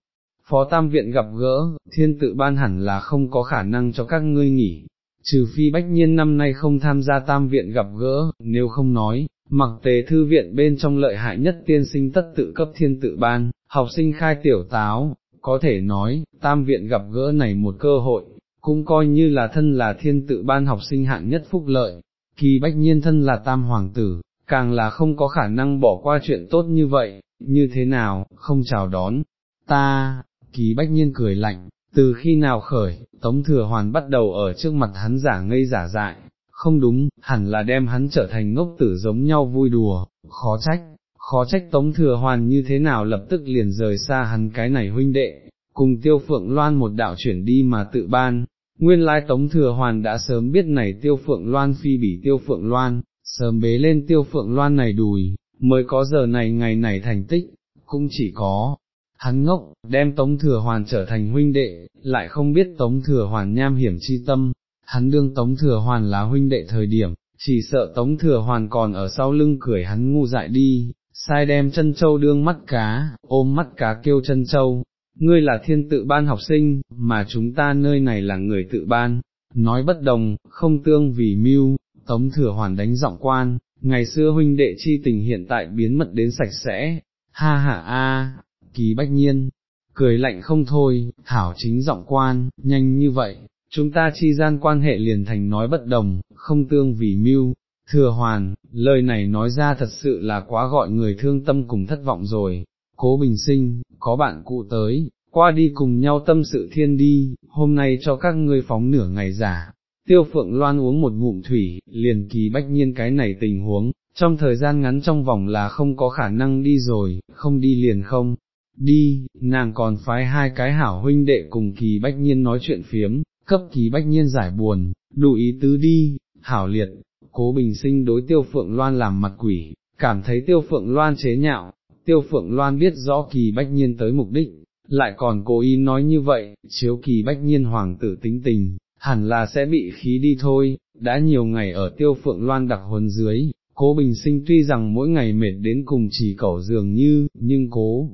phó tam viện gặp gỡ, thiên tự ban hẳn là không có khả năng cho các ngươi nghỉ, trừ phi bách nhiên năm nay không tham gia tam viện gặp gỡ, nếu không nói, mặc tề thư viện bên trong lợi hại nhất tiên sinh tất tự cấp thiên tự ban, học sinh khai tiểu táo, có thể nói, tam viện gặp gỡ này một cơ hội, cũng coi như là thân là thiên tự ban học sinh hạng nhất phúc lợi, kỳ bách nhiên thân là tam hoàng tử, càng là không có khả năng bỏ qua chuyện tốt như vậy, như thế nào, không chào đón, ta, kỳ bách nhiên cười lạnh, từ khi nào khởi, Tống Thừa Hoàn bắt đầu ở trước mặt hắn giả ngây giả dại, không đúng, hẳn là đem hắn trở thành ngốc tử giống nhau vui đùa, khó trách, khó trách Tống Thừa Hoàn như thế nào lập tức liền rời xa hắn cái này huynh đệ, cùng Tiêu Phượng Loan một đạo chuyển đi mà tự ban. Nguyên lai Tống Thừa Hoàn đã sớm biết này Tiêu Phượng Loan phi bỉ Tiêu Phượng Loan, sớm bế lên Tiêu Phượng Loan này đùi, mới có giờ này ngày này thành tích, cũng chỉ có, hắn ngốc, đem Tống Thừa Hoàn trở thành huynh đệ, lại không biết Tống Thừa Hoàn nham hiểm chi tâm, hắn đương Tống Thừa Hoàn là huynh đệ thời điểm, chỉ sợ Tống Thừa Hoàn còn ở sau lưng cười hắn ngu dại đi, sai đem chân châu đương mắt cá, ôm mắt cá kêu chân châu, ngươi là thiên tự ban học sinh, mà chúng ta nơi này là người tự ban, nói bất đồng, không tương vì mưu, Tống Thừa Hoàn đánh giọng quan, ngày xưa huynh đệ chi tình hiện tại biến mật đến sạch sẽ, ha ha a, kỳ bách nhiên, cười lạnh không thôi, thảo chính giọng quan, nhanh như vậy, chúng ta chi gian quan hệ liền thành nói bất đồng, không tương vì mưu, thừa hoàn, lời này nói ra thật sự là quá gọi người thương tâm cùng thất vọng rồi, cố bình sinh, có bạn cụ tới, qua đi cùng nhau tâm sự thiên đi, hôm nay cho các ngươi phóng nửa ngày giả. Tiêu phượng loan uống một ngụm thủy, liền kỳ bách nhiên cái này tình huống, trong thời gian ngắn trong vòng là không có khả năng đi rồi, không đi liền không, đi, nàng còn phái hai cái hảo huynh đệ cùng kỳ bách nhiên nói chuyện phiếm, cấp kỳ bách nhiên giải buồn, đủ ý tứ đi, hảo liệt, cố bình sinh đối tiêu phượng loan làm mặt quỷ, cảm thấy tiêu phượng loan chế nhạo, tiêu phượng loan biết rõ kỳ bách nhiên tới mục đích, lại còn cố ý nói như vậy, chiếu kỳ bách nhiên hoàng tử tính tình, hẳn là sẽ bị khí đi thôi, đã nhiều ngày ở tiêu phượng loan đặc huấn dưới. Cố Bình Sinh tuy rằng mỗi ngày mệt đến cùng chỉ cẩu dường như, nhưng cố,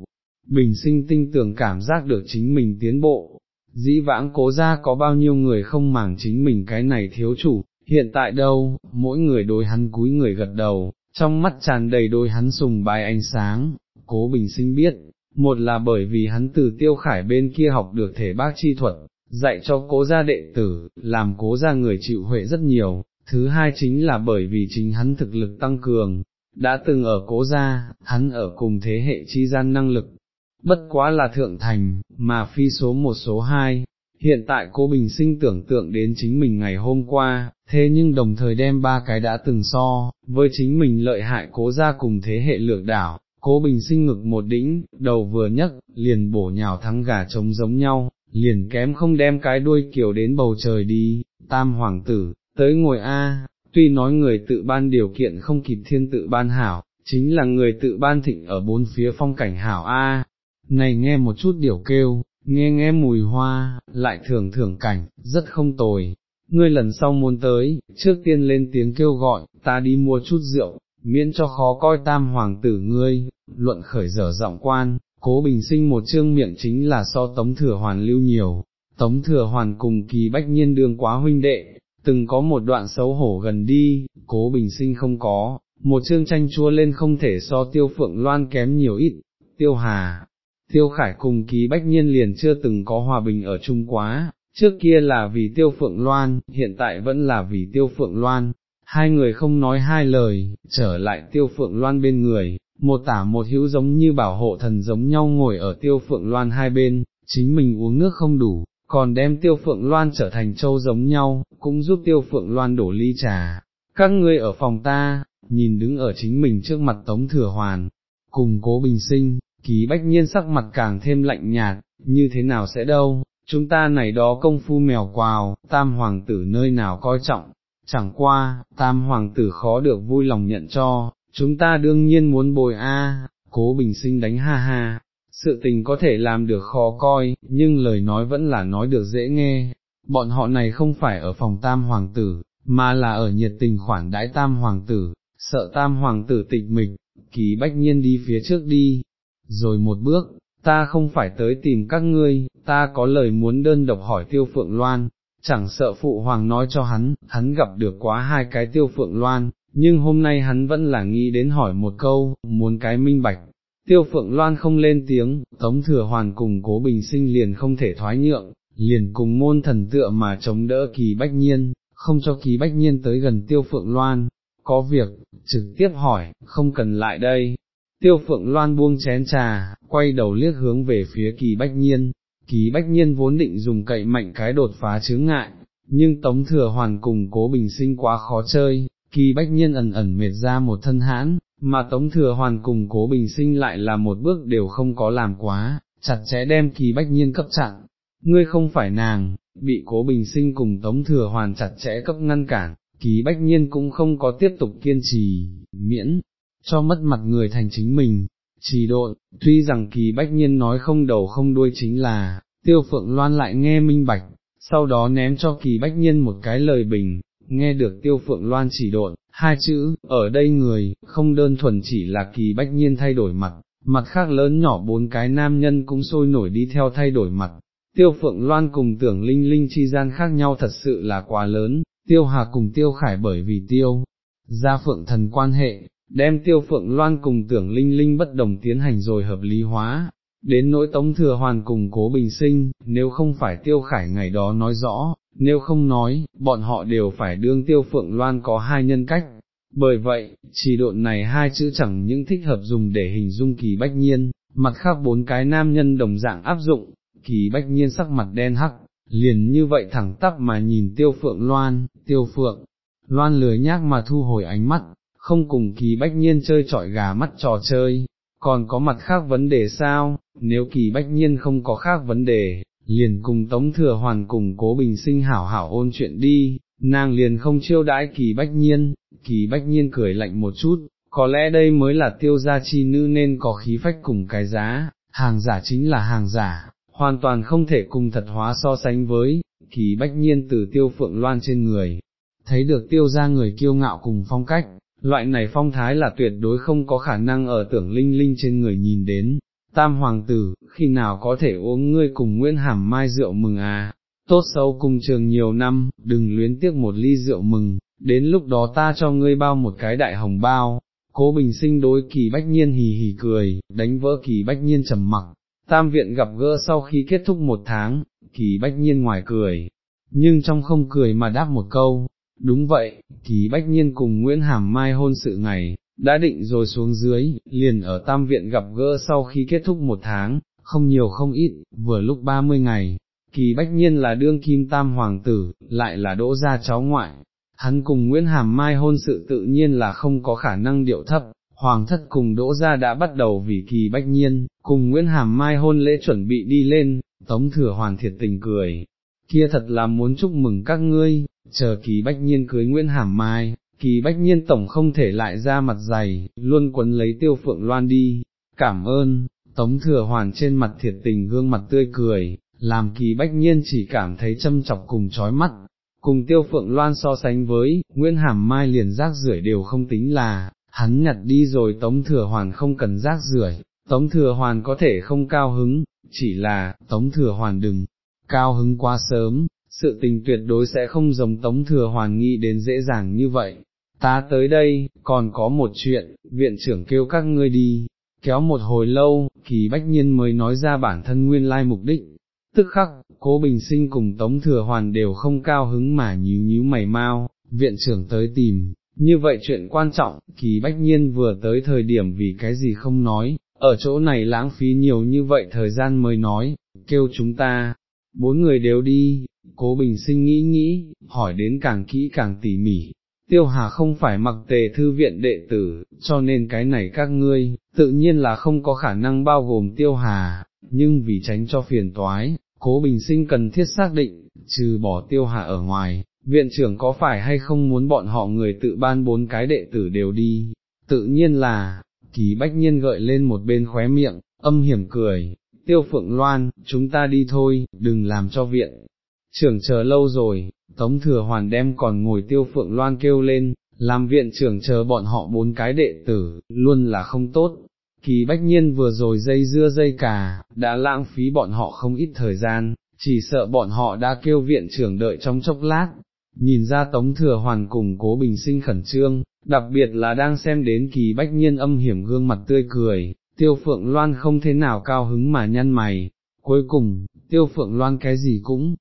bình sinh tinh tưởng cảm giác được chính mình tiến bộ, dĩ vãng cố ra có bao nhiêu người không màng chính mình cái này thiếu chủ, hiện tại đâu, mỗi người đối hắn cúi người gật đầu, trong mắt tràn đầy đôi hắn sùng bài ánh sáng, cố bình sinh biết, một là bởi vì hắn từ tiêu khải bên kia học được thể bác chi thuật, dạy cho cố gia đệ tử, làm cố gia người chịu huệ rất nhiều, thứ hai chính là bởi vì chính hắn thực lực tăng cường, đã từng ở cố gia, hắn ở cùng thế hệ chi gian năng lực, bất quá là thượng thành, mà phi số một số hai. Hiện tại cô Bình Sinh tưởng tượng đến chính mình ngày hôm qua, thế nhưng đồng thời đem ba cái đã từng so, với chính mình lợi hại cố ra cùng thế hệ lược đảo, cố Bình Sinh ngực một đĩnh, đầu vừa nhấc, liền bổ nhào thắng gà trống giống nhau, liền kém không đem cái đuôi kiểu đến bầu trời đi, tam hoàng tử, tới ngồi A, tuy nói người tự ban điều kiện không kịp thiên tự ban hảo, chính là người tự ban thịnh ở bốn phía phong cảnh hảo A, này nghe một chút điều kêu, nghe nghe mùi hoa, lại thưởng thưởng cảnh, rất không tồi. Ngươi lần sau muốn tới, trước tiên lên tiếng kêu gọi, ta đi mua chút rượu, miễn cho khó coi tam hoàng tử ngươi, luận khởi dở giọng quan, cố bình sinh một chương miệng chính là so tống thừa hoàn lưu nhiều, tống thừa hoàn cùng kỳ bách nhiên đương quá huynh đệ, từng có một đoạn xấu hổ gần đi, cố bình sinh không có, một chương tranh chua lên không thể so tiêu phượng loan kém nhiều ít, tiêu hà, Tiêu Khải cùng ký bách nhiên liền chưa từng có hòa bình ở chung quá, trước kia là vì Tiêu Phượng Loan, hiện tại vẫn là vì Tiêu Phượng Loan, hai người không nói hai lời, trở lại Tiêu Phượng Loan bên người, một tả một hữu giống như bảo hộ thần giống nhau ngồi ở Tiêu Phượng Loan hai bên, chính mình uống nước không đủ, còn đem Tiêu Phượng Loan trở thành châu giống nhau, cũng giúp Tiêu Phượng Loan đổ ly trà. Các ngươi ở phòng ta, nhìn đứng ở chính mình trước mặt Tống Thừa Hoàn, cùng cố bình sinh, ký bách nhiên sắc mặt càng thêm lạnh nhạt, như thế nào sẽ đâu, chúng ta này đó công phu mèo quào, tam hoàng tử nơi nào coi trọng, chẳng qua, tam hoàng tử khó được vui lòng nhận cho, chúng ta đương nhiên muốn bồi a. cố bình sinh đánh ha ha, sự tình có thể làm được khó coi, nhưng lời nói vẫn là nói được dễ nghe, bọn họ này không phải ở phòng tam hoàng tử, mà là ở nhiệt tình khoản đãi tam hoàng tử, sợ tam hoàng tử tịch mịch, kỳ bách nhiên đi phía trước đi, rồi một bước, ta không phải tới tìm các ngươi, ta có lời muốn đơn độc hỏi tiêu phượng loan, chẳng sợ phụ hoàng nói cho hắn, hắn gặp được quá hai cái tiêu phượng loan, nhưng hôm nay hắn vẫn là nghĩ đến hỏi một câu, muốn cái minh bạch. Tiêu phượng loan không lên tiếng, tống thừa hoàn cùng cố bình sinh liền không thể thoái nhượng, liền cùng môn thần tựa mà chống đỡ kỳ bách nhiên, không cho kỳ bách nhiên tới gần tiêu phượng loan, có việc, trực tiếp hỏi, không cần lại đây. Tiêu phượng loan buông chén trà, quay đầu liếc hướng về phía kỳ bách nhiên, kỳ bách nhiên vốn định dùng cậy mạnh cái đột phá chướng ngại, nhưng tống thừa hoàn cùng cố bình sinh quá khó chơi, kỳ bách nhiên ẩn ẩn mệt ra một thân hãn, mà tống thừa hoàn cùng cố bình sinh lại là một bước đều không có làm quá, chặt chẽ đem kỳ bách nhiên cấp chặn, ngươi không phải nàng, bị cố bình sinh cùng tống thừa hoàn chặt chẽ cấp ngăn cản, kỳ bách nhiên cũng không có tiếp tục kiên trì, miễn, cho mất mặt người thành chính mình, trì độn, tuy rằng kỳ bách nhiên nói không đầu không đuôi chính là, tiêu phượng loan lại nghe minh bạch, sau đó ném cho kỳ bách nhiên một cái lời bình, nghe được tiêu phượng loan chỉ độn, hai chữ, ở đây người, không đơn thuần chỉ là kỳ bách nhiên thay đổi mặt, mặt khác lớn nhỏ bốn cái nam nhân cũng sôi nổi đi theo thay đổi mặt. Tiêu Phượng Loan cùng tưởng linh linh chi gian khác nhau thật sự là quá lớn, tiêu hà cùng tiêu khải bởi vì tiêu, gia phượng thần quan hệ, đem tiêu phượng loan cùng tưởng linh linh bất đồng tiến hành rồi hợp lý hóa, đến nỗi tống thừa hoàn cùng cố bình sinh, nếu không phải tiêu khải ngày đó nói rõ, nếu không nói, bọn họ đều phải đương tiêu phượng loan có hai nhân cách. Bởi vậy, chỉ độn này hai chữ chẳng những thích hợp dùng để hình dung kỳ bách nhiên, mặt khác bốn cái nam nhân đồng dạng áp dụng, kỳ bách nhiên sắc mặt đen hắc, liền như vậy thẳng tắp mà nhìn tiêu phượng loan, tiêu phượng, loan lười nhác mà thu hồi ánh mắt, không cùng kỳ bách nhiên chơi trọi gà mắt trò chơi, còn có mặt khác vấn đề sao, nếu kỳ bách nhiên không có khác vấn đề, liền cùng tống thừa hoàn cùng cố bình sinh hảo hảo ôn chuyện đi, nàng liền không chiêu đãi kỳ bách nhiên, kỳ bách nhiên cười lạnh một chút, có lẽ đây mới là tiêu gia chi nữ nên có khí phách cùng cái giá, hàng giả chính là hàng giả, hoàn toàn không thể cùng thật hóa so sánh với, kỳ bách nhiên từ tiêu phượng loan trên người, thấy được tiêu ra người kiêu ngạo cùng phong cách, loại này phong thái là tuyệt đối không có khả năng ở tưởng linh linh trên người nhìn đến. Tam hoàng tử, khi nào có thể uống ngươi cùng Nguyễn Hàm Mai rượu mừng à, tốt xấu cùng trường nhiều năm, đừng luyến tiếc một ly rượu mừng, đến lúc đó ta cho ngươi bao một cái đại hồng bao. Cố bình sinh đối kỳ bách nhiên hì hì cười, đánh vỡ kỳ bách nhiên trầm mặc, tam viện gặp gỡ sau khi kết thúc một tháng, kỳ bách nhiên ngoài cười, nhưng trong không cười mà đáp một câu, đúng vậy, kỳ bách nhiên cùng Nguyễn Hàm Mai hôn sự ngày, đã định rồi xuống dưới, liền ở tam viện gặp gỡ sau khi kết thúc một tháng, không nhiều không ít, vừa lúc 30 ngày, kỳ bách nhiên là đương kim tam hoàng tử, lại là đỗ gia cháu ngoại. Hắn cùng Nguyễn Hàm Mai hôn sự tự nhiên là không có khả năng điệu thấp, hoàng thất cùng đỗ gia đã bắt đầu vì kỳ bách nhiên, cùng Nguyễn Hàm Mai hôn lễ chuẩn bị đi lên, tống thừa hoàn thiệt tình cười, kia thật là muốn chúc mừng các ngươi, chờ kỳ bách nhiên cưới Nguyễn Hàm Mai, kỳ bách nhiên tổng không thể lại ra mặt dày, luôn quấn lấy tiêu phượng loan đi, cảm ơn, tống thừa hoàn trên mặt thiệt tình gương mặt tươi cười, làm kỳ bách nhiên chỉ cảm thấy châm chọc cùng chói mắt. Cùng tiêu phượng loan so sánh với, Nguyễn Hàm Mai liền rác rưởi đều không tính là, hắn nhặt đi rồi tống thừa hoàn không cần rác rưởi, tống thừa hoàn có thể không cao hứng, chỉ là, tống thừa hoàn đừng, cao hứng quá sớm, sự tình tuyệt đối sẽ không giống tống thừa hoàn nghĩ đến dễ dàng như vậy. Ta tới đây, còn có một chuyện, viện trưởng kêu các ngươi đi, kéo một hồi lâu, kỳ bách nhiên mới nói ra bản thân nguyên lai mục đích. Tức khắc, cố bình sinh cùng tống thừa hoàn đều không cao hứng mà nhíu nhíu mày mau, viện trưởng tới tìm, như vậy chuyện quan trọng, kỳ bách nhiên vừa tới thời điểm vì cái gì không nói, ở chỗ này lãng phí nhiều như vậy thời gian mới nói, kêu chúng ta, bốn người đều đi, cố bình sinh nghĩ nghĩ, hỏi đến càng kỹ càng tỉ mỉ. Tiêu Hà không phải mặc tề thư viện đệ tử, cho nên cái này các ngươi, tự nhiên là không có khả năng bao gồm Tiêu Hà, nhưng vì tránh cho phiền toái, cố bình sinh cần thiết xác định, trừ bỏ Tiêu Hà ở ngoài, viện trưởng có phải hay không muốn bọn họ người tự ban bốn cái đệ tử đều đi, tự nhiên là, kỳ bách nhiên gợi lên một bên khóe miệng, âm hiểm cười, tiêu phượng loan, chúng ta đi thôi, đừng làm cho viện. Trưởng chờ lâu rồi, Tống Thừa Hoàn đem còn ngồi tiêu phượng loan kêu lên, làm viện trưởng chờ bọn họ bốn cái đệ tử, luôn là không tốt. kỳ bách nhiên vừa rồi dây dưa dây cà, đã lãng phí bọn họ không ít thời gian, chỉ sợ bọn họ đã kêu viện trưởng đợi trong chốc lát, nhìn ra tống thừa hoàn cùng cố bình sinh khẩn trương, đặc biệt là đang xem đến kỳ bách nhiên âm hiểm gương mặt tươi cười, tiêu phượng loan không thế nào cao hứng mà nhăn mày, cuối cùng, tiêu phượng loan cái gì cũng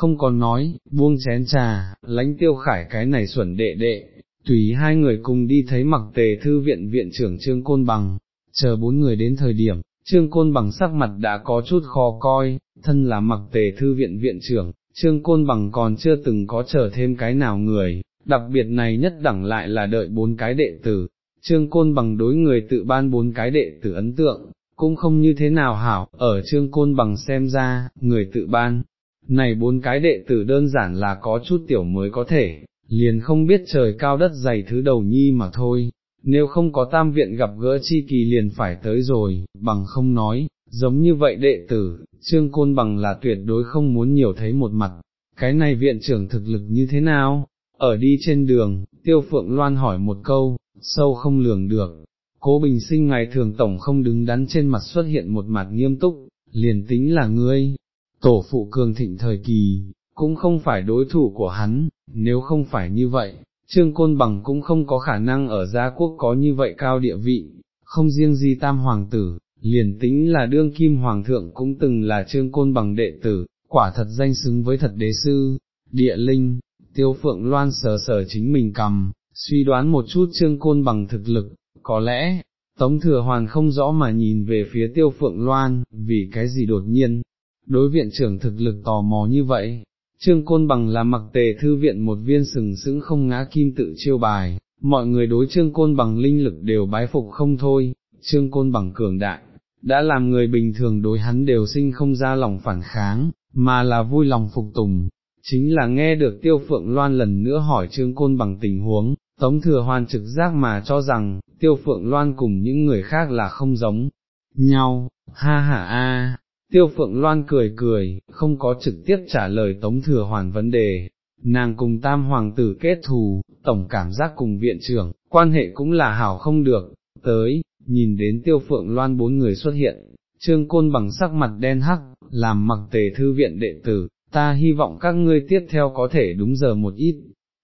không còn nói, buông chén trà, lãnh tiêu khải cái này xuẩn đệ đệ, tùy hai người cùng đi thấy mặc tề thư viện viện trưởng Trương Côn Bằng, chờ bốn người đến thời điểm, Trương Côn Bằng sắc mặt đã có chút khó coi, thân là mặc tề thư viện viện trưởng, Trương Côn Bằng còn chưa từng có chờ thêm cái nào người, đặc biệt này nhất đẳng lại là đợi bốn cái đệ tử, Trương Côn Bằng đối người tự ban bốn cái đệ tử ấn tượng, cũng không như thế nào hảo, ở Trương Côn Bằng xem ra, người tự ban, này bốn cái đệ tử đơn giản là có chút tiểu mới có thể, liền không biết trời cao đất dày thứ đầu nhi mà thôi, nếu không có tam viện gặp gỡ chi kỳ liền phải tới rồi, bằng không nói, giống như vậy đệ tử, trương côn bằng là tuyệt đối không muốn nhiều thấy một mặt, cái này viện trưởng thực lực như thế nào, ở đi trên đường, tiêu phượng loan hỏi một câu, sâu không lường được, cố bình sinh ngày thường tổng không đứng đắn trên mặt xuất hiện một mặt nghiêm túc, liền tính là ngươi, tổ phụ cường thịnh thời kỳ, cũng không phải đối thủ của hắn, nếu không phải như vậy, Trương Côn Bằng cũng không có khả năng ở gia quốc có như vậy cao địa vị, không riêng gì tam hoàng tử, liền tính là đương kim hoàng thượng cũng từng là Trương Côn Bằng đệ tử, quả thật danh xứng với thật đế sư, địa linh, tiêu phượng loan sờ sờ chính mình cầm, suy đoán một chút Trương Côn Bằng thực lực, có lẽ, Tống Thừa Hoàn không rõ mà nhìn về phía tiêu phượng loan, vì cái gì đột nhiên, đối viện trưởng thực lực tò mò như vậy, Trương Côn Bằng là mặc tề thư viện một viên sừng sững không ngã kim tự chiêu bài, mọi người đối Trương Côn Bằng linh lực đều bái phục không thôi, Trương Côn Bằng cường đại, đã làm người bình thường đối hắn đều sinh không ra lòng phản kháng, mà là vui lòng phục tùng. Chính là nghe được Tiêu Phượng Loan lần nữa hỏi Trương Côn Bằng tình huống, Tống Thừa Hoan trực giác mà cho rằng, Tiêu Phượng Loan cùng những người khác là không giống nhau, ha ha a, Tiêu Phượng Loan cười cười, không có trực tiếp trả lời Tống Thừa Hoàn vấn đề, nàng cùng tam hoàng tử kết thù, tổng cảm giác cùng viện trưởng, quan hệ cũng là hảo không được, tới, nhìn đến Tiêu Phượng Loan bốn người xuất hiện, Trương Côn bằng sắc mặt đen hắc, làm mặc tề thư viện đệ tử, ta hy vọng các ngươi tiếp theo có thể đúng giờ một ít,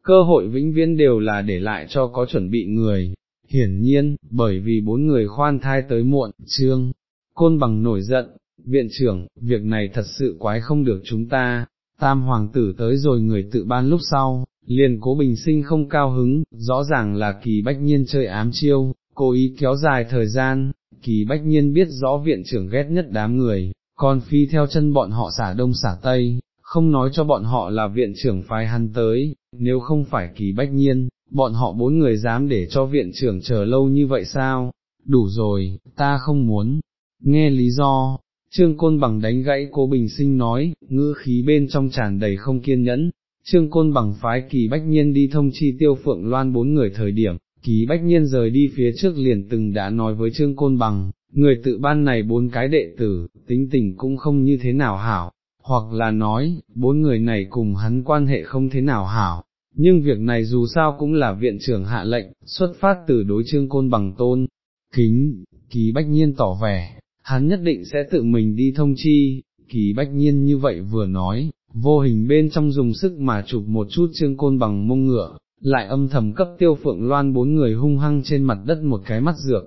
cơ hội vĩnh viễn đều là để lại cho có chuẩn bị người. Hiển nhiên, bởi vì bốn người khoan thai tới muộn, trương, côn bằng nổi giận, viện trưởng, việc này thật sự quái không được chúng ta, tam hoàng tử tới rồi người tự ban lúc sau, liền cố bình sinh không cao hứng, rõ ràng là kỳ bách nhiên chơi ám chiêu, cố ý kéo dài thời gian, kỳ bách nhiên biết rõ viện trưởng ghét nhất đám người, còn phi theo chân bọn họ xả đông xả tây, không nói cho bọn họ là viện trưởng phái hắn tới, nếu không phải kỳ bách nhiên, bọn họ bốn người dám để cho viện trưởng chờ lâu như vậy sao, đủ rồi, ta không muốn, nghe lý do, Trương Côn Bằng đánh gãy cố bình sinh nói, ngữ khí bên trong tràn đầy không kiên nhẫn, Trương Côn Bằng phái kỳ bách nhiên đi thông chi tiêu phượng loan bốn người thời điểm, kỳ bách nhiên rời đi phía trước liền từng đã nói với Trương Côn Bằng, người tự ban này bốn cái đệ tử, tính tình cũng không như thế nào hảo, hoặc là nói, bốn người này cùng hắn quan hệ không thế nào hảo, nhưng việc này dù sao cũng là viện trưởng hạ lệnh, xuất phát từ đối Trương Côn Bằng tôn, kính, kỳ bách nhiên tỏ vẻ, hắn nhất định sẽ tự mình đi thông chi, kỳ bách nhiên như vậy vừa nói, vô hình bên trong dùng sức mà chụp một chút trương côn bằng mông ngựa, lại âm thầm cấp tiêu phượng loan bốn người hung hăng trên mặt đất một cái mắt dược.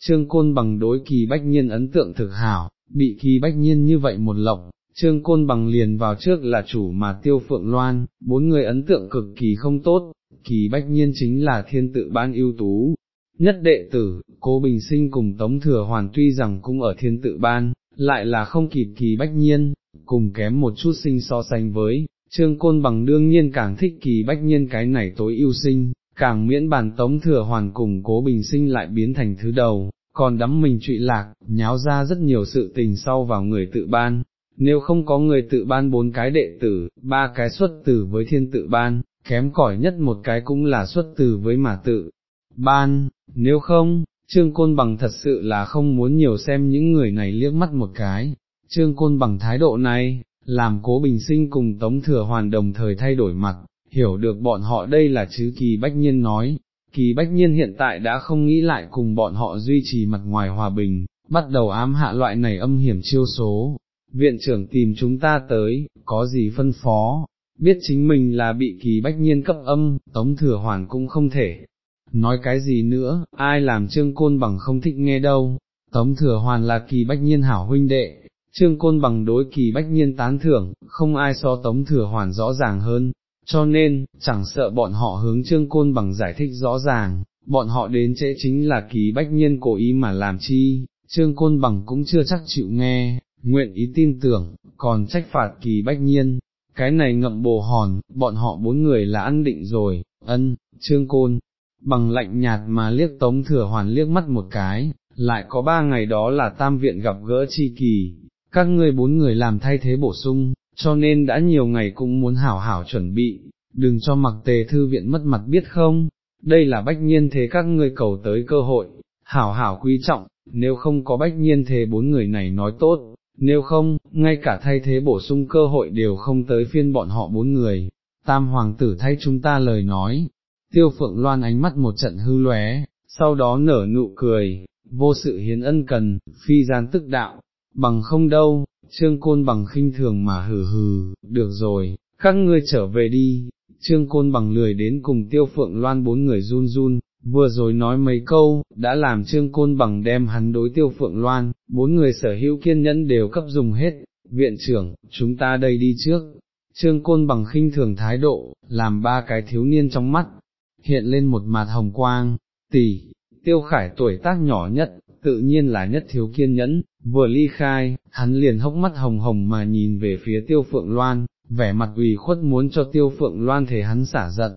Trương côn bằng đối kỳ bách nhiên ấn tượng thực hảo, bị kỳ bách nhiên như vậy một lộng, trương côn bằng liền vào trước là chủ mà tiêu phượng loan, bốn người ấn tượng cực kỳ không tốt, kỳ bách nhiên chính là thiên tự ban ưu tú, Nhất đệ tử, cố bình sinh cùng Tống Thừa Hoàn tuy rằng cũng ở thiên tự ban, lại là không kịp kỳ bách nhiên, cùng kém một chút sinh so sánh với, Trương Côn Bằng đương nhiên càng thích kỳ bách nhiên cái này tối ưu sinh, càng miễn bàn Tống Thừa Hoàn cùng cố bình sinh lại biến thành thứ đầu, còn đắm mình trụy lạc, nháo ra rất nhiều sự tình sau vào người tự ban. Nếu không có người tự ban bốn cái đệ tử, ba cái xuất tử với thiên tự ban, kém cỏi nhất một cái cũng là xuất tử với mà tự ban, nếu không, Trương Côn Bằng thật sự là không muốn nhiều xem những người này liếc mắt một cái, Trương Côn Bằng thái độ này, làm cố bình sinh cùng Tống Thừa Hoàn đồng thời thay đổi mặt, hiểu được bọn họ đây là chứ kỳ bách nhiên nói, kỳ bách nhiên hiện tại đã không nghĩ lại cùng bọn họ duy trì mặt ngoài hòa bình, bắt đầu ám hạ loại này âm hiểm chiêu số. Viện trưởng tìm chúng ta tới, có gì phân phó, biết chính mình là bị kỳ bách nhiên cấp âm, tống thừa hoàn cũng không thể. Nói cái gì nữa, ai làm trương côn bằng không thích nghe đâu, tống thừa hoàn là kỳ bách nhiên hảo huynh đệ, trương côn bằng đối kỳ bách nhiên tán thưởng, không ai so tống thừa hoàn rõ ràng hơn, cho nên, chẳng sợ bọn họ hướng trương côn bằng giải thích rõ ràng, bọn họ đến trễ chính là kỳ bách nhiên cố ý mà làm chi, trương côn bằng cũng chưa chắc chịu nghe, nguyện ý tin tưởng, còn trách phạt kỳ bách nhiên, cái này ngậm bồ hòn, bọn họ bốn người là ăn định rồi, ân, trương côn, bằng lạnh nhạt mà liếc tống thừa hoàn liếc mắt một cái, lại có ba ngày đó là tam viện gặp gỡ chi kỳ, các ngươi bốn người làm thay thế bổ sung, cho nên đã nhiều ngày cũng muốn hảo hảo chuẩn bị, đừng cho mặc tề thư viện mất mặt biết không, đây là bách nhiên thế các ngươi cầu tới cơ hội, hảo hảo quý trọng, nếu không có bách nhiên thế bốn người này nói tốt, nếu không, ngay cả thay thế bổ sung cơ hội đều không tới phiên bọn họ bốn người, tam hoàng tử thay chúng ta lời nói, tiêu phượng loan ánh mắt một trận hư lóe, sau đó nở nụ cười, vô sự hiến ân cần, phi gian tức đạo, bằng không đâu, trương côn bằng khinh thường mà hừ hừ, được rồi, các ngươi trở về đi, trương côn bằng lười đến cùng tiêu phượng loan bốn người run run, vừa rồi nói mấy câu, đã làm trương côn bằng đem hắn đối tiêu phượng loan, bốn người sở hữu kiên nhẫn đều cấp dùng hết, viện trưởng, chúng ta đây đi trước, trương côn bằng khinh thường thái độ, làm ba cái thiếu niên trong mắt, hiện lên một mặt hồng quang, tỷ, tiêu khải tuổi tác nhỏ nhất, tự nhiên là nhất thiếu kiên nhẫn, vừa ly khai, hắn liền hốc mắt hồng hồng mà nhìn về phía tiêu phượng loan, vẻ mặt ủy khuất muốn cho tiêu phượng loan thể hắn xả giận,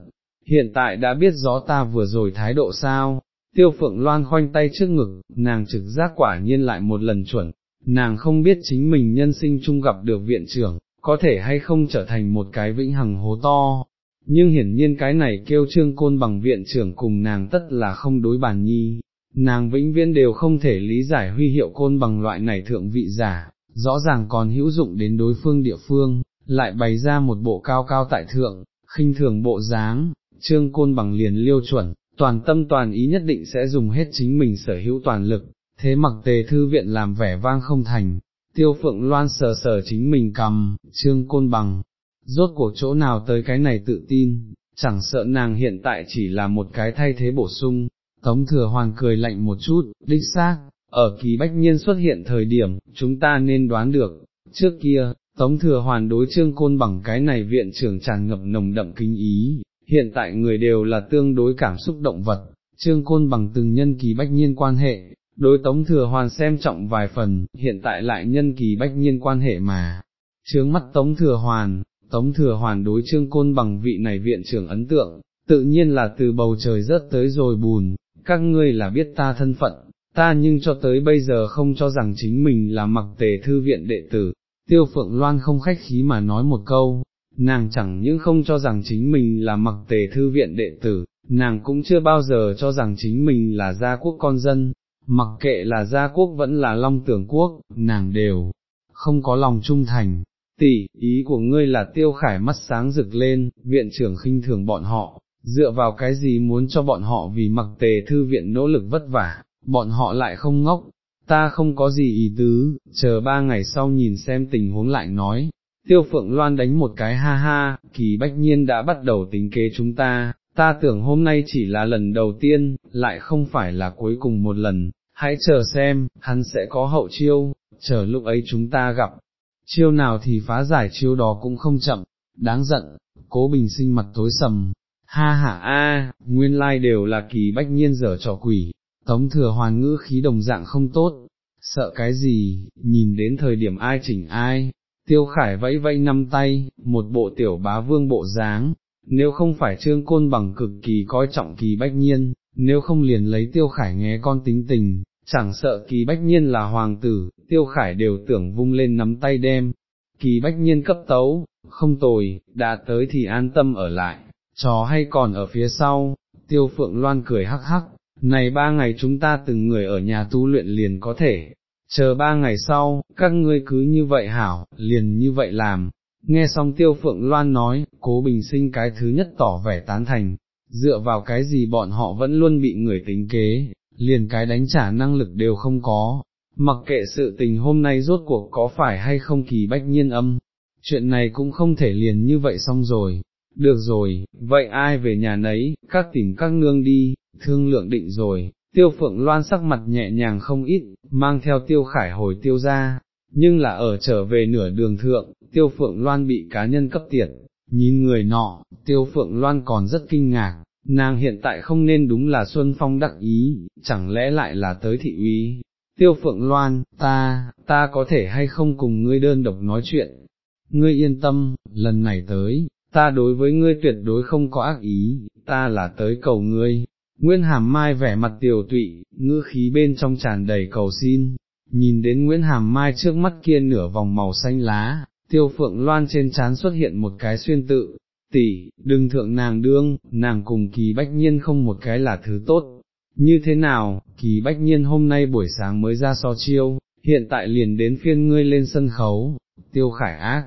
hiện tại đã biết rõ ta vừa rồi thái độ sao, tiêu phượng loan khoanh tay trước ngực, nàng trực giác quả nhiên lại một lần chuẩn, nàng không biết chính mình nhân sinh chung gặp được viện trưởng, có thể hay không trở thành một cái vĩnh hằng hố to. Nhưng hiển nhiên cái này kêu trương côn bằng viện trưởng cùng nàng tất là không đối bàn nhi, nàng vĩnh viễn đều không thể lý giải huy hiệu côn bằng loại này thượng vị giả, rõ ràng còn hữu dụng đến đối phương địa phương, lại bày ra một bộ cao cao tại thượng, khinh thường bộ dáng, trương côn bằng liền liêu chuẩn, toàn tâm toàn ý nhất định sẽ dùng hết chính mình sở hữu toàn lực, thế mặc tề thư viện làm vẻ vang không thành, tiêu phượng loan sờ sờ chính mình cầm, trương côn bằng, rốt cuộc chỗ nào tới cái này tự tin, chẳng sợ nàng hiện tại chỉ là một cái thay thế bổ sung, tống thừa hoàn cười lạnh một chút, đích xác, ở kỳ bách nhiên xuất hiện thời điểm, chúng ta nên đoán được, trước kia, tống thừa hoàn đối trương côn bằng cái này viện trưởng tràn ngập nồng đậm kinh ý, hiện tại người đều là tương đối cảm xúc động vật, trương côn bằng từng nhân kỳ bách nhiên quan hệ, đối tống thừa hoàn xem trọng vài phần, hiện tại lại nhân kỳ bách nhiên quan hệ mà, trướng mắt tống thừa hoàn, tống thừa hoàn đối trương côn bằng vị này viện trưởng ấn tượng, tự nhiên là từ bầu trời rớt tới rồi bùn, các ngươi là biết ta thân phận, ta nhưng cho tới bây giờ không cho rằng chính mình là mặc tề thư viện đệ tử, tiêu phượng loan không khách khí mà nói một câu, nàng chẳng những không cho rằng chính mình là mặc tề thư viện đệ tử, nàng cũng chưa bao giờ cho rằng chính mình là gia quốc con dân, mặc kệ là gia quốc vẫn là long tưởng quốc, nàng đều không có lòng trung thành. Tỷ, ý của ngươi là tiêu khải mắt sáng rực lên, viện trưởng khinh thường bọn họ, dựa vào cái gì muốn cho bọn họ vì mặc tề thư viện nỗ lực vất vả, bọn họ lại không ngốc, ta không có gì ý tứ, chờ ba ngày sau nhìn xem tình huống lại nói, tiêu phượng loan đánh một cái ha ha, kỳ bách nhiên đã bắt đầu tính kế chúng ta, ta tưởng hôm nay chỉ là lần đầu tiên, lại không phải là cuối cùng một lần, hãy chờ xem, hắn sẽ có hậu chiêu, chờ lúc ấy chúng ta gặp, chiêu nào thì phá giải chiêu đó cũng không chậm, đáng giận, cố bình sinh mặt tối sầm, ha ha a, nguyên lai đều là kỳ bách nhiên dở trò quỷ, tống thừa hoàn ngữ khí đồng dạng không tốt, sợ cái gì, nhìn đến thời điểm ai chỉnh ai, tiêu khải vẫy vẫy năm tay, một bộ tiểu bá vương bộ dáng, nếu không phải trương côn bằng cực kỳ coi trọng kỳ bách nhiên, nếu không liền lấy tiêu khải nghe con tính tình, chẳng sợ kỳ bách nhiên là hoàng tử, tiêu khải đều tưởng vung lên nắm tay đem, kỳ bách nhiên cấp tấu, không tồi, đã tới thì an tâm ở lại, trò hay còn ở phía sau, tiêu phượng loan cười hắc hắc, này ba ngày chúng ta từng người ở nhà tu luyện liền có thể, chờ ba ngày sau, các ngươi cứ như vậy hảo, liền như vậy làm. Nghe xong tiêu phượng loan nói, cố bình sinh cái thứ nhất tỏ vẻ tán thành, dựa vào cái gì bọn họ vẫn luôn bị người tính kế, liền cái đánh trả năng lực đều không có, mặc kệ sự tình hôm nay rốt cuộc có phải hay không kỳ bách nhiên âm, chuyện này cũng không thể liền như vậy xong rồi, được rồi, vậy ai về nhà nấy, các tìm các nương đi, thương lượng định rồi, tiêu phượng loan sắc mặt nhẹ nhàng không ít, mang theo tiêu khải hồi tiêu ra, nhưng là ở trở về nửa đường thượng, tiêu phượng loan bị cá nhân cấp tiệt, nhìn người nọ, tiêu phượng loan còn rất kinh ngạc, nàng hiện tại không nên đúng là Xuân Phong đắc ý, chẳng lẽ lại là tới thị úy. Tiêu Phượng Loan, ta, ta có thể hay không cùng ngươi đơn độc nói chuyện, ngươi yên tâm, lần này tới, ta đối với ngươi tuyệt đối không có ác ý, ta là tới cầu ngươi. Nguyễn Hàm Mai vẻ mặt tiều tụy, ngữ khí bên trong tràn đầy cầu xin, nhìn đến Nguyễn Hàm Mai trước mắt kia nửa vòng màu xanh lá, tiêu phượng loan trên trán xuất hiện một cái xuyên tự, tỷ, đừng thượng nàng đương, nàng cùng kỳ bách nhiên không một cái là thứ tốt, như thế nào, kỳ bách nhiên hôm nay buổi sáng mới ra so chiêu, hiện tại liền đến phiên ngươi lên sân khấu, tiêu khải ác,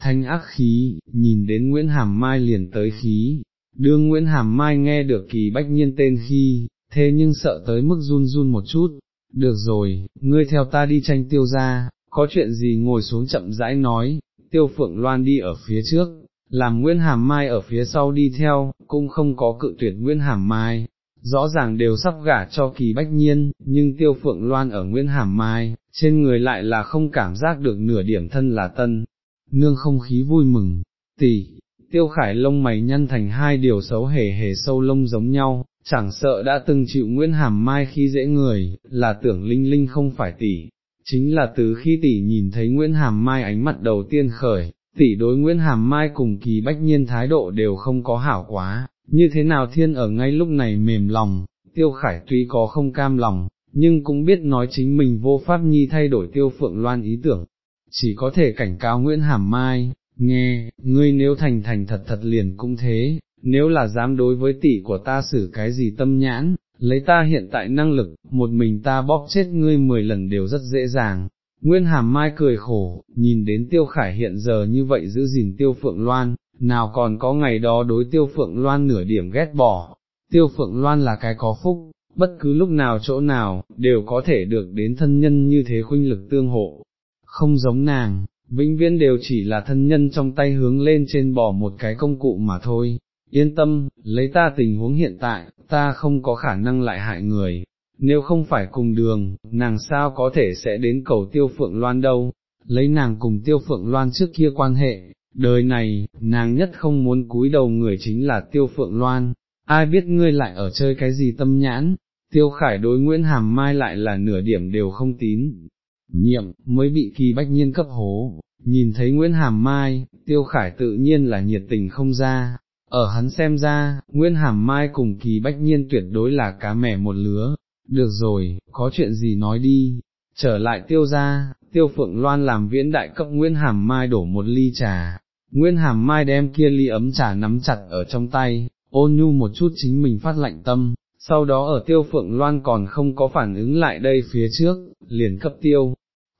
thanh ác khí, nhìn đến Nguyễn Hàm Mai liền tới khí, đương Nguyễn Hàm Mai nghe được kỳ bách nhiên tên khi, thế nhưng sợ tới mức run run một chút, được rồi, ngươi theo ta đi tranh tiêu ra, có chuyện gì ngồi xuống chậm rãi nói, tiêu phượng loan đi ở phía trước, làm Nguyễn Hàm Mai ở phía sau đi theo, cũng không có cự tuyệt Nguyễn Hàm Mai, rõ ràng đều sắp gả cho kỳ bách nhiên, nhưng tiêu phượng loan ở Nguyễn Hàm Mai, trên người lại là không cảm giác được nửa điểm thân là tân, nương không khí vui mừng, tỷ, tiêu khải lông mày nhăn thành hai điều xấu hề hề sâu lông giống nhau, chẳng sợ đã từng chịu Nguyễn Hàm Mai khi dễ người, là tưởng Linh Linh không phải tỷ, chính là từ khi tỷ nhìn thấy Nguyễn Hàm Mai ánh mặt đầu tiên khởi, tỷ đối Nguyễn Hàm Mai cùng kỳ bách nhiên thái độ đều không có hảo quá, như thế nào thiên ở ngay lúc này mềm lòng, tiêu khải tuy có không cam lòng, nhưng cũng biết nói chính mình vô pháp nhi thay đổi tiêu phượng loan ý tưởng, chỉ có thể cảnh cáo Nguyễn Hàm Mai, nghe, ngươi nếu thành thành thật thật liền cũng thế, nếu là dám đối với tỷ của ta xử cái gì tâm nhãn, lấy ta hiện tại năng lực, một mình ta bóp chết ngươi mười lần đều rất dễ dàng. Nguyên Hàm Mai cười khổ, nhìn đến Tiêu Khải hiện giờ như vậy giữ gìn Tiêu Phượng Loan, nào còn có ngày đó đối Tiêu Phượng Loan nửa điểm ghét bỏ. Tiêu Phượng Loan là cái có phúc, bất cứ lúc nào chỗ nào, đều có thể được đến thân nhân như thế khuynh lực tương hộ. Không giống nàng, vĩnh viễn đều chỉ là thân nhân trong tay hướng lên trên bỏ một cái công cụ mà thôi, yên tâm, lấy ta tình huống hiện tại, ta không có khả năng lại hại người, nếu không phải cùng đường, nàng sao có thể sẽ đến cầu tiêu phượng loan đâu, lấy nàng cùng tiêu phượng loan trước kia quan hệ, đời này, nàng nhất không muốn cúi đầu người chính là tiêu phượng loan, ai biết ngươi lại ở chơi cái gì tâm nhãn, tiêu khải đối Nguyễn Hàm Mai lại là nửa điểm đều không tín, nhiệm, mới bị kỳ bách nhiên cấp hố, nhìn thấy Nguyễn Hàm Mai, tiêu khải tự nhiên là nhiệt tình không ra, ở hắn xem ra, nguyễn Hàm Mai cùng kỳ bách nhiên tuyệt đối là cá mẻ một lứa, được rồi, có chuyện gì nói đi, trở lại tiêu ra, tiêu phượng loan làm viễn đại cấp Nguyên Hàm Mai đổ một ly trà, Nguyên Hàm Mai đem kia ly ấm trà nắm chặt ở trong tay, ôn nhu một chút chính mình phát lạnh tâm, sau đó ở tiêu phượng loan còn không có phản ứng lại đây phía trước, liền cấp tiêu,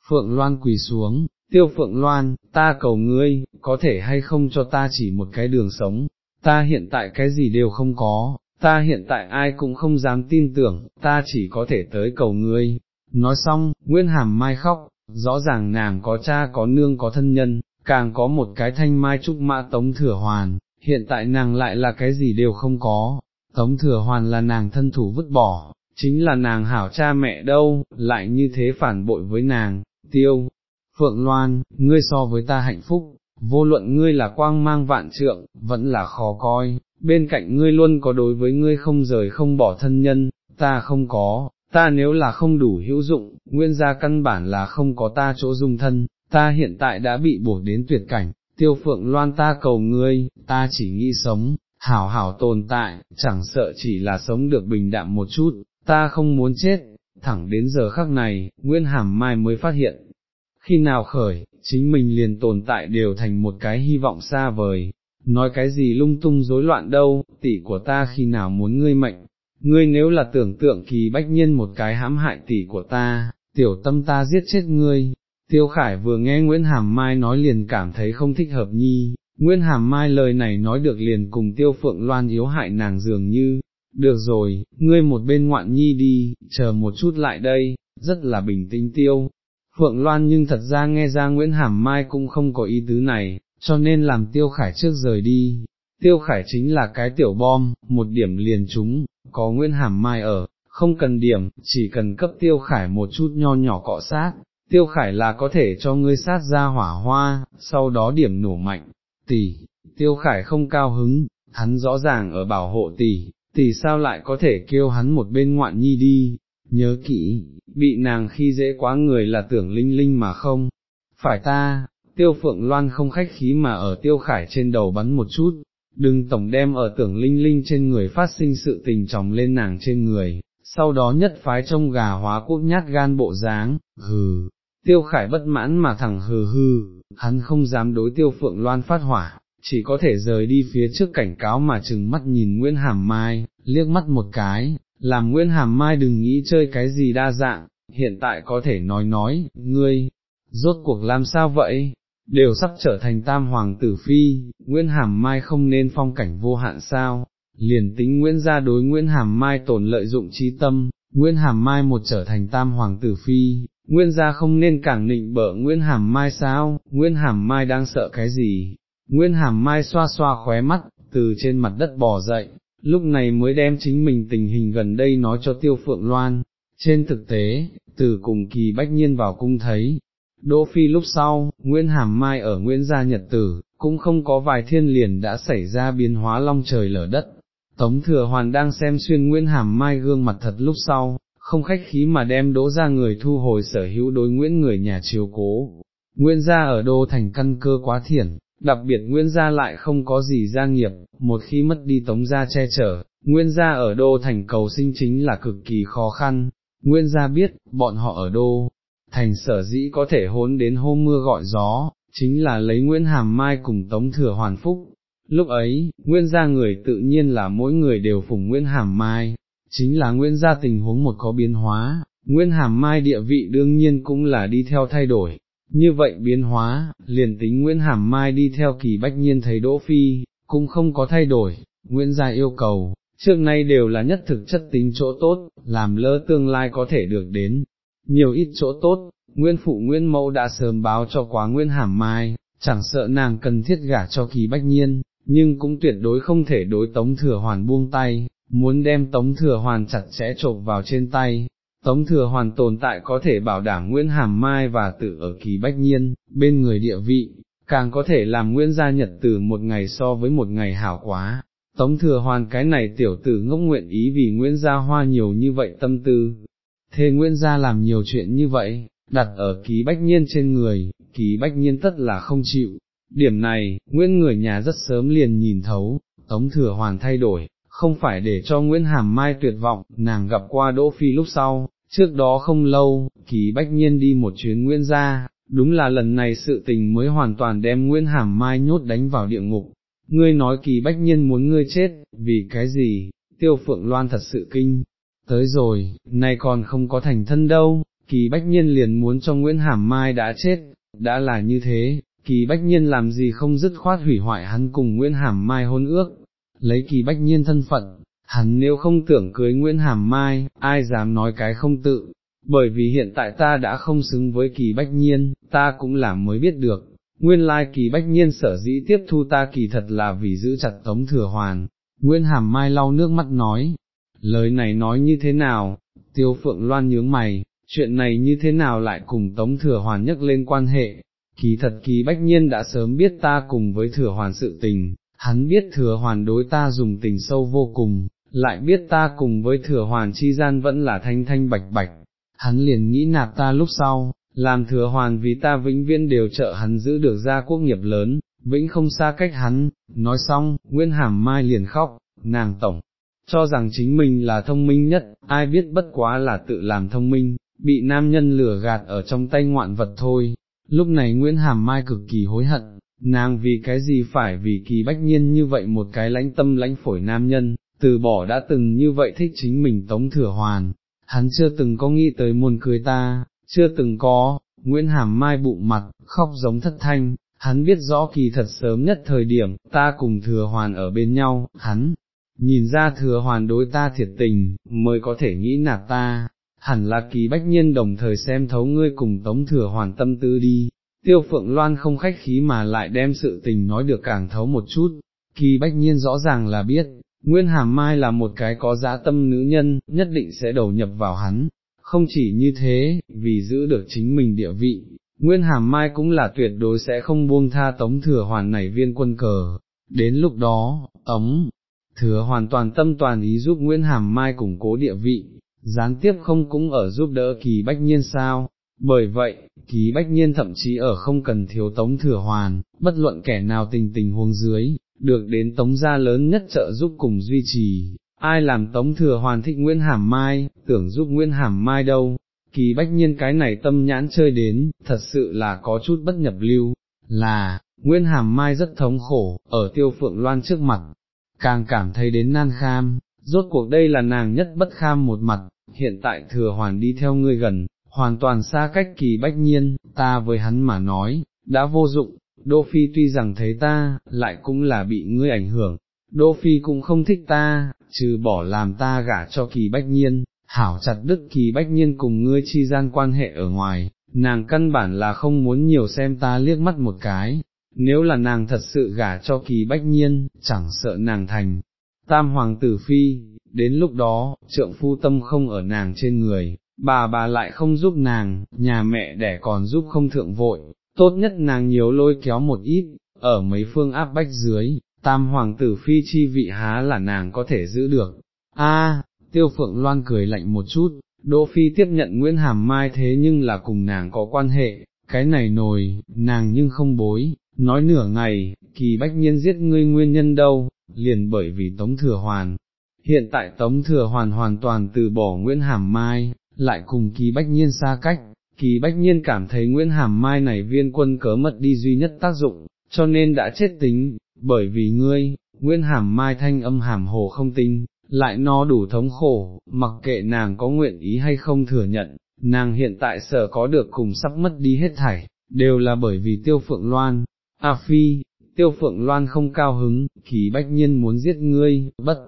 phượng loan quỳ xuống, tiêu phượng loan, ta cầu ngươi, có thể hay không cho ta chỉ một cái đường sống, ta hiện tại cái gì đều không có, ta hiện tại ai cũng không dám tin tưởng, ta chỉ có thể tới cầu ngươi. Nói xong, Nguyên Hàm Mai khóc, rõ ràng nàng có cha có nương có thân nhân, càng có một cái thanh mai trúc mã tống thừa hoàn, hiện tại nàng lại là cái gì đều không có, tống thừa hoàn là nàng thân thủ vứt bỏ, chính là nàng hảo cha mẹ đâu, lại như thế phản bội với nàng, tiêu. Phượng Loan, ngươi so với ta hạnh phúc, vô luận ngươi là quang mang vạn trượng, vẫn là khó coi, bên cạnh ngươi luôn có đối với ngươi không rời không bỏ thân nhân, ta không có, ta nếu là không đủ hữu dụng, nguyên gia căn bản là không có ta chỗ dung thân, ta hiện tại đã bị buộc đến tuyệt cảnh, tiêu phượng loan ta cầu ngươi, ta chỉ nghĩ sống, hảo hảo tồn tại, chẳng sợ chỉ là sống được bình đạm một chút, ta không muốn chết, thẳng đến giờ khắc này, Nguyên Hàm Mai mới phát hiện, khi nào khởi, chính mình liền tồn tại đều thành một cái hy vọng xa vời, nói cái gì lung tung rối loạn đâu, tỷ của ta khi nào muốn ngươi mệnh, ngươi nếu là tưởng tượng kỳ bách nhân một cái hãm hại tỷ của ta, tiểu tâm ta giết chết ngươi. Tiêu Khải vừa nghe Nguyễn Hàm Mai nói liền cảm thấy không thích hợp nhi, Nguyễn Hàm Mai lời này nói được liền cùng Tiêu Phượng Loan yếu hại nàng dường như, được rồi, ngươi một bên ngoạn nhi đi, chờ một chút lại đây, rất là bình tĩnh Tiêu. Phượng Loan nhưng thật ra nghe ra Nguyễn Hàm Mai cũng không có ý tứ này, cho nên làm Tiêu Khải trước rời đi. Tiêu Khải chính là cái tiểu bom, một điểm liền chúng, có Nguyễn Hàm Mai ở, không cần điểm, chỉ cần cấp Tiêu Khải một chút nho nhỏ cọ sát, Tiêu Khải là có thể cho ngươi sát ra hỏa hoa, sau đó điểm nổ mạnh, tỷ, Tiêu Khải không cao hứng, hắn rõ ràng ở bảo hộ tỷ, tỷ sao lại có thể kêu hắn một bên ngoạn nhi đi, nhớ kỹ, bị nàng khi dễ quá người là tưởng linh linh mà không, phải ta, tiêu phượng loan không khách khí mà ở tiêu khải trên đầu bắn một chút, đừng tổng đem ở tưởng linh linh trên người phát sinh sự tình chồng lên nàng trên người, sau đó nhất phái trông gà hóa quốc nhát gan bộ dáng, hừ, tiêu khải bất mãn mà thẳng hừ hừ, hắn không dám đối tiêu phượng loan phát hỏa, chỉ có thể rời đi phía trước cảnh cáo mà chừng mắt nhìn Nguyễn Hàm Mai, liếc mắt một cái, làm Nguyễn Hàm Mai đừng nghĩ chơi cái gì đa dạng, hiện tại có thể nói nói, ngươi, rốt cuộc làm sao vậy, đều sắp trở thành tam hoàng tử phi, Nguyễn Hàm Mai không nên phong cảnh vô hạn sao, liền tính Nguyễn gia đối Nguyễn Hàm Mai tổn lợi dụng trí tâm, Nguyễn Hàm Mai một trở thành tam hoàng tử phi, Nguyễn gia không nên cảng nịnh bở Nguyễn Hàm Mai sao, Nguyễn Hàm Mai đang sợ cái gì, Nguyễn Hàm Mai xoa xoa khóe mắt, từ trên mặt đất bò dậy, lúc này mới đem chính mình tình hình gần đây nói cho Tiêu Phượng Loan, trên thực tế, từ cùng kỳ bách nhiên vào cung thấy. Đỗ Phi lúc sau, Nguyễn Hàm Mai ở Nguyễn Gia Nhật Tử, cũng không có vài thiên liền đã xảy ra biến hóa long trời lở đất. Tống Thừa Hoàn đang xem xuyên Nguyễn Hàm Mai gương mặt thật lúc sau, không khách khí mà đem đỗ ra người thu hồi sở hữu đối Nguyễn người nhà chiếu cố. Nguyễn gia ở đô thành căn cơ quá thiển, đặc biệt Nguyễn gia lại không có gì gia nghiệp, một khi mất đi tống gia che chở, Nguyễn gia ở đô thành cầu sinh chính là cực kỳ khó khăn, Nguyễn gia biết, bọn họ ở đô, thành sở dĩ có thể hốn đến hôm mưa gọi gió, chính là lấy Nguyễn Hàm Mai cùng tống thừa hoàn phúc. Lúc ấy, Nguyễn gia người tự nhiên là mỗi người đều phụng Nguyễn Hàm Mai, chính là Nguyễn gia tình huống một có biến hóa, Nguyễn Hàm Mai địa vị đương nhiên cũng là đi theo thay đổi, như vậy biến hóa, liền tính Nguyễn Hàm Mai đi theo kỳ bách nhiên thấy Đỗ Phi, cũng không có thay đổi, Nguyễn gia yêu cầu, trước nay đều là nhất thực chất tính chỗ tốt, làm lỡ tương lai có thể được đến, nhiều ít chỗ tốt, Nguyên Phụ Nguyên Mẫu đã sớm báo cho quá nguyên Hàm Mai, chẳng sợ nàng cần thiết gả cho kỳ bách nhiên, nhưng cũng tuyệt đối không thể đối tống thừa hoàn buông tay, muốn đem tống thừa hoàn chặt chẽ trộm vào trên tay, Tống thừa hoàn tồn tại có thể bảo đảm Nguyễn Hàm Mai và tự ở kỳ bách nhiên, bên người địa vị, càng có thể làm Nguyễn gia nhật từ một ngày so với một ngày hảo quá. Tống thừa hoàn cái này tiểu tử ngốc nguyện ý vì Nguyễn gia hoa nhiều như vậy tâm tư. Thế Nguyễn gia làm nhiều chuyện như vậy, đặt ở ký bách nhiên trên người, ký bách nhiên tất là không chịu. Điểm này, Nguyễn người nhà rất sớm liền nhìn thấu, Tống thừa hoàn thay đổi, không phải để cho Nguyễn Hàm Mai tuyệt vọng, nàng gặp qua Đỗ Phi lúc sau, trước đó không lâu, ký bách nhiên đi một chuyến Nguyễn gia, đúng là lần này sự tình mới hoàn toàn đem Nguyễn Hàm Mai nhốt đánh vào địa ngục. Ngươi nói kỳ bách nhiên muốn ngươi chết, vì cái gì, tiêu phượng loan thật sự kinh, tới rồi, nay còn không có thành thân đâu, kỳ bách nhiên liền muốn cho Nguyễn Hàm Mai đã chết, đã là như thế, kỳ bách nhiên làm gì không dứt khoát hủy hoại hắn cùng Nguyễn Hàm Mai hôn ước, lấy kỳ bách nhiên thân phận, hắn nếu không tưởng cưới Nguyễn Hàm Mai, ai dám nói cái không tự, bởi vì hiện tại ta đã không xứng với kỳ bách nhiên, ta cũng là mới biết được, nguyên lai kỳ bách nhiên sở dĩ tiếp thu ta kỳ thật là vì giữ chặt tống thừa hoàn, Nguyễn Hàm Mai lau nước mắt nói, lời này nói như thế nào, tiêu phượng loan nhướng mày, chuyện này như thế nào lại cùng tống thừa hoàn nhắc lên quan hệ, kỳ thật kỳ bách nhiên đã sớm biết ta cùng với thừa hoàn sự tình, hắn biết thừa hoàn đối ta dùng tình sâu vô cùng, lại biết ta cùng với thừa hoàn chi gian vẫn là thanh thanh bạch bạch, hắn liền nghĩ nạp ta lúc sau, làm thừa hoàn vì ta vĩnh viễn đều trợ hắn giữ được gia quốc nghiệp lớn, vĩnh không xa cách hắn, nói xong, Nguyễn Hàm Mai liền khóc, nàng tổng, cho rằng chính mình là thông minh nhất, ai biết bất quá là tự làm thông minh, bị nam nhân lừa gạt ở trong tay ngoạn vật thôi, lúc này Nguyễn Hàm Mai cực kỳ hối hận, nàng vì cái gì phải vì kỳ bách nhiên như vậy một cái lãnh tâm lãnh phổi nam nhân, từ bỏ đã từng như vậy thích chính mình tống thừa hoàn, hắn chưa từng có nghĩ tới muôn cười ta, chưa từng có, Nguyễn Hàm Mai bụng mặt, khóc giống thất thanh, hắn biết rõ kỳ thật sớm nhất thời điểm, ta cùng thừa hoàn ở bên nhau, hắn, nhìn ra thừa hoàn đối ta thiệt tình, mới có thể nghĩ nạt ta, hẳn là kỳ bách nhân đồng thời xem thấu ngươi cùng tống thừa hoàn tâm tư đi, tiêu phượng loan không khách khí mà lại đem sự tình nói được càng thấu một chút, kỳ bách nhiên rõ ràng là biết, Nguyên Hàm Mai là một cái có giá tâm nữ nhân, nhất định sẽ đầu nhập vào hắn, không chỉ như thế, vì giữ được chính mình địa vị, Nguyên Hàm Mai cũng là tuyệt đối sẽ không buông tha tống thừa hoàn này viên quân cờ, đến lúc đó, tống thừa hoàn toàn tâm toàn ý giúp Nguyễn Hàm Mai củng cố địa vị, gián tiếp không cũng ở giúp đỡ kỳ bách nhiên sao, bởi vậy, kỳ bách nhiên thậm chí ở không cần thiếu tống thừa hoàn, bất luận kẻ nào tình tình huống dưới, được đến tống gia lớn nhất trợ giúp cùng duy trì, ai làm tống thừa hoàn thích Nguyễn Hàm Mai, tưởng giúp Nguyễn Hàm Mai đâu, kỳ bách nhiên cái này tâm nhãn chơi đến, thật sự là có chút bất nhập lưu, là, Nguyễn Hàm Mai rất thống khổ, ở tiêu phượng loan trước mặt, càng cảm thấy đến nan kham, rốt cuộc đây là nàng nhất bất kham một mặt, hiện tại thừa hoàn đi theo ngươi gần, hoàn toàn xa cách kỳ bách nhiên, ta với hắn mà nói, đã vô dụng, Đô Phi tuy rằng thấy ta, lại cũng là bị ngươi ảnh hưởng, Đô Phi cũng không thích ta, trừ bỏ làm ta gả cho kỳ bách nhiên, hảo chặt đức kỳ bách nhiên cùng ngươi chi gian quan hệ ở ngoài, nàng căn bản là không muốn nhiều xem ta liếc mắt một cái, nếu là nàng thật sự gả cho kỳ bách nhiên, chẳng sợ nàng thành, tam hoàng tử phi, đến lúc đó, trượng phu tâm không ở nàng trên người, bà bà lại không giúp nàng, nhà mẹ đẻ còn giúp không thượng vội, tốt nhất nàng nhiều lôi kéo một ít, ở mấy phương áp bách dưới, tam hoàng tử phi chi vị há là nàng có thể giữ được. A, tiêu phượng loan cười lạnh một chút, Đỗ Phi tiếp nhận Nguyễn Hàm Mai thế nhưng là cùng nàng có quan hệ, cái này nồi, nàng nhưng không bối, nói nửa ngày, kỳ bách nhiên giết ngươi nguyên nhân đâu, liền bởi vì Tống Thừa Hoàn. Hiện tại Tống Thừa Hoàn hoàn toàn từ bỏ Nguyễn Hàm Mai, lại cùng kỳ bách nhiên xa cách, kỳ bách nhiên cảm thấy Nguyễn Hàm Mai này viên quân cớ mật đi duy nhất tác dụng, cho nên đã chết tính, bởi vì ngươi, Nguyễn Hàm Mai thanh âm hàm hồ không tinh, lại no đủ thống khổ, mặc kệ nàng có nguyện ý hay không thừa nhận, nàng hiện tại sở có được cùng sắp mất đi hết thảy, đều là bởi vì tiêu phượng loan, A Phi, tiêu phượng loan không cao hứng, kỳ bách nhiên muốn giết ngươi, bất,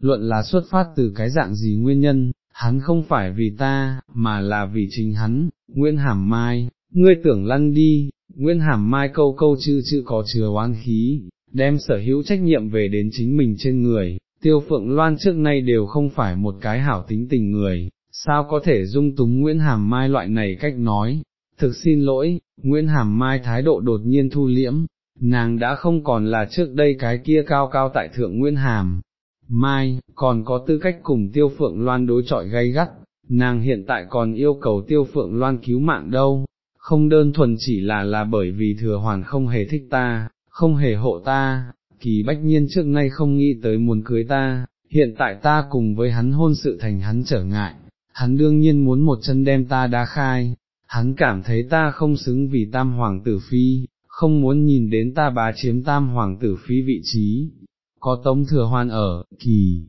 luận là xuất phát từ cái dạng gì nguyên nhân, hắn không phải vì ta, mà là vì chính hắn, Nguyễn Hàm Mai, ngươi tưởng lăn đi, Nguyễn Hàm Mai câu câu chữ chữ có chứa oán khí, đem sở hữu trách nhiệm về đến chính mình trên người, tiêu phượng loan trước nay đều không phải một cái hảo tính tình người, sao có thể dung túng Nguyễn Hàm Mai loại này cách nói, thực xin lỗi, Nguyễn Hàm Mai thái độ đột nhiên thu liễm, nàng đã không còn là trước đây cái kia cao cao tại thượng Nguyễn Hàm. Mai, còn có tư cách cùng tiêu phượng loan đối trọi gay gắt, nàng hiện tại còn yêu cầu tiêu phượng loan cứu mạng đâu, không đơn thuần chỉ là là bởi vì thừa hoàn không hề thích ta, không hề hộ ta, kỳ bách nhiên trước nay không nghĩ tới muốn cưới ta, hiện tại ta cùng với hắn hôn sự thành hắn trở ngại, hắn đương nhiên muốn một chân đem ta đá khai, hắn cảm thấy ta không xứng vì tam hoàng tử phi, không muốn nhìn đến ta bá chiếm tam hoàng tử phi vị trí, có tống thừa hoan ở, kỳ.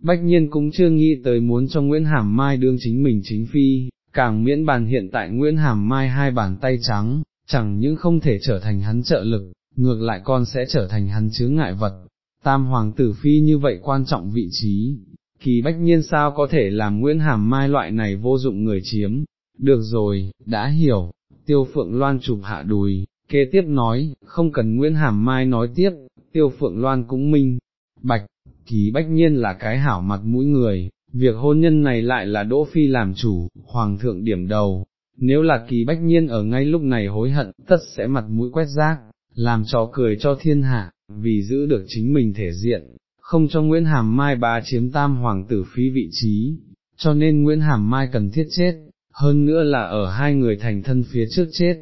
Bách nhiên cũng chưa nghĩ tới muốn cho Nguyễn Hàm Mai đương chính mình chính phi, càng miễn bàn hiện tại Nguyễn Hàm Mai hai bàn tay trắng, chẳng những không thể trở thành hắn trợ lực, ngược lại con sẽ trở thành hắn chướng ngại vật. Tam hoàng tử phi như vậy quan trọng vị trí, kỳ bách nhiên sao có thể làm Nguyễn Hàm Mai loại này vô dụng người chiếm, được rồi, đã hiểu, tiêu phượng loan chụp hạ đùi, kế tiếp nói, không cần Nguyễn Hàm Mai nói tiếp, tiêu phượng loan cũng minh, bạch, kỳ bách nhiên là cái hảo mặt mũi người, việc hôn nhân này lại là Đỗ Phi làm chủ, hoàng thượng điểm đầu, nếu là kỳ bách nhiên ở ngay lúc này hối hận, tất sẽ mặt mũi quét rác, làm trò cười cho thiên hạ, vì giữ được chính mình thể diện, không cho Nguyễn Hàm Mai bá chiếm tam hoàng tử phi vị trí, cho nên Nguyễn Hàm Mai cần thiết chết, hơn nữa là ở hai người thành thân phía trước chết.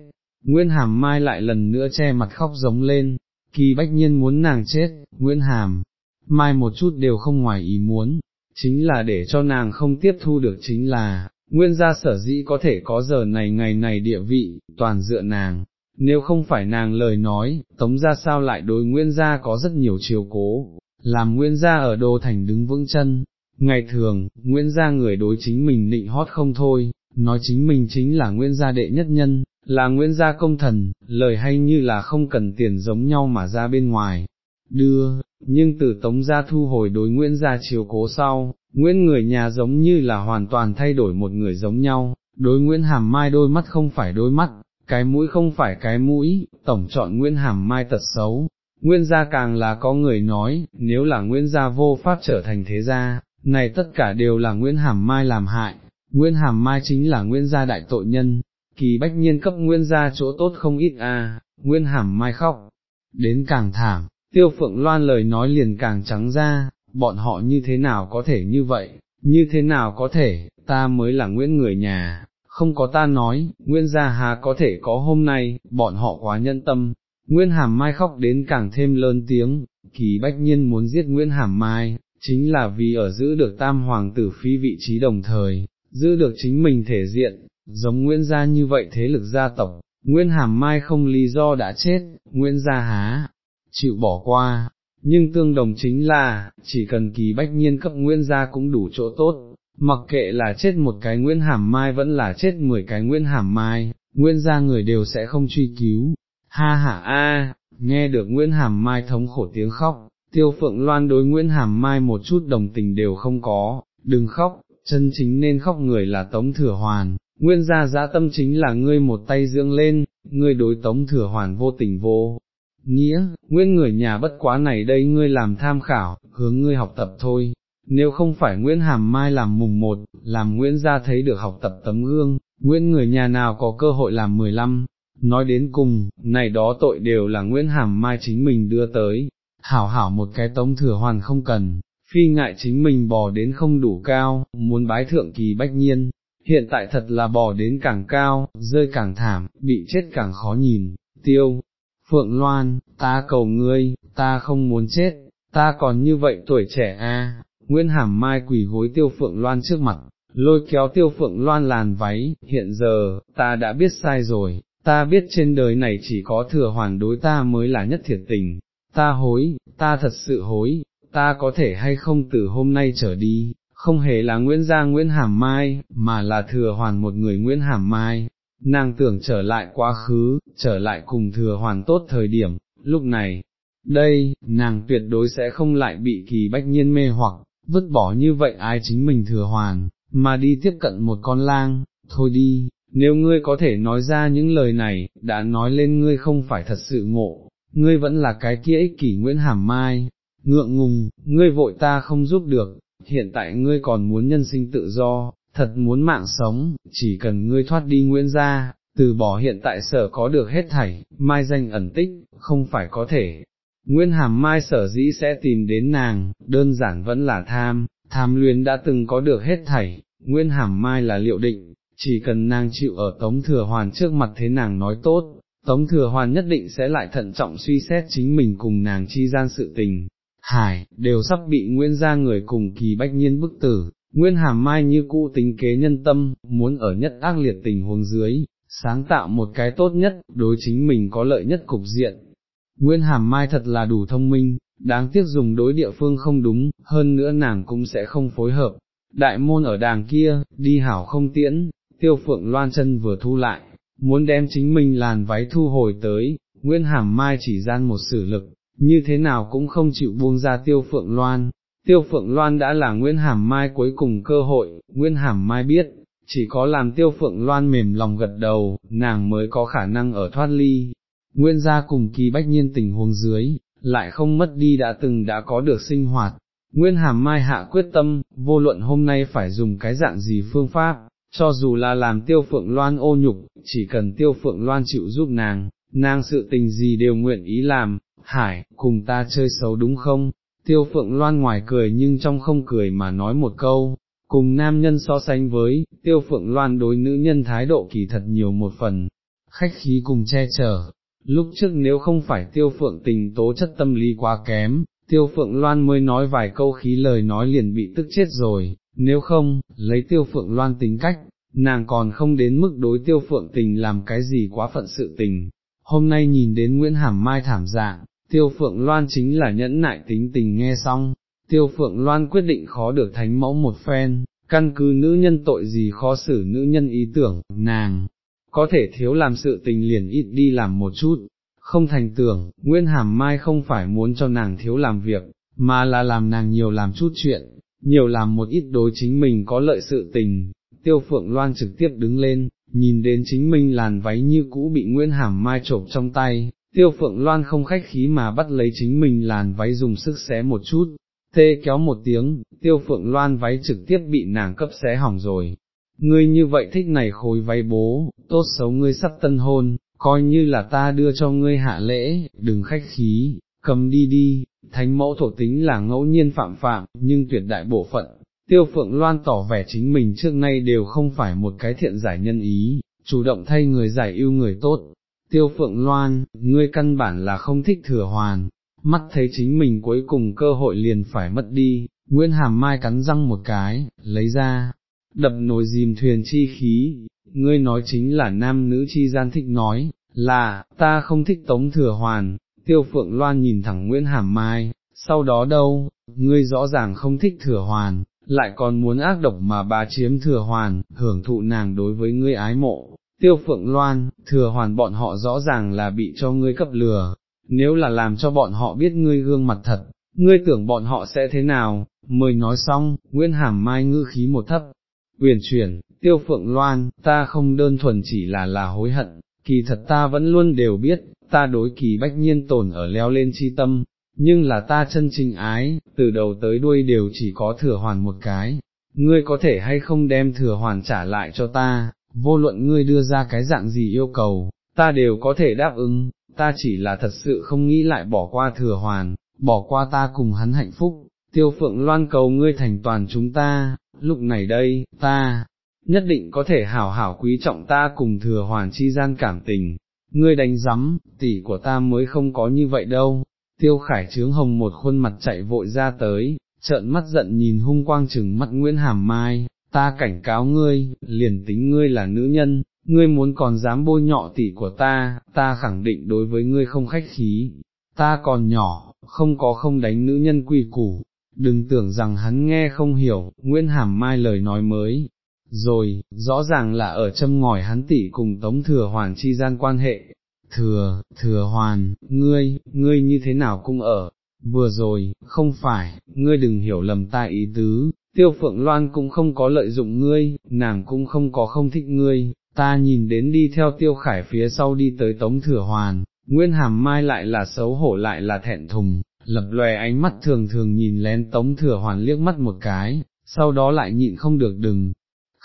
Nguyễn Hàm Mai lại lần nữa che mặt khóc giống lên, kỳ bách nhiên muốn nàng chết, Nguyễn Hàm, Mai một chút đều không ngoài ý muốn, chính là để cho nàng không tiếp thu được chính là, nguyên gia sở dĩ có thể có giờ này ngày này địa vị, toàn dựa nàng, nếu không phải nàng lời nói, tống ra sao lại đối nguyên gia có rất nhiều chiều cố, làm nguyên gia ở đô thành đứng vững chân, ngày thường, nguyên gia người đối chính mình định hót không thôi, nói chính mình chính là nguyên gia đệ nhất nhân, là Nguyễn gia công thần, lời hay như là không cần tiền giống nhau mà ra bên ngoài, đưa, nhưng từ tống gia thu hồi đối Nguyễn gia chiều cố sau, Nguyễn người nhà giống như là hoàn toàn thay đổi một người giống nhau, đối Nguyễn Hàm Mai đôi mắt không phải đôi mắt, cái mũi không phải cái mũi, tổng chọn Nguyễn Hàm Mai tật xấu. Nguyên gia càng là có người nói, nếu là Nguyễn gia vô pháp trở thành thế gia, này tất cả đều là Nguyễn Hàm Mai làm hại, Nguyễn Hàm Mai chính là Nguyễn gia đại tội nhân, kỳ bách nhiên cấp Nguyễn gia chỗ tốt không ít à? Nguyễn Hàm Mai khóc, đến càng thảm, tiêu phượng loan lời nói liền càng trắng ra, bọn họ như thế nào có thể như vậy, như thế nào có thể, ta mới là Nguyễn người nhà, không có ta nói, Nguyễn gia hà có thể có hôm nay, bọn họ quá nhân tâm. Nguyễn Hàm Mai khóc đến càng thêm lớn tiếng, kỳ bách nhiên muốn giết Nguyễn Hàm Mai, chính là vì ở giữ được tam hoàng tử phi vị trí đồng thời, giữ được chính mình thể diện, giống Nguyễn gia như vậy thế lực gia tộc, Nguyễn Hàm Mai không lý do đã chết, Nguyễn gia há, chịu bỏ qua, nhưng tương đồng chính là, chỉ cần kỳ bách nhiên cấp Nguyễn gia cũng đủ chỗ tốt, mặc kệ là chết một cái Nguyễn Hàm Mai vẫn là chết mười cái Nguyễn Hàm Mai, Nguyễn gia người đều sẽ không truy cứu, ha ha a, nghe được Nguyễn Hàm Mai thống khổ tiếng khóc, tiêu phượng loan đối Nguyễn Hàm Mai một chút đồng tình đều không có, đừng khóc, chân chính nên khóc người là Tống Thừa Hoàn, nguyên gia giã tâm chính là ngươi một tay dưỡng lên, ngươi đối Tống Thừa Hoàn vô tình vô. Nghĩa, nguyên người nhà bất quá này đây ngươi làm tham khảo, hướng ngươi học tập thôi, nếu không phải Nguyễn Hàm Mai làm mùng một, làm Nguyễn gia thấy được học tập tấm gương, Nguyễn người nhà nào có cơ hội làm mười lăm, nói đến cùng, này đó tội đều là Nguyễn Hàm Mai chính mình đưa tới, hảo hảo một cái tống thừa hoàn không cần, phi ngại chính mình bò đến không đủ cao, muốn bái thượng kỳ bách nhiên, hiện tại thật là bò đến càng cao, rơi càng thảm, bị chết càng khó nhìn, tiêu, Phượng Loan, ta cầu ngươi, ta không muốn chết, ta còn như vậy tuổi trẻ a. Nguyễn Hàm Mai quỳ gối tiêu Phượng Loan trước mặt, lôi kéo tiêu Phượng Loan làn váy, hiện giờ, ta đã biết sai rồi, ta biết trên đời này chỉ có thừa hoàn đối ta mới là nhất thiệt tình, ta hối, ta thật sự hối, ta có thể hay không từ hôm nay trở đi, không hề là Nguyễn Gia Nguyễn Hàm Mai, mà là thừa hoàn một người Nguyễn Hàm Mai, nàng tưởng trở lại quá khứ, trở lại cùng thừa hoàn tốt thời điểm, lúc này, đây, nàng tuyệt đối sẽ không lại bị kỳ bách nhiên mê hoặc, vứt bỏ như vậy ai chính mình thừa hoàn, mà đi tiếp cận một con lang, thôi đi, nếu ngươi có thể nói ra những lời này, đã nói lên ngươi không phải thật sự ngộ, ngươi vẫn là cái kia ích kỷ Nguyễn Hàm Mai, ngượng ngùng, ngươi vội ta không giúp được, hiện tại ngươi còn muốn nhân sinh tự do, thật muốn mạng sống, chỉ cần ngươi thoát đi Nguyễn gia, từ bỏ hiện tại sở có được hết thảy, mai danh ẩn tích, không phải có thể. Nguyên hàm mai sở dĩ sẽ tìm đến nàng, đơn giản vẫn là tham, tham luyến đã từng có được hết thảy, nguyên hàm mai là liệu định, chỉ cần nàng chịu ở tống thừa hoàn trước mặt thế nàng nói tốt, tống thừa hoàn nhất định sẽ lại thận trọng suy xét chính mình cùng nàng chi gian sự tình. Hải, đều sắp bị nguyên gia người cùng kỳ bách nhiên bức tử, nguyên hàm mai như cũ tính kế nhân tâm, muốn ở nhất ác liệt tình huống dưới, sáng tạo một cái tốt nhất, đối chính mình có lợi nhất cục diện. Nguyên hàm mai thật là đủ thông minh, đáng tiếc dùng đối địa phương không đúng, hơn nữa nàng cũng sẽ không phối hợp. Đại môn ở đàng kia, đi hảo không tiễn, tiêu phượng loan chân vừa thu lại, muốn đem chính mình làn váy thu hồi tới, Nguyên Hàm Mai chỉ gian một sử lực, như thế nào cũng không chịu buông ra tiêu phượng loan. Tiêu Phượng Loan đã là Nguyễn Hàm Mai cuối cùng cơ hội, Nguyễn Hàm Mai biết, chỉ có làm Tiêu Phượng Loan mềm lòng gật đầu, nàng mới có khả năng ở thoát ly. Nguyên gia cùng kỳ bách nhiên tình huống dưới, lại không mất đi đã từng đã có được sinh hoạt. Nguyên Hàm Mai hạ quyết tâm, vô luận hôm nay phải dùng cái dạng gì phương pháp, cho dù là làm tiêu phượng loan ô nhục, chỉ cần tiêu phượng loan chịu giúp nàng, nàng sự tình gì đều nguyện ý làm, hải, cùng ta chơi xấu đúng không? Tiêu phượng loan ngoài cười nhưng trong không cười mà nói một câu, cùng nam nhân so sánh với, tiêu phượng loan đối nữ nhân thái độ kỳ thật nhiều một phần, khách khí cùng che chở. Lúc trước nếu không phải tiêu phượng tình tố chất tâm lý quá kém, tiêu phượng loan mới nói vài câu khí lời nói liền bị tức chết rồi, nếu không, lấy tiêu phượng loan tính cách, nàng còn không đến mức đối tiêu phượng tình làm cái gì quá phận sự tình. Hôm nay nhìn đến Nguyễn Hàm Mai thảm dạng, tiêu phượng loan chính là nhẫn nại tính tình nghe xong, tiêu phượng loan quyết định khó được thánh mẫu một phen, căn cứ nữ nhân tội gì khó xử nữ nhân ý tưởng, nàng, có thể thiếu làm sự tình liền ít đi làm một chút, không thành tưởng, Nguyễn Hàm Mai không phải muốn cho nàng thiếu làm việc, mà là làm nàng nhiều làm chút chuyện, nhiều làm một ít đối chính mình có lợi sự tình. Tiêu Phượng Loan trực tiếp đứng lên, nhìn đến chính mình làn váy như cũ bị Nguyễn Hàm Mai trộm trong tay, Tiêu Phượng Loan không khách khí mà bắt lấy chính mình làn váy dùng sức xé một chút, tê kéo một tiếng, Tiêu Phượng Loan váy trực tiếp bị nàng cấp xé hỏng rồi. Ngươi như vậy thích này khối váy bố, tốt xấu ngươi sắp tân hôn, coi như là ta đưa cho ngươi hạ lễ, đừng khách khí, cầm đi đi, thánh mẫu thổ tính là ngẫu nhiên phạm phạm, nhưng tuyệt đại bộ phận, tiêu phượng loan tỏ vẻ chính mình trước nay đều không phải một cái thiện giải nhân ý, chủ động thay người giải yêu người tốt. Tiêu phượng loan, ngươi căn bản là không thích thừa hoàn, mắt thấy chính mình cuối cùng cơ hội liền phải mất đi, Nguyễn Hàm Mai cắn răng một cái, lấy ra, đập nồi dìm thuyền chi khí, ngươi nói chính là nam nữ chi gian thích nói, là, ta không thích tống thừa hoàn, tiêu phượng loan nhìn thẳng Nguyễn Hàm Mai, sau đó đâu, ngươi rõ ràng không thích thừa hoàn, lại còn muốn ác độc mà bà chiếm thừa hoàn, hưởng thụ nàng đối với ngươi ái mộ. Tiêu phượng loan, thừa hoàn bọn họ rõ ràng là bị cho ngươi cấp lừa, nếu là làm cho bọn họ biết ngươi gương mặt thật, ngươi tưởng bọn họ sẽ thế nào, mời nói xong, Nguyễn Hàm Mai ngư khí một thấp, uyển chuyển, tiêu phượng loan, ta không đơn thuần chỉ là là hối hận, kỳ thật ta vẫn luôn đều biết, ta đối kỳ bách nhiên tồn ở leo lên chi tâm, nhưng là ta chân chính ái, từ đầu tới đuôi đều chỉ có thừa hoàn một cái, ngươi có thể hay không đem thừa hoàn trả lại cho ta, vô luận ngươi đưa ra cái dạng gì yêu cầu, ta đều có thể đáp ứng, ta chỉ là thật sự không nghĩ lại bỏ qua thừa hoàn, bỏ qua ta cùng hắn hạnh phúc, tiêu phượng loan cầu ngươi thành toàn chúng ta, lúc này đây, ta, nhất định có thể hảo hảo quý trọng ta cùng thừa hoàn chi gian cảm tình, ngươi đánh giấm, tỷ của ta mới không có như vậy đâu, tiêu khải trướng hồng một khuôn mặt chạy vội ra tới, trợn mắt giận nhìn hung quang chừng mắt Nguyễn Hàm Mai, ta cảnh cáo ngươi, liền tính ngươi là nữ nhân, ngươi muốn còn dám bôi nhọ tỷ của ta, ta khẳng định đối với ngươi không khách khí, ta còn nhỏ, không có không đánh nữ nhân quy củ, đừng tưởng rằng hắn nghe không hiểu, Nguyễn Hàm Mai lời nói mới, rồi, rõ ràng là ở châm ngòi hắn tỷ cùng Tống Thừa Hoàn chi gian quan hệ, Thừa, Thừa Hoàn, ngươi, ngươi như thế nào cũng ở, vừa rồi, không phải, ngươi đừng hiểu lầm ta ý tứ, Tiêu Phượng Loan cũng không có lợi dụng ngươi, nàng cũng không có không thích ngươi, ta nhìn đến đi theo Tiêu Khải phía sau đi tới Tống Thừa Hoàn, Nguyên Hàm Mai lại là xấu hổ lại là thẹn thùng, lập lòe ánh mắt thường thường nhìn lén Tống Thừa Hoàn liếc mắt một cái, sau đó lại nhịn không được đừng,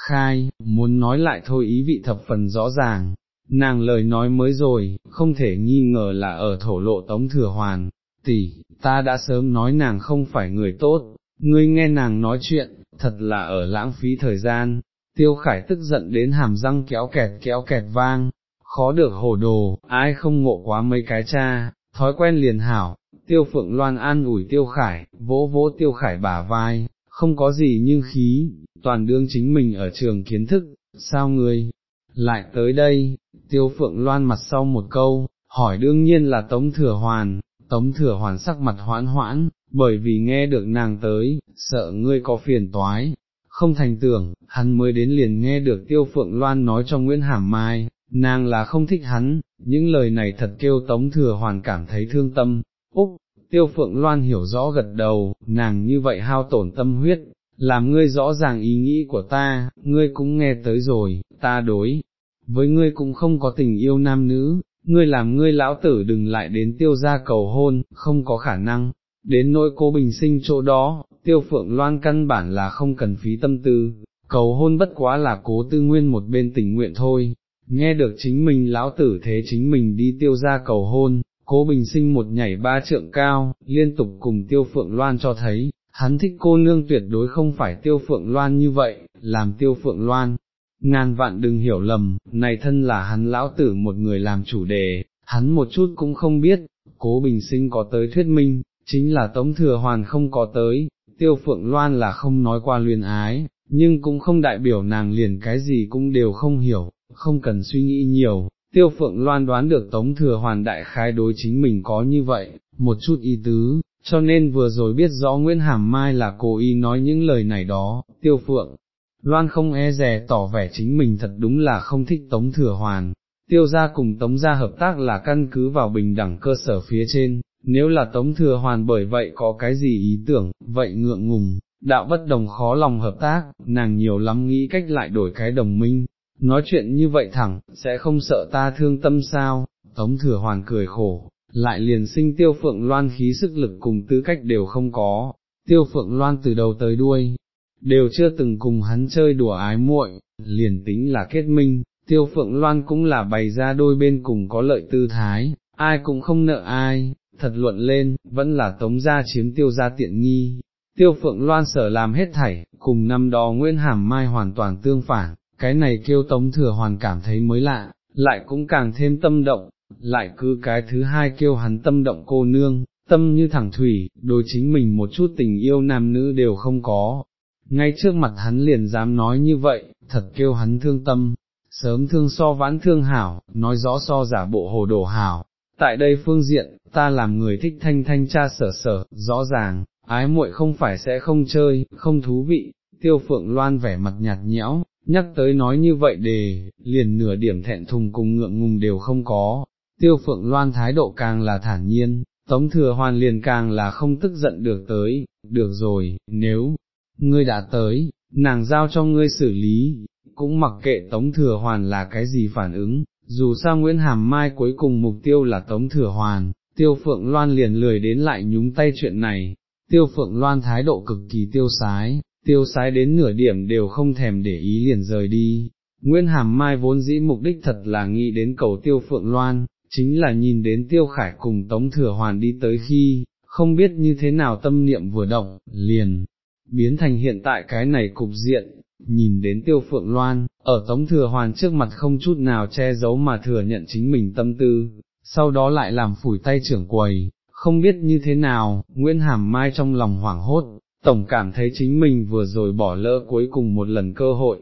khai, muốn nói lại thôi ý vị thập phần rõ ràng, nàng lời nói mới rồi, không thể nghi ngờ là ở thổ lộ tống thừa hoàn, tỷ, ta đã sớm nói nàng không phải người tốt, ngươi nghe nàng nói chuyện, thật là ở lãng phí thời gian, tiêu khải tức giận đến hàm răng kéo kẹt kéo kẹt vang, khó được hồ đồ, ai không ngộ quá mấy cái cha, thói quen liền hảo, tiêu phượng loan an ủi tiêu khải, vỗ vỗ tiêu khải bả vai, không có gì nhưng khí, toàn đương chính mình ở trường kiến thức, sao ngươi, lại tới đây, tiêu phượng loan mặt sau một câu, hỏi đương nhiên là tống thừa hoàn, tống thừa hoàn sắc mặt hoãn hoãn, bởi vì nghe được nàng tới, sợ ngươi có phiền toái, không thành tưởng, hắn mới đến liền nghe được tiêu phượng loan nói cho Nguyễn Hàm Mai, nàng là không thích hắn, những lời này thật kêu tống thừa hoàn cảm thấy thương tâm, úc, tiêu phượng loan hiểu rõ gật đầu, nàng như vậy hao tổn tâm huyết, làm ngươi rõ ràng ý nghĩ của ta, ngươi cũng nghe tới rồi, ta đối, với ngươi cũng không có tình yêu nam nữ, ngươi làm ngươi lão tử đừng lại đến tiêu gia cầu hôn, không có khả năng, đến nỗi cô bình sinh chỗ đó, tiêu phượng loan căn bản là không cần phí tâm tư, cầu hôn bất quá là cố tư nguyên một bên tình nguyện thôi, nghe được chính mình lão tử thế chính mình đi tiêu gia cầu hôn, cố bình sinh một nhảy ba trượng cao, liên tục cùng tiêu phượng loan cho thấy, hắn thích cô nương tuyệt đối không phải tiêu phượng loan như vậy, làm tiêu phượng loan. Ngàn vạn đừng hiểu lầm, này thân là hắn lão tử một người làm chủ đề, hắn một chút cũng không biết, cố bình sinh có tới thuyết minh, chính là tống thừa hoàn không có tới, tiêu phượng loan là không nói qua luyên ái, nhưng cũng không đại biểu nàng liền cái gì cũng đều không hiểu, không cần suy nghĩ nhiều, tiêu phượng loan đoán được tống thừa hoàn đại khái đối chính mình có như vậy, một chút ý tứ, cho nên vừa rồi biết rõ Nguyễn Hàm Mai là cố ý nói những lời này đó, tiêu phượng. Loan không e rè tỏ vẻ chính mình thật đúng là không thích Tống Thừa Hoàn, tiêu gia cùng Tống gia hợp tác là căn cứ vào bình đẳng cơ sở phía trên, nếu là Tống Thừa Hoàn bởi vậy có cái gì ý tưởng, vậy ngượng ngùng, đạo bất đồng khó lòng hợp tác, nàng nhiều lắm nghĩ cách lại đổi cái đồng minh, nói chuyện như vậy thẳng, sẽ không sợ ta thương tâm sao, Tống Thừa Hoàn cười khổ, lại liền sinh tiêu phượng loan khí sức lực cùng tư cách đều không có, tiêu phượng loan từ đầu tới đuôi, đều chưa từng cùng hắn chơi đùa ái muội, liền tính là kết minh, tiêu phượng loan cũng là bày ra đôi bên cùng có lợi tư thái, ai cũng không nợ ai, thật luận lên, vẫn là tống gia chiếm tiêu gia tiện nghi. Tiêu phượng loan sở làm hết thảy, cùng năm đó Nguyễn Hàm Mai hoàn toàn tương phản, cái này kêu tống thừa hoàn cảm thấy mới lạ, lại cũng càng thêm tâm động, lại cứ cái thứ hai kêu hắn tâm động cô nương, tâm như thẳng thủy, đối chính mình một chút tình yêu nam nữ đều không có. Ngay trước mặt hắn liền dám nói như vậy, thật kêu hắn thương tâm, sớm thương so vãn thương hảo, nói rõ so giả bộ hồ đồ hảo. Tại đây phương diện, ta làm người thích thanh thanh cha sở sở, rõ ràng, ái muội không phải sẽ không chơi, không thú vị, tiêu phượng loan vẻ mặt nhạt nhẽo, nhắc tới nói như vậy đề, liền nửa điểm thẹn thùng cùng ngượng ngùng đều không có, tiêu phượng loan thái độ càng là thản nhiên, tống thừa hoàn liền càng là không tức giận được tới, được rồi, nếu, ngươi đã tới, nàng giao cho ngươi xử lý, cũng mặc kệ tống thừa hoàn là cái gì phản ứng, dù sao Nguyễn Hàm Mai cuối cùng mục tiêu là tống thừa hoàn, tiêu phượng loan liền lười đến lại nhúng tay chuyện này, tiêu phượng loan thái độ cực kỳ tiêu sái, tiêu sái đến nửa điểm đều không thèm để ý liền rời đi. Nguyễn Hàm Mai vốn dĩ mục đích thật là nghĩ đến cầu tiêu phượng loan, chính là nhìn đến tiêu khải cùng tống thừa hoàn đi tới khi, không biết như thế nào tâm niệm vừa động, liền, biến thành hiện tại cái này cục diện, nhìn đến tiêu phượng loan, ở tống thừa hoàn trước mặt không chút nào che giấu mà thừa nhận chính mình tâm tư, sau đó lại làm phủi tay trưởng quầy, không biết như thế nào, Nguyễn Hàm Mai trong lòng hoảng hốt, tổng cảm thấy chính mình vừa rồi bỏ lỡ cuối cùng một lần cơ hội.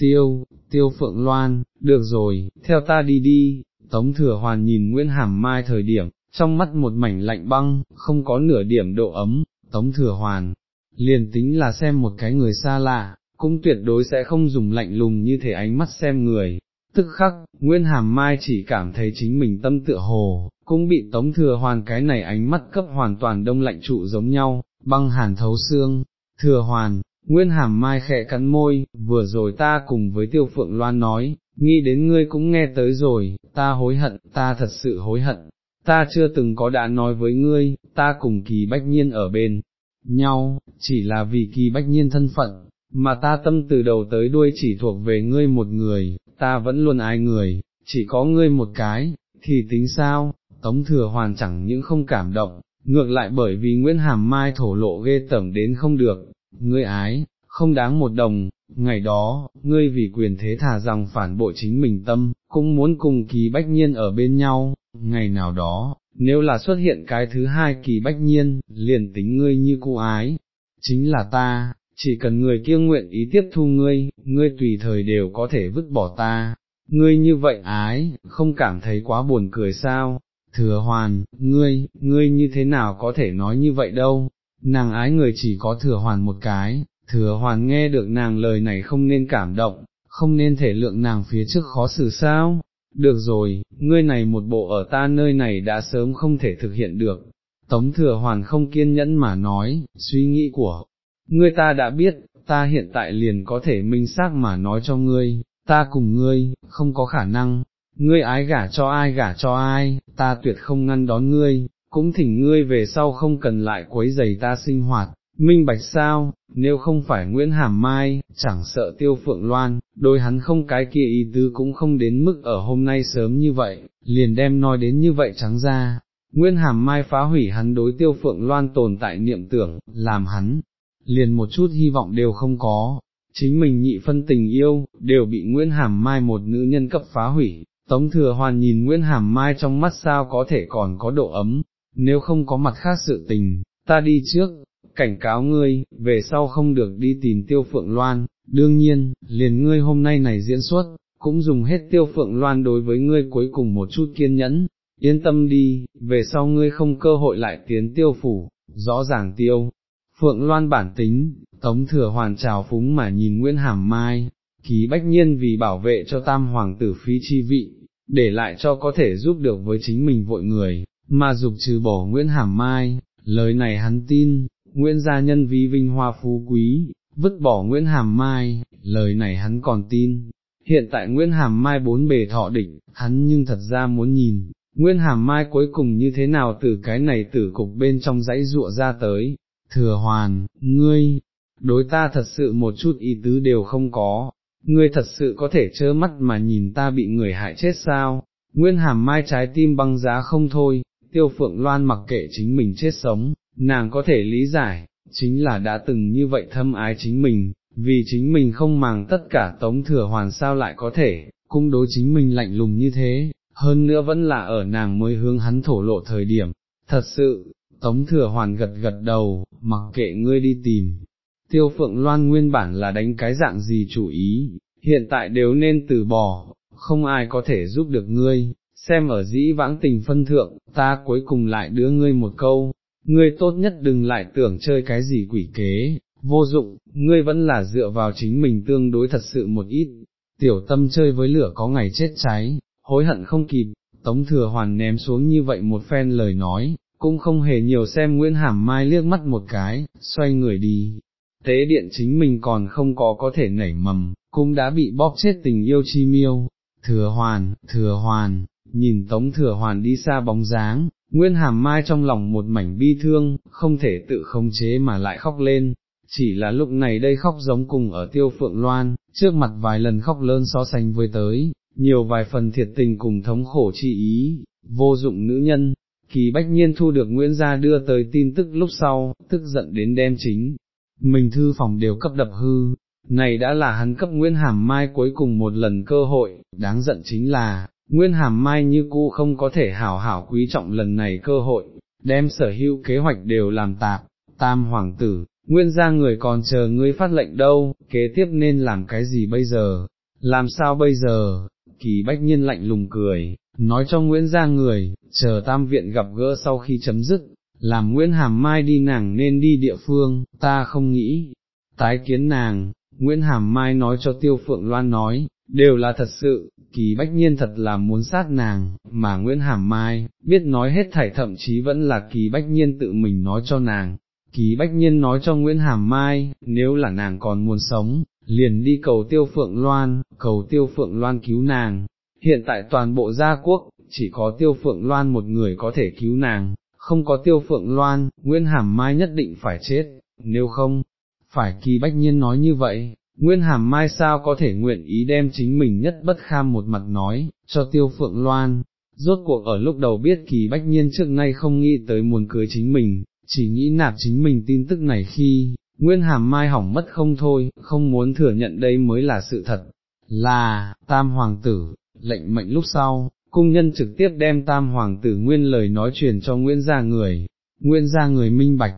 Tiêu, tiêu phượng loan, được rồi, theo ta đi đi, Tống Thừa Hoàn nhìn Nguyễn Hàm Mai thời điểm, trong mắt một mảnh lạnh băng, không có nửa điểm độ ấm, Tống Thừa Hoàn, liền tính là xem một cái người xa lạ, cũng tuyệt đối sẽ không dùng lạnh lùng như thể ánh mắt xem người. Tức khắc, Nguyễn Hàm Mai chỉ cảm thấy chính mình tâm tựa hồ, cũng bị Tống Thừa Hoàn cái này ánh mắt cấp hoàn toàn đông lạnh trụ giống nhau, băng hàn thấu xương, Thừa Hoàn, nguyên Hàm Mai khẽ cắn môi, vừa rồi ta cùng với Tiêu Phượng Loan nói, nghĩ đến ngươi cũng nghe tới rồi, ta hối hận, ta thật sự hối hận, ta chưa từng có đã nói với ngươi, ta cùng kỳ bách nhiên ở bên nhau, chỉ là vì kỳ bách nhiên thân phận, mà ta tâm từ đầu tới đuôi chỉ thuộc về ngươi một người, ta vẫn luôn ai người, chỉ có ngươi một cái, thì tính sao, tống thừa hoàn chẳng những không cảm động, ngược lại bởi vì Nguyễn Hàm Mai thổ lộ ghê tởm đến không được, ngươi ái, không đáng một đồng, ngày đó, ngươi vì quyền thế thả rằng phản bội chính mình tâm, cũng muốn cùng kỳ bách nhiên ở bên nhau, ngày nào đó, nếu là xuất hiện cái thứ hai kỳ bách nhiên, liền tính ngươi như cô ái, chính là ta, chỉ cần người kia nguyện ý tiếp thu ngươi, ngươi tùy thời đều có thể vứt bỏ ta, ngươi như vậy ái, không cảm thấy quá buồn cười sao, thừa hoàn, ngươi, ngươi như thế nào có thể nói như vậy đâu, nàng ái người chỉ có thừa hoàn một cái, thừa hoàn nghe được nàng lời này không nên cảm động, không nên thể lượng nàng phía trước khó xử sao, được rồi, ngươi này một bộ ở ta nơi này đã sớm không thể thực hiện được. Tống thừa hoàn không kiên nhẫn mà nói, suy nghĩ của ngươi ta đã biết, ta hiện tại liền có thể minh xác mà nói cho ngươi, ta cùng ngươi, không có khả năng, ngươi ái gả cho ai gả cho ai, ta tuyệt không ngăn đón ngươi, cũng thỉnh ngươi về sau không cần lại quấy giày ta sinh hoạt, minh bạch sao, nếu không phải Nguyễn Hàm Mai, chẳng sợ tiêu phượng loan, đôi hắn không cái kia ý tứ cũng không đến mức ở hôm nay sớm như vậy, liền đem nói đến như vậy trắng ra. Nguyễn Hàm Mai phá hủy hắn đối tiêu phượng loan tồn tại niệm tưởng, làm hắn, liền một chút hy vọng đều không có, chính mình nhị phân tình yêu, đều bị Nguyễn Hàm Mai một nữ nhân cấp phá hủy, Tống Thừa Hoàn nhìn Nguyễn Hàm Mai trong mắt sao có thể còn có độ ấm, nếu không có mặt khác sự tình, ta đi trước, cảnh cáo ngươi, về sau không được đi tìm tiêu phượng loan, đương nhiên, liền ngươi hôm nay này diễn xuất, cũng dùng hết tiêu phượng loan đối với ngươi cuối cùng một chút kiên nhẫn, yên tâm đi, về sau ngươi không cơ hội lại tiến tiêu phủ, rõ ràng tiêu. Phượng Loan bản tính, Tống thừa hoàn trào phúng mà nhìn Nguyễn Hàm Mai, ký bách nhiên vì bảo vệ cho tam hoàng tử phi chi vị, để lại cho có thể giúp được với chính mình vội người, mà dục trừ bỏ Nguyễn Hàm Mai, lời này hắn tin, Nguyễn gia nhân vi vinh hoa phú quý, vứt bỏ Nguyễn Hàm Mai, lời này hắn còn tin. Hiện tại Nguyễn Hàm Mai bốn bề thọ đỉnh, hắn nhưng thật ra muốn nhìn, Nguyễn Hàm Mai cuối cùng như thế nào từ cái này tử cục bên trong dãy ruộng ra tới, thừa hoàn, ngươi, đối ta thật sự một chút ý tứ đều không có, ngươi thật sự có thể trơ mắt mà nhìn ta bị người hại chết sao, Nguyên Hàm Mai trái tim băng giá không thôi, tiêu phượng loan mặc kệ chính mình chết sống, nàng có thể lý giải, chính là đã từng như vậy thâm ái chính mình, vì chính mình không màng tất cả tống thừa hoàn sao lại có thể, cung đối chính mình lạnh lùng như thế, hơn nữa vẫn là ở nàng mới hướng hắn thổ lộ thời điểm, thật sự, tống thừa hoàn gật gật đầu, mặc kệ ngươi đi tìm. Tiêu phượng loan nguyên bản là đánh cái dạng gì chủ ý, hiện tại đều nên từ bỏ, không ai có thể giúp được ngươi, xem ở dĩ vãng tình phân thượng, ta cuối cùng lại đưa ngươi một câu, ngươi tốt nhất đừng lại tưởng chơi cái gì quỷ kế, vô dụng, ngươi vẫn là dựa vào chính mình tương đối thật sự một ít, tiểu tâm chơi với lửa có ngày chết cháy, hối hận không kịp, tống thừa hoàn ném xuống như vậy một phen lời nói, cũng không hề nhiều xem Nguyễn Hàm Mai liếc mắt một cái, xoay người đi. Tế điện chính mình còn không có có thể nảy mầm, cũng đã bị bóp chết tình yêu chi miêu, thừa hoàn, thừa hoàn, nhìn tống thừa hoàn đi xa bóng dáng, Nguyên hàm mai trong lòng một mảnh bi thương, không thể tự khống chế mà lại khóc lên, chỉ là lúc này đây khóc giống cùng ở tiêu phượng loan, trước mặt vài lần khóc lớn so sánh với tới, nhiều vài phần thiệt tình cùng thống khổ chi ý, vô dụng nữ nhân. Kỳ bách nhiên thu được Nguyễn Gia đưa tới tin tức lúc sau, tức giận đến đem chính, mình thư phòng đều cấp đập hư, này đã là hắn cấp Nguyễn Hàm Mai cuối cùng một lần cơ hội, đáng giận chính là, Nguyên hàm mai như cũ không có thể hảo hảo quý trọng lần này cơ hội, đem sở hữu kế hoạch đều làm tạp, tam hoàng tử, nguyên gia người còn chờ ngươi phát lệnh đâu, kế tiếp nên làm cái gì bây giờ, làm sao bây giờ, kỳ bách nhiên lạnh lùng cười, nói cho Nguyễn gia người, chờ tam viện gặp gỡ sau khi chấm dứt, làm Nguyễn Hàm Mai đi nàng nên đi địa phương, ta không nghĩ, tái kiến nàng, Nguyễn Hàm Mai nói cho Tiêu Phượng Loan nói, đều là thật sự, kỳ bách nhiên thật là muốn sát nàng, mà Nguyễn Hàm Mai, biết nói hết thảy thậm chí vẫn là kỳ bách nhiên tự mình nói cho nàng. Kỳ bách nhiên nói cho Nguyễn Hàm Mai, nếu là nàng còn muốn sống, liền đi cầu tiêu phượng loan, cầu tiêu phượng loan cứu nàng. Hiện tại toàn bộ gia quốc, chỉ có tiêu phượng loan một người có thể cứu nàng, không có tiêu phượng loan, Nguyễn Hàm Mai nhất định phải chết, nếu không, phải kỳ bách nhiên nói như vậy, Nguyên hàm mai sao có thể nguyện ý đem chính mình nhất bất kham một mặt nói, cho tiêu phượng loan, rốt cuộc ở lúc đầu biết kỳ bách nhiên trước nay không nghĩ tới muốn cưới chính mình, chỉ nghĩ nạp chính mình tin tức này khi, Nguyên hàm mai hỏng mất không thôi, không muốn thừa nhận đây mới là sự thật, là, tam hoàng tử, lệnh mệnh lúc sau, cung nhân trực tiếp đem tam hoàng tử nguyên lời nói truyền cho Nguyễn gia người, Nguyễn gia người minh bạch,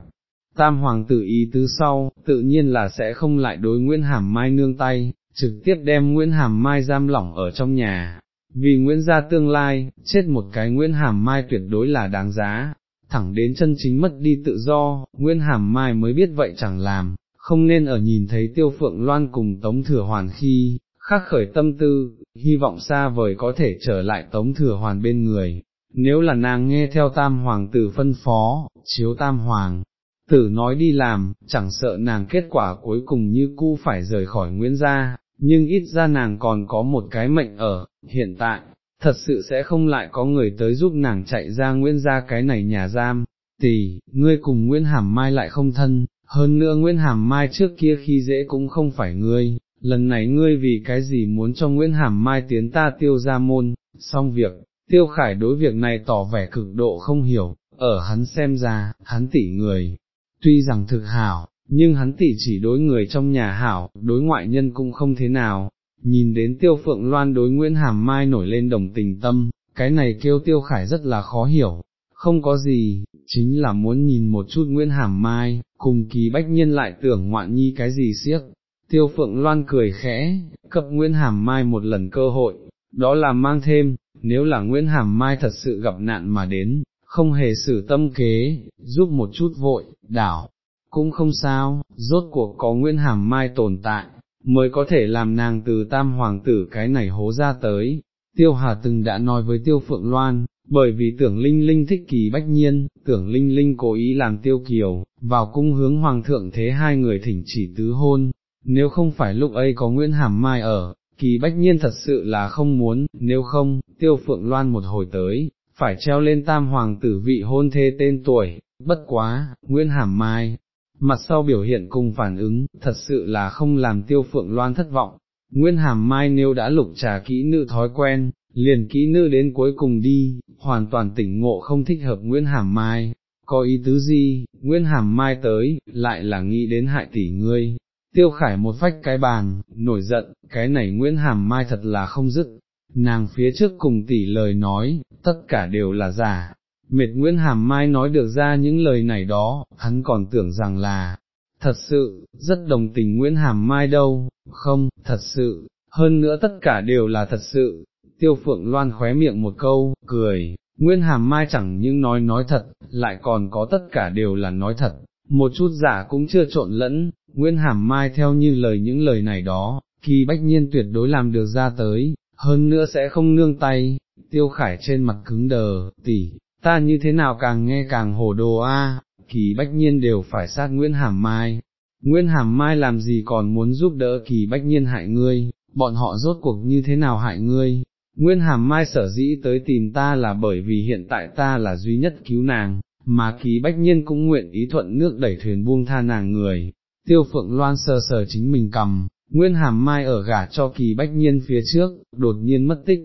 tam hoàng tử ý tứ sau, tự nhiên là sẽ không lại đối Nguyễn Hàm Mai nương tay, trực tiếp đem Nguyễn Hàm Mai giam lỏng ở trong nhà, vì Nguyễn gia tương lai, chết một cái Nguyễn Hàm Mai tuyệt đối là đáng giá, thẳng đến chân chính mất đi tự do, Nguyễn Hàm Mai mới biết vậy chẳng làm, không nên ở nhìn thấy tiêu phượng loan cùng Tống Thừa Hoàn khi, khắc khởi tâm tư, hy vọng xa vời có thể trở lại Tống Thừa Hoàn bên người. Nếu là nàng nghe theo tam hoàng tử phân phó, chiếu tam hoàng, tử nói đi làm, chẳng sợ nàng kết quả cuối cùng như cu phải rời khỏi Nguyễn gia, nhưng ít ra nàng còn có một cái mệnh ở, hiện tại, thật sự sẽ không lại có người tới giúp nàng chạy ra Nguyễn gia cái này nhà giam, tỷ, ngươi cùng Nguyễn Hàm Mai lại không thân, hơn nữa Nguyễn Hàm Mai trước kia khi dễ cũng không phải ngươi, lần này ngươi vì cái gì muốn cho Nguyễn Hàm Mai tiến ta tiêu ra môn, xong việc, tiêu khải đối việc này tỏ vẻ cực độ không hiểu, ở hắn xem ra, hắn tỷ người, tuy rằng thực hảo, nhưng hắn tỷ chỉ đối người trong nhà hảo, đối ngoại nhân cũng không thế nào, nhìn đến tiêu phượng loan đối Nguyễn Hàm Mai nổi lên đồng tình tâm, cái này kêu tiêu khải rất là khó hiểu, không có gì, chính là muốn nhìn một chút Nguyễn Hàm Mai, cùng kỳ bách nhiên lại tưởng ngoạn nhi cái gì siếc. Tiêu Phượng Loan cười khẽ, cấp Nguyễn Hàm Mai một lần cơ hội, đó là mang thêm, nếu là Nguyễn Hàm Mai thật sự gặp nạn mà đến, không hề xử tâm kế, giúp một chút vội, đảo, cũng không sao, rốt cuộc có Nguyễn Hàm Mai tồn tại, mới có thể làm nàng từ tam hoàng tử cái này hố ra tới. Tiêu Hà từng đã nói với Tiêu Phượng Loan, bởi vì tưởng Linh Linh thích kỳ bách nhiên, tưởng Linh Linh cố ý làm Tiêu Kiều, vào cung hướng Hoàng thượng thế hai người thỉnh chỉ tứ hôn, nếu không phải lúc ấy có Nguyễn Hàm Mai ở, kỳ bách nhiên thật sự là không muốn, nếu không, Tiêu Phượng Loan một hồi tới, phải treo lên tam hoàng tử vị hôn thê tên tuổi, bất quá, Nguyễn Hàm Mai, mặt sau biểu hiện cùng phản ứng, thật sự là không làm tiêu phượng loan thất vọng. Nguyễn hàm mai nếu đã lục trà kỹ nữ thói quen, liền kỹ nữ đến cuối cùng đi, hoàn toàn tỉnh ngộ không thích hợp Nguyễn hàm mai, có ý tứ gì, Nguyễn hàm mai tới, lại là nghĩ đến hại tỷ ngươi. Tiêu khải một phách cái bàn, nổi giận, cái này Nguyễn Hàm Mai thật là không dứt, nàng phía trước cùng tỷ lời nói, tất cả đều là giả, Mệt Nguyễn Hàm Mai nói được ra những lời này đó, hắn còn tưởng rằng là, thật sự, rất đồng tình Nguyễn Hàm Mai đâu, không, thật sự, hơn nữa tất cả đều là thật sự, tiêu phượng loan khóe miệng một câu, cười, Nguyễn Hàm Mai chẳng những nói nói thật, lại còn có tất cả đều là nói thật, một chút giả cũng chưa trộn lẫn, Nguyễn Hàm Mai theo như lời những lời này đó, kỳ bách nhiên tuyệt đối làm được ra tới, hơn nữa sẽ không nương tay, tiêu khải trên mặt cứng đờ, tỉ, ta như thế nào càng nghe càng hồ đồ a, kỳ bách nhiên đều phải sát Nguyễn Hàm Mai. Nguyễn Hàm Mai làm gì còn muốn giúp đỡ kỳ bách nhiên hại ngươi, bọn họ rốt cuộc như thế nào hại ngươi. Nguyễn Hàm Mai sở dĩ tới tìm ta là bởi vì hiện tại ta là duy nhất cứu nàng, mà kỳ bách nhiên cũng nguyện ý thuận nước đẩy thuyền buông tha nàng người. Tiêu Phượng Loan sờ sờ chính mình cầm, Nguyên Hàm Mai ở gả cho kỳ bách nhiên phía trước, đột nhiên mất tích,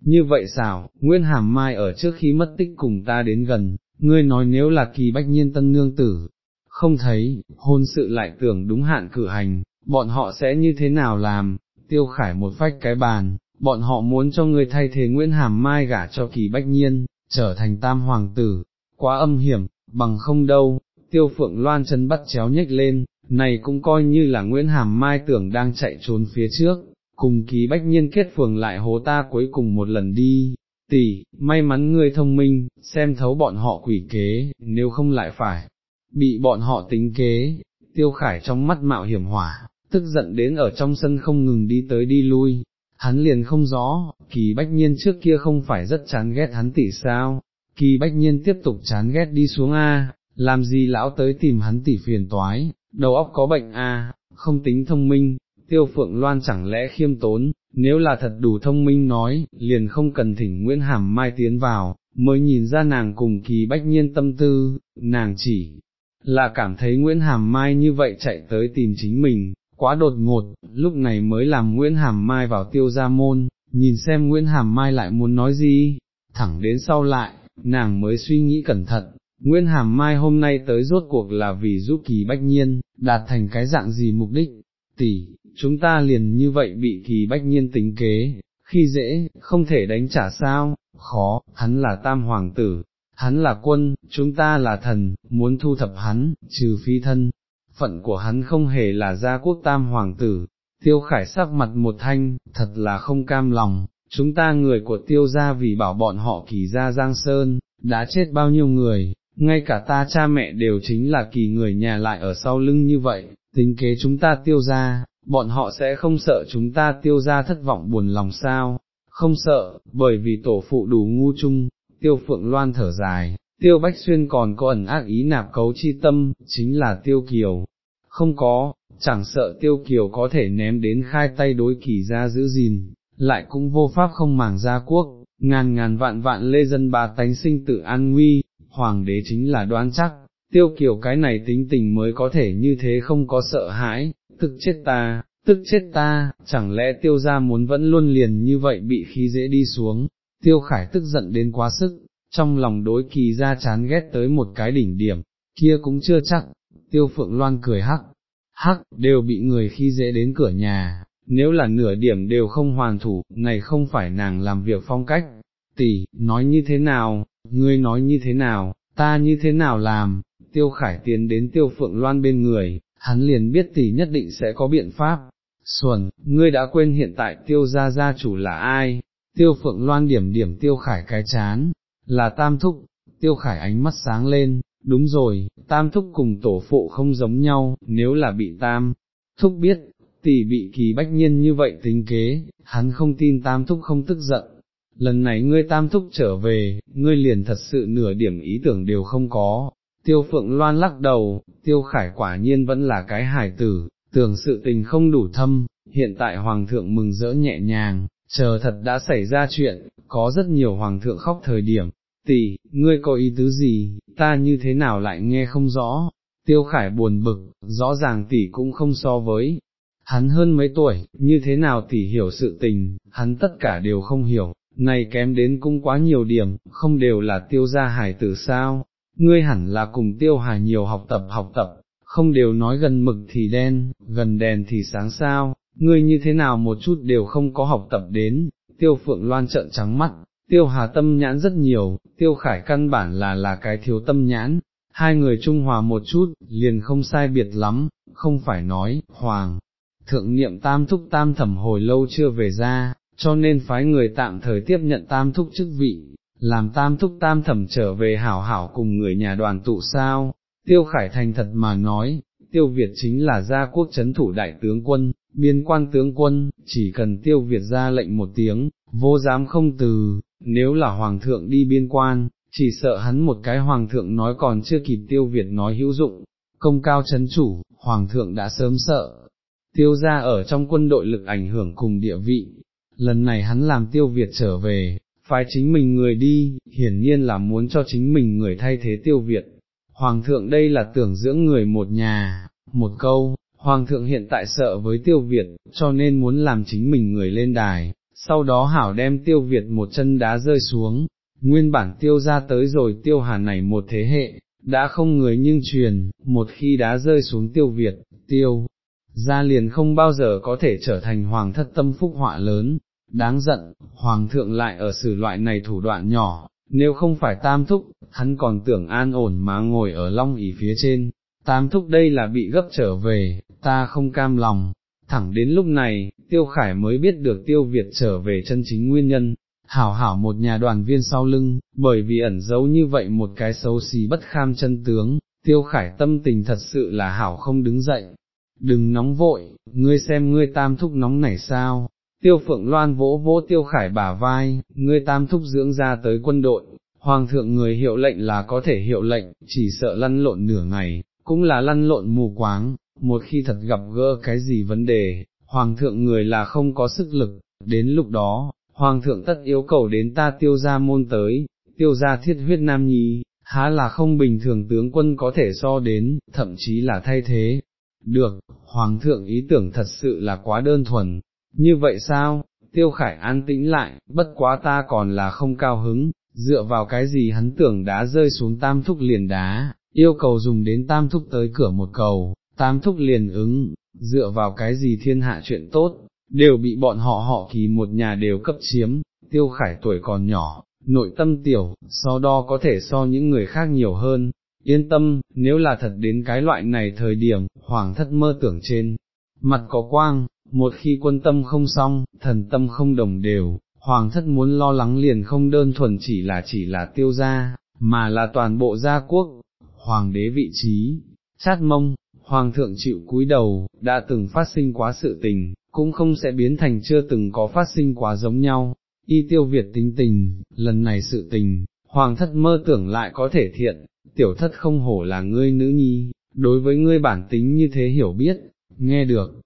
như vậy sao, Nguyên Hàm Mai ở trước khi mất tích cùng ta đến gần, ngươi nói nếu là kỳ bách nhiên tân nương tử, không thấy, hôn sự lại tưởng đúng hạn cử hành, bọn họ sẽ như thế nào làm, tiêu khải một phách cái bàn, bọn họ muốn cho ngươi thay thế Nguyễn Hàm Mai gả cho kỳ bách nhiên, trở thành tam hoàng tử, quá âm hiểm, bằng không đâu, tiêu phượng loan chân bắt chéo nhếch lên, này cũng coi như là Nguyễn Hàm Mai tưởng đang chạy trốn phía trước, cùng ký bách nhiên kết phường lại hố ta cuối cùng một lần đi, tỷ, may mắn ngươi thông minh, xem thấu bọn họ quỷ kế, nếu không lại phải, bị bọn họ tính kế, tiêu khải trong mắt mạo hiểm hỏa, tức giận đến ở trong sân không ngừng đi tới đi lui, hắn liền không rõ, kỳ bách nhiên trước kia không phải rất chán ghét hắn tỷ sao, kỳ bách nhiên tiếp tục chán ghét đi xuống A, làm gì lão tới tìm hắn tỷ phiền toái, đầu óc có bệnh A, không tính thông minh, tiêu phượng loan chẳng lẽ khiêm tốn, nếu là thật đủ thông minh nói, liền không cần thỉnh Nguyễn Hàm Mai tiến vào, mới nhìn ra nàng cùng kỳ bách nhiên tâm tư, nàng chỉ là cảm thấy Nguyễn Hàm Mai như vậy chạy tới tìm chính mình, quá đột ngột, lúc này mới làm Nguyễn Hàm Mai vào tiêu gia môn, nhìn xem Nguyễn Hàm Mai lại muốn nói gì, thẳng đến sau lại, nàng mới suy nghĩ cẩn thận, Nguyên Hàm Mai hôm nay tới rốt cuộc là vì giúp kỳ bách nhiên, đạt thành cái dạng gì mục đích, tỷ, chúng ta liền như vậy bị kỳ bách nhiên tính kế, khi dễ, không thể đánh trả sao, khó, hắn là tam hoàng tử, hắn là quân, chúng ta là thần, muốn thu thập hắn, trừ phi thân, phận của hắn không hề là gia quốc tam hoàng tử, tiêu khải sắc mặt một thanh, thật là không cam lòng, chúng ta người của tiêu gia vì bảo bọn họ kỳ gia Giang Sơn, đã chết bao nhiêu người, ngay cả ta cha mẹ đều chính là kỳ người nhà lại ở sau lưng như vậy, tính kế chúng ta tiêu gia, bọn họ sẽ không sợ chúng ta tiêu ra thất vọng buồn lòng sao, không sợ, bởi vì tổ phụ đủ ngu chung, tiêu phượng loan thở dài, tiêu bách xuyên còn có ẩn ác ý nạp cấu chi tâm, chính là tiêu kiều, không có, chẳng sợ tiêu kiều có thể ném đến khai tay đối kỳ ra giữ gìn, lại cũng vô pháp không màng gia quốc, ngàn ngàn vạn vạn lê dân bà tánh sinh tự an nguy, hoàng đế chính là đoán chắc, tiêu kiều cái này tính tình mới có thể như thế không có sợ hãi, tức chết ta, tức chết ta, chẳng lẽ tiêu gia muốn vẫn luôn liền như vậy bị khí dễ đi xuống, tiêu khải tức giận đến quá sức, trong lòng đối kỳ ra chán ghét tới một cái đỉnh điểm, kia cũng chưa chắc, tiêu phượng loan cười hắc, hắc, đều bị người khi dễ đến cửa nhà, nếu là nửa điểm đều không hoàn thủ, này không phải nàng làm việc phong cách, tỷ, nói như thế nào, ngươi nói như thế nào, ta như thế nào làm, tiêu khải tiến đến tiêu phượng loan bên người, hắn liền biết tỷ nhất định sẽ có biện pháp. Xuân, ngươi đã quên hiện tại tiêu gia gia chủ là ai, tiêu phượng loan điểm điểm tiêu khải cái chán, là tam thúc, tiêu khải ánh mắt sáng lên, đúng rồi, tam thúc cùng tổ phụ không giống nhau, nếu là bị tam, thúc biết, tỷ bị kỳ bách nhiên như vậy tính kế, hắn không tin tam thúc không tức giận. Lần này ngươi tam thúc trở về, ngươi liền thật sự nửa điểm ý tưởng đều không có. Tiêu phượng loan lắc đầu, tiêu khải quả nhiên vẫn là cái hài tử, tưởng sự tình không đủ thâm, hiện tại hoàng thượng mừng rỡ nhẹ nhàng, chờ thật đã xảy ra chuyện, có rất nhiều hoàng thượng khóc thời điểm, tỷ, ngươi có ý tứ gì, ta như thế nào lại nghe không rõ, tiêu khải buồn bực, rõ ràng tỷ cũng không so với, hắn hơn mấy tuổi, như thế nào tỷ hiểu sự tình, hắn tất cả đều không hiểu, này kém đến cũng quá nhiều điểm, không đều là tiêu gia hải tử sao, ngươi hẳn là cùng tiêu hải nhiều học tập học tập, không đều nói gần mực thì đen, gần đèn thì sáng sao, ngươi như thế nào một chút đều không có học tập đến, tiêu phượng loan trợn trắng mắt, tiêu hà tâm nhãn rất nhiều, tiêu khải căn bản là là cái thiếu tâm nhãn, hai người trung hòa một chút, liền không sai biệt lắm, không phải nói, hoàng, thượng niệm tam thúc tam thẩm hồi lâu chưa về ra, cho nên phái người tạm thời tiếp nhận tam thúc chức vị, làm tam thúc tam thẩm trở về hảo hảo cùng người nhà đoàn tụ sao, tiêu khải thành thật mà nói, tiêu Việt chính là gia quốc chấn thủ đại tướng quân, biên quan tướng quân, chỉ cần tiêu Việt ra lệnh một tiếng, vô dám không từ, nếu là hoàng thượng đi biên quan, chỉ sợ hắn một cái hoàng thượng nói còn chưa kịp tiêu Việt nói hữu dụng, công cao chấn chủ, hoàng thượng đã sớm sợ, tiêu ra ở trong quân đội lực ảnh hưởng cùng địa vị, lần này hắn làm tiêu Việt trở về, phải chính mình người đi, hiển nhiên là muốn cho chính mình người thay thế tiêu Việt. Hoàng thượng đây là tưởng dưỡng người một nhà, một câu, Hoàng thượng hiện tại sợ với tiêu Việt, cho nên muốn làm chính mình người lên đài, sau đó hảo đem tiêu Việt một chân đá rơi xuống, nguyên bản tiêu ra tới rồi tiêu hà này một thế hệ, đã không người nhưng truyền, một khi đá rơi xuống tiêu Việt, tiêu, ra liền không bao giờ có thể trở thành hoàng thất tâm phúc họa lớn, đáng giận, hoàng thượng lại ở xử loại này thủ đoạn nhỏ, nếu không phải tam thúc, hắn còn tưởng an ổn mà ngồi ở long ỉ phía trên, tam thúc đây là bị gấp trở về, ta không cam lòng, thẳng đến lúc này, tiêu khải mới biết được tiêu Việt trở về chân chính nguyên nhân, hảo hảo một nhà đoàn viên sau lưng, bởi vì ẩn giấu như vậy một cái xấu xí bất kham chân tướng, tiêu khải tâm tình thật sự là hảo không đứng dậy, đừng nóng vội, ngươi xem ngươi tam thúc nóng nảy sao, tiêu phượng loan vỗ vỗ tiêu khải bả vai, ngươi tam thúc dưỡng ra tới quân đội, hoàng thượng người hiệu lệnh là có thể hiệu lệnh, chỉ sợ lăn lộn nửa ngày, cũng là lăn lộn mù quáng, một khi thật gặp gỡ cái gì vấn đề, hoàng thượng người là không có sức lực, đến lúc đó, hoàng thượng tất yêu cầu đến ta tiêu ra môn tới, tiêu ra thiết huyết nam nhi, há là không bình thường tướng quân có thể so đến, thậm chí là thay thế. Được, hoàng thượng ý tưởng thật sự là quá đơn thuần, như vậy sao, tiêu khải an tĩnh lại, bất quá ta còn là không cao hứng, dựa vào cái gì hắn tưởng đá rơi xuống tam thúc liền đá, yêu cầu dùng đến tam thúc tới cửa một cầu, tam thúc liền ứng, dựa vào cái gì thiên hạ chuyện tốt, đều bị bọn họ họ kỳ một nhà đều cấp chiếm, tiêu khải tuổi còn nhỏ, nội tâm tiểu, so đo có thể so những người khác nhiều hơn, yên tâm, nếu là thật đến cái loại này thời điểm, hoàng thất mơ tưởng trên, mặt có quang, một khi quân tâm không xong, thần tâm không đồng đều, hoàng thất muốn lo lắng liền không đơn thuần chỉ là chỉ là tiêu gia, mà là toàn bộ gia quốc, hoàng đế vị trí, chát mông, hoàng thượng chịu cúi đầu, đã từng phát sinh quá sự tình, cũng không sẽ biến thành chưa từng có phát sinh quá giống nhau, y tiêu Việt tính tình, lần này sự tình, hoàng thất mơ tưởng lại có thể thiện, tiểu thất không hổ là ngươi nữ nhi, đối với ngươi bản tính như thế hiểu biết, nghe được,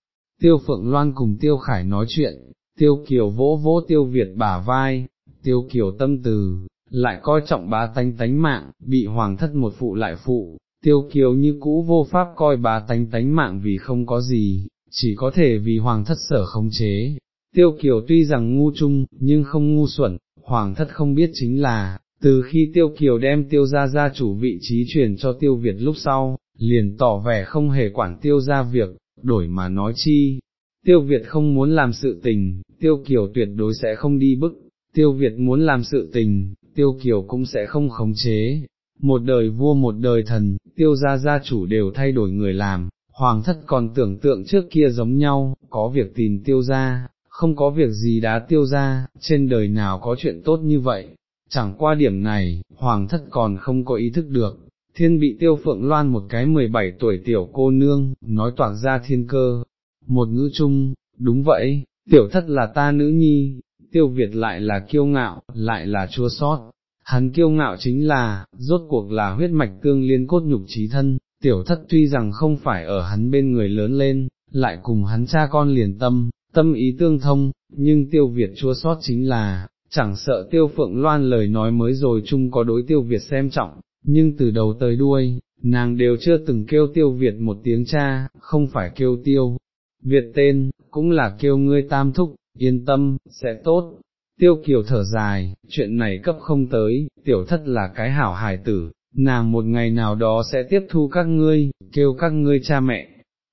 tiêu phượng loan cùng tiêu khải nói chuyện, tiêu kiều vỗ vỗ tiêu Việt bả vai, tiêu kiều tâm từ, lại coi trọng bá tánh tánh mạng, bị hoàng thất một phụ lại phụ, tiêu kiều như cũ vô pháp coi bá tánh tánh mạng vì không có gì, chỉ có thể vì hoàng thất sở không chế. Tiêu kiều tuy rằng ngu chung, nhưng không ngu xuẩn, hoàng thất không biết chính là, từ khi tiêu kiều đem tiêu Gia gia chủ vị trí truyền cho tiêu Việt lúc sau, liền tỏ vẻ không hề quản tiêu Gia việc, đổi mà nói chi. Tiêu Việt không muốn làm sự tình, tiêu kiều tuyệt đối sẽ không đi bức, tiêu Việt muốn làm sự tình, tiêu kiều cũng sẽ không khống chế. Một đời vua một đời thần, tiêu gia gia chủ đều thay đổi người làm, hoàng thất còn tưởng tượng trước kia giống nhau, có việc tìm tiêu gia, không có việc gì đá tiêu gia, trên đời nào có chuyện tốt như vậy. Chẳng qua điểm này, hoàng thất còn không có ý thức được, thiên bị tiêu phượng loan một cái 17 tuổi tiểu cô nương, nói toạc ra thiên cơ, một ngữ chung, đúng vậy, tiểu thất là ta nữ nhi, tiêu Việt lại là kiêu ngạo, lại là chua sót, hắn kiêu ngạo chính là, rốt cuộc là huyết mạch tương liên cốt nhục trí thân, tiểu thất tuy rằng không phải ở hắn bên người lớn lên, lại cùng hắn cha con liền tâm, tâm ý tương thông, nhưng tiêu Việt chua sót chính là, chẳng sợ tiêu phượng loan lời nói mới rồi chung có đối tiêu Việt xem trọng, nhưng từ đầu tới đuôi, nàng đều chưa từng kêu tiêu Việt một tiếng cha, không phải kêu tiêu. Việt tên, cũng là kêu ngươi tam thúc, yên tâm, sẽ tốt. Tiêu kiều thở dài, chuyện này cấp không tới, tiểu thất là cái hảo hài tử, nàng một ngày nào đó sẽ tiếp thu các ngươi, kêu các ngươi cha mẹ.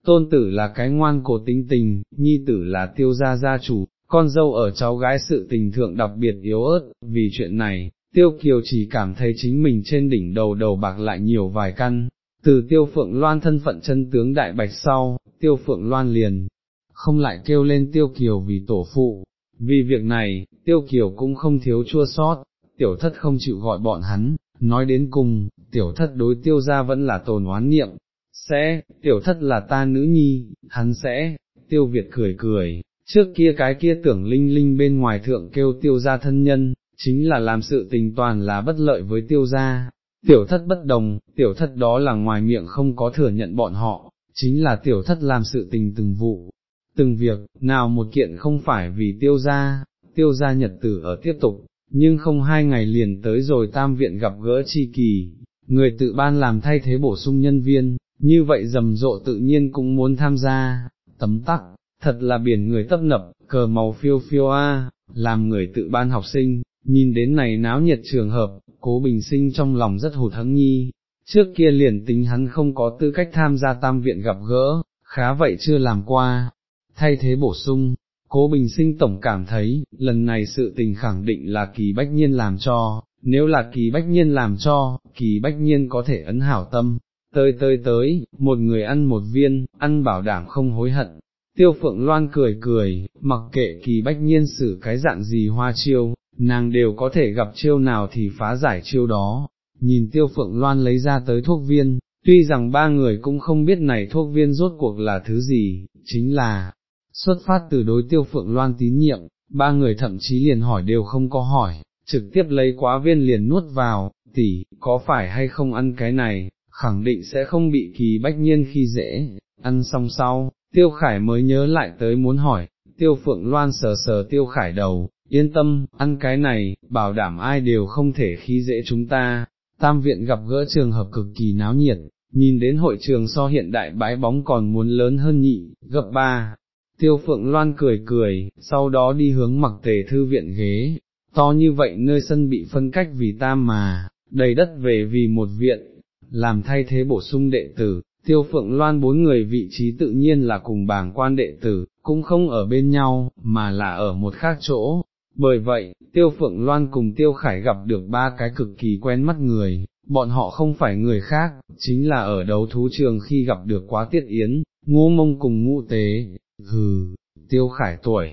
Tôn tử là cái ngoan cổ tính tình, nhi tử là tiêu gia gia chủ, con dâu ở cháu gái sự tình thượng đặc biệt yếu ớt, vì chuyện này, tiêu kiều chỉ cảm thấy chính mình trên đỉnh đầu đầu bạc lại nhiều vài căn, từ tiêu phượng loan thân phận chân tướng đại bạch sau, tiêu phượng loan liền, không lại kêu lên tiêu kiều vì tổ phụ, vì việc này, tiêu kiều cũng không thiếu chua sót, tiểu thất không chịu gọi bọn hắn, nói đến cùng, tiểu thất đối tiêu ra vẫn là tồn oán niệm, sẽ, tiểu thất là ta nữ nhi, hắn sẽ, tiêu Việt cười cười, trước kia cái kia tưởng linh linh bên ngoài thượng kêu tiêu ra thân nhân, chính là làm sự tình toàn là bất lợi với tiêu gia. Tiểu thất bất đồng, tiểu thất đó là ngoài miệng không có thừa nhận bọn họ, chính là tiểu thất làm sự tình từng vụ, từng việc, nào một kiện không phải vì tiêu gia, tiêu gia nhật tử ở tiếp tục, nhưng không hai ngày liền tới rồi tam viện gặp gỡ chi kỳ, người tự ban làm thay thế bổ sung nhân viên, như vậy rầm rộ tự nhiên cũng muốn tham gia, tấm tắc, thật là biển người tấp nập, cờ màu phiêu phiêu a, làm người tự ban học sinh, nhìn đến này náo nhiệt trường hợp, cố bình sinh trong lòng rất hụt hẫng nhi, trước kia liền tính hắn không có tư cách tham gia tam viện gặp gỡ, khá vậy chưa làm qua, thay thế bổ sung, cố bình sinh tổng cảm thấy, lần này sự tình khẳng định là kỳ bách nhiên làm cho, nếu là kỳ bách nhiên làm cho, kỳ bách nhiên có thể ấn hảo tâm, tới tới tới, một người ăn một viên, ăn bảo đảm không hối hận. Tiêu phượng loan cười cười, mặc kệ kỳ bách nhiên xử cái dạng gì hoa chiêu, nàng đều có thể gặp chiêu nào thì phá giải chiêu đó, nhìn tiêu phượng loan lấy ra tới thuốc viên, tuy rằng ba người cũng không biết này thuốc viên rốt cuộc là thứ gì, chính là, xuất phát từ đối tiêu phượng loan tín nhiệm, ba người thậm chí liền hỏi đều không có hỏi, trực tiếp lấy quá viên liền nuốt vào, tỷ, có phải hay không ăn cái này, khẳng định sẽ không bị kỳ bách nhiên khi dễ, ăn xong sau, tiêu khải mới nhớ lại tới muốn hỏi, tiêu phượng loan sờ sờ tiêu khải đầu, yên tâm, ăn cái này, bảo đảm ai đều không thể khi dễ chúng ta, tam viện gặp gỡ trường hợp cực kỳ náo nhiệt, nhìn đến hội trường so hiện đại bái bóng còn muốn lớn hơn nhị, gấp ba. Tiêu Phượng Loan cười cười, sau đó đi hướng mặc tề thư viện ghế, to như vậy nơi sân bị phân cách vì tam mà, đầy đất về vì một viện, làm thay thế bổ sung đệ tử, tiêu phượng loan bốn người vị trí tự nhiên là cùng bảng quan đệ tử, cũng không ở bên nhau, mà là ở một khác chỗ. Bởi vậy, tiêu phượng loan cùng tiêu khải gặp được ba cái cực kỳ quen mắt người, bọn họ không phải người khác, chính là ở đấu thú trường khi gặp được quá tiết yến, ngô mông cùng ngũ tế, hừ, tiêu khải tuổi,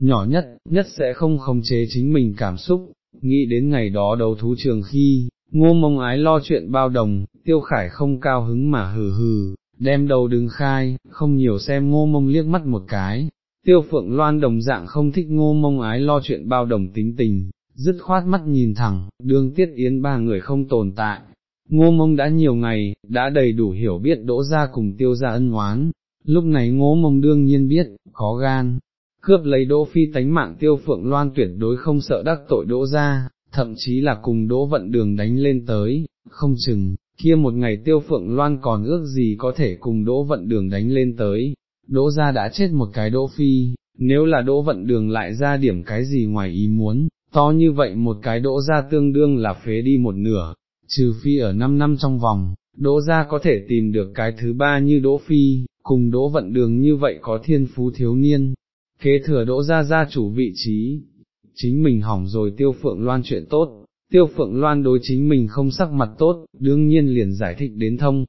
nhỏ nhất, nhất sẽ không khống chế chính mình cảm xúc, nghĩ đến ngày đó đấu thú trường khi, ngô mông ái lo chuyện bao đồng, tiêu khải không cao hứng mà hừ hừ, đem đầu đứng khai, không nhiều xem ngô mông liếc mắt một cái. Tiêu phượng loan đồng dạng không thích ngô mông ái lo chuyện bao đồng tính tình, dứt khoát mắt nhìn thẳng, đương tiết yến ba người không tồn tại. Ngô mông đã nhiều ngày, đã đầy đủ hiểu biết đỗ ra cùng tiêu ra ân oán, lúc này ngô mông đương nhiên biết, có gan, cướp lấy đỗ phi tánh mạng tiêu phượng loan tuyệt đối không sợ đắc tội đỗ ra, thậm chí là cùng đỗ vận đường đánh lên tới, không chừng, kia một ngày tiêu phượng loan còn ước gì có thể cùng đỗ vận đường đánh lên tới, đỗ ra đã chết một cái đỗ phi, nếu là đỗ vận đường lại ra điểm cái gì ngoài ý muốn, to như vậy một cái đỗ ra tương đương là phế đi một nửa, trừ phi ở 5 năm trong vòng, đỗ ra có thể tìm được cái thứ ba như đỗ phi, cùng đỗ vận đường như vậy có thiên phú thiếu niên, kế thừa đỗ ra gia chủ vị trí, chính mình hỏng rồi tiêu phượng loan chuyện tốt, tiêu phượng loan đối chính mình không sắc mặt tốt, đương nhiên liền giải thích đến thông,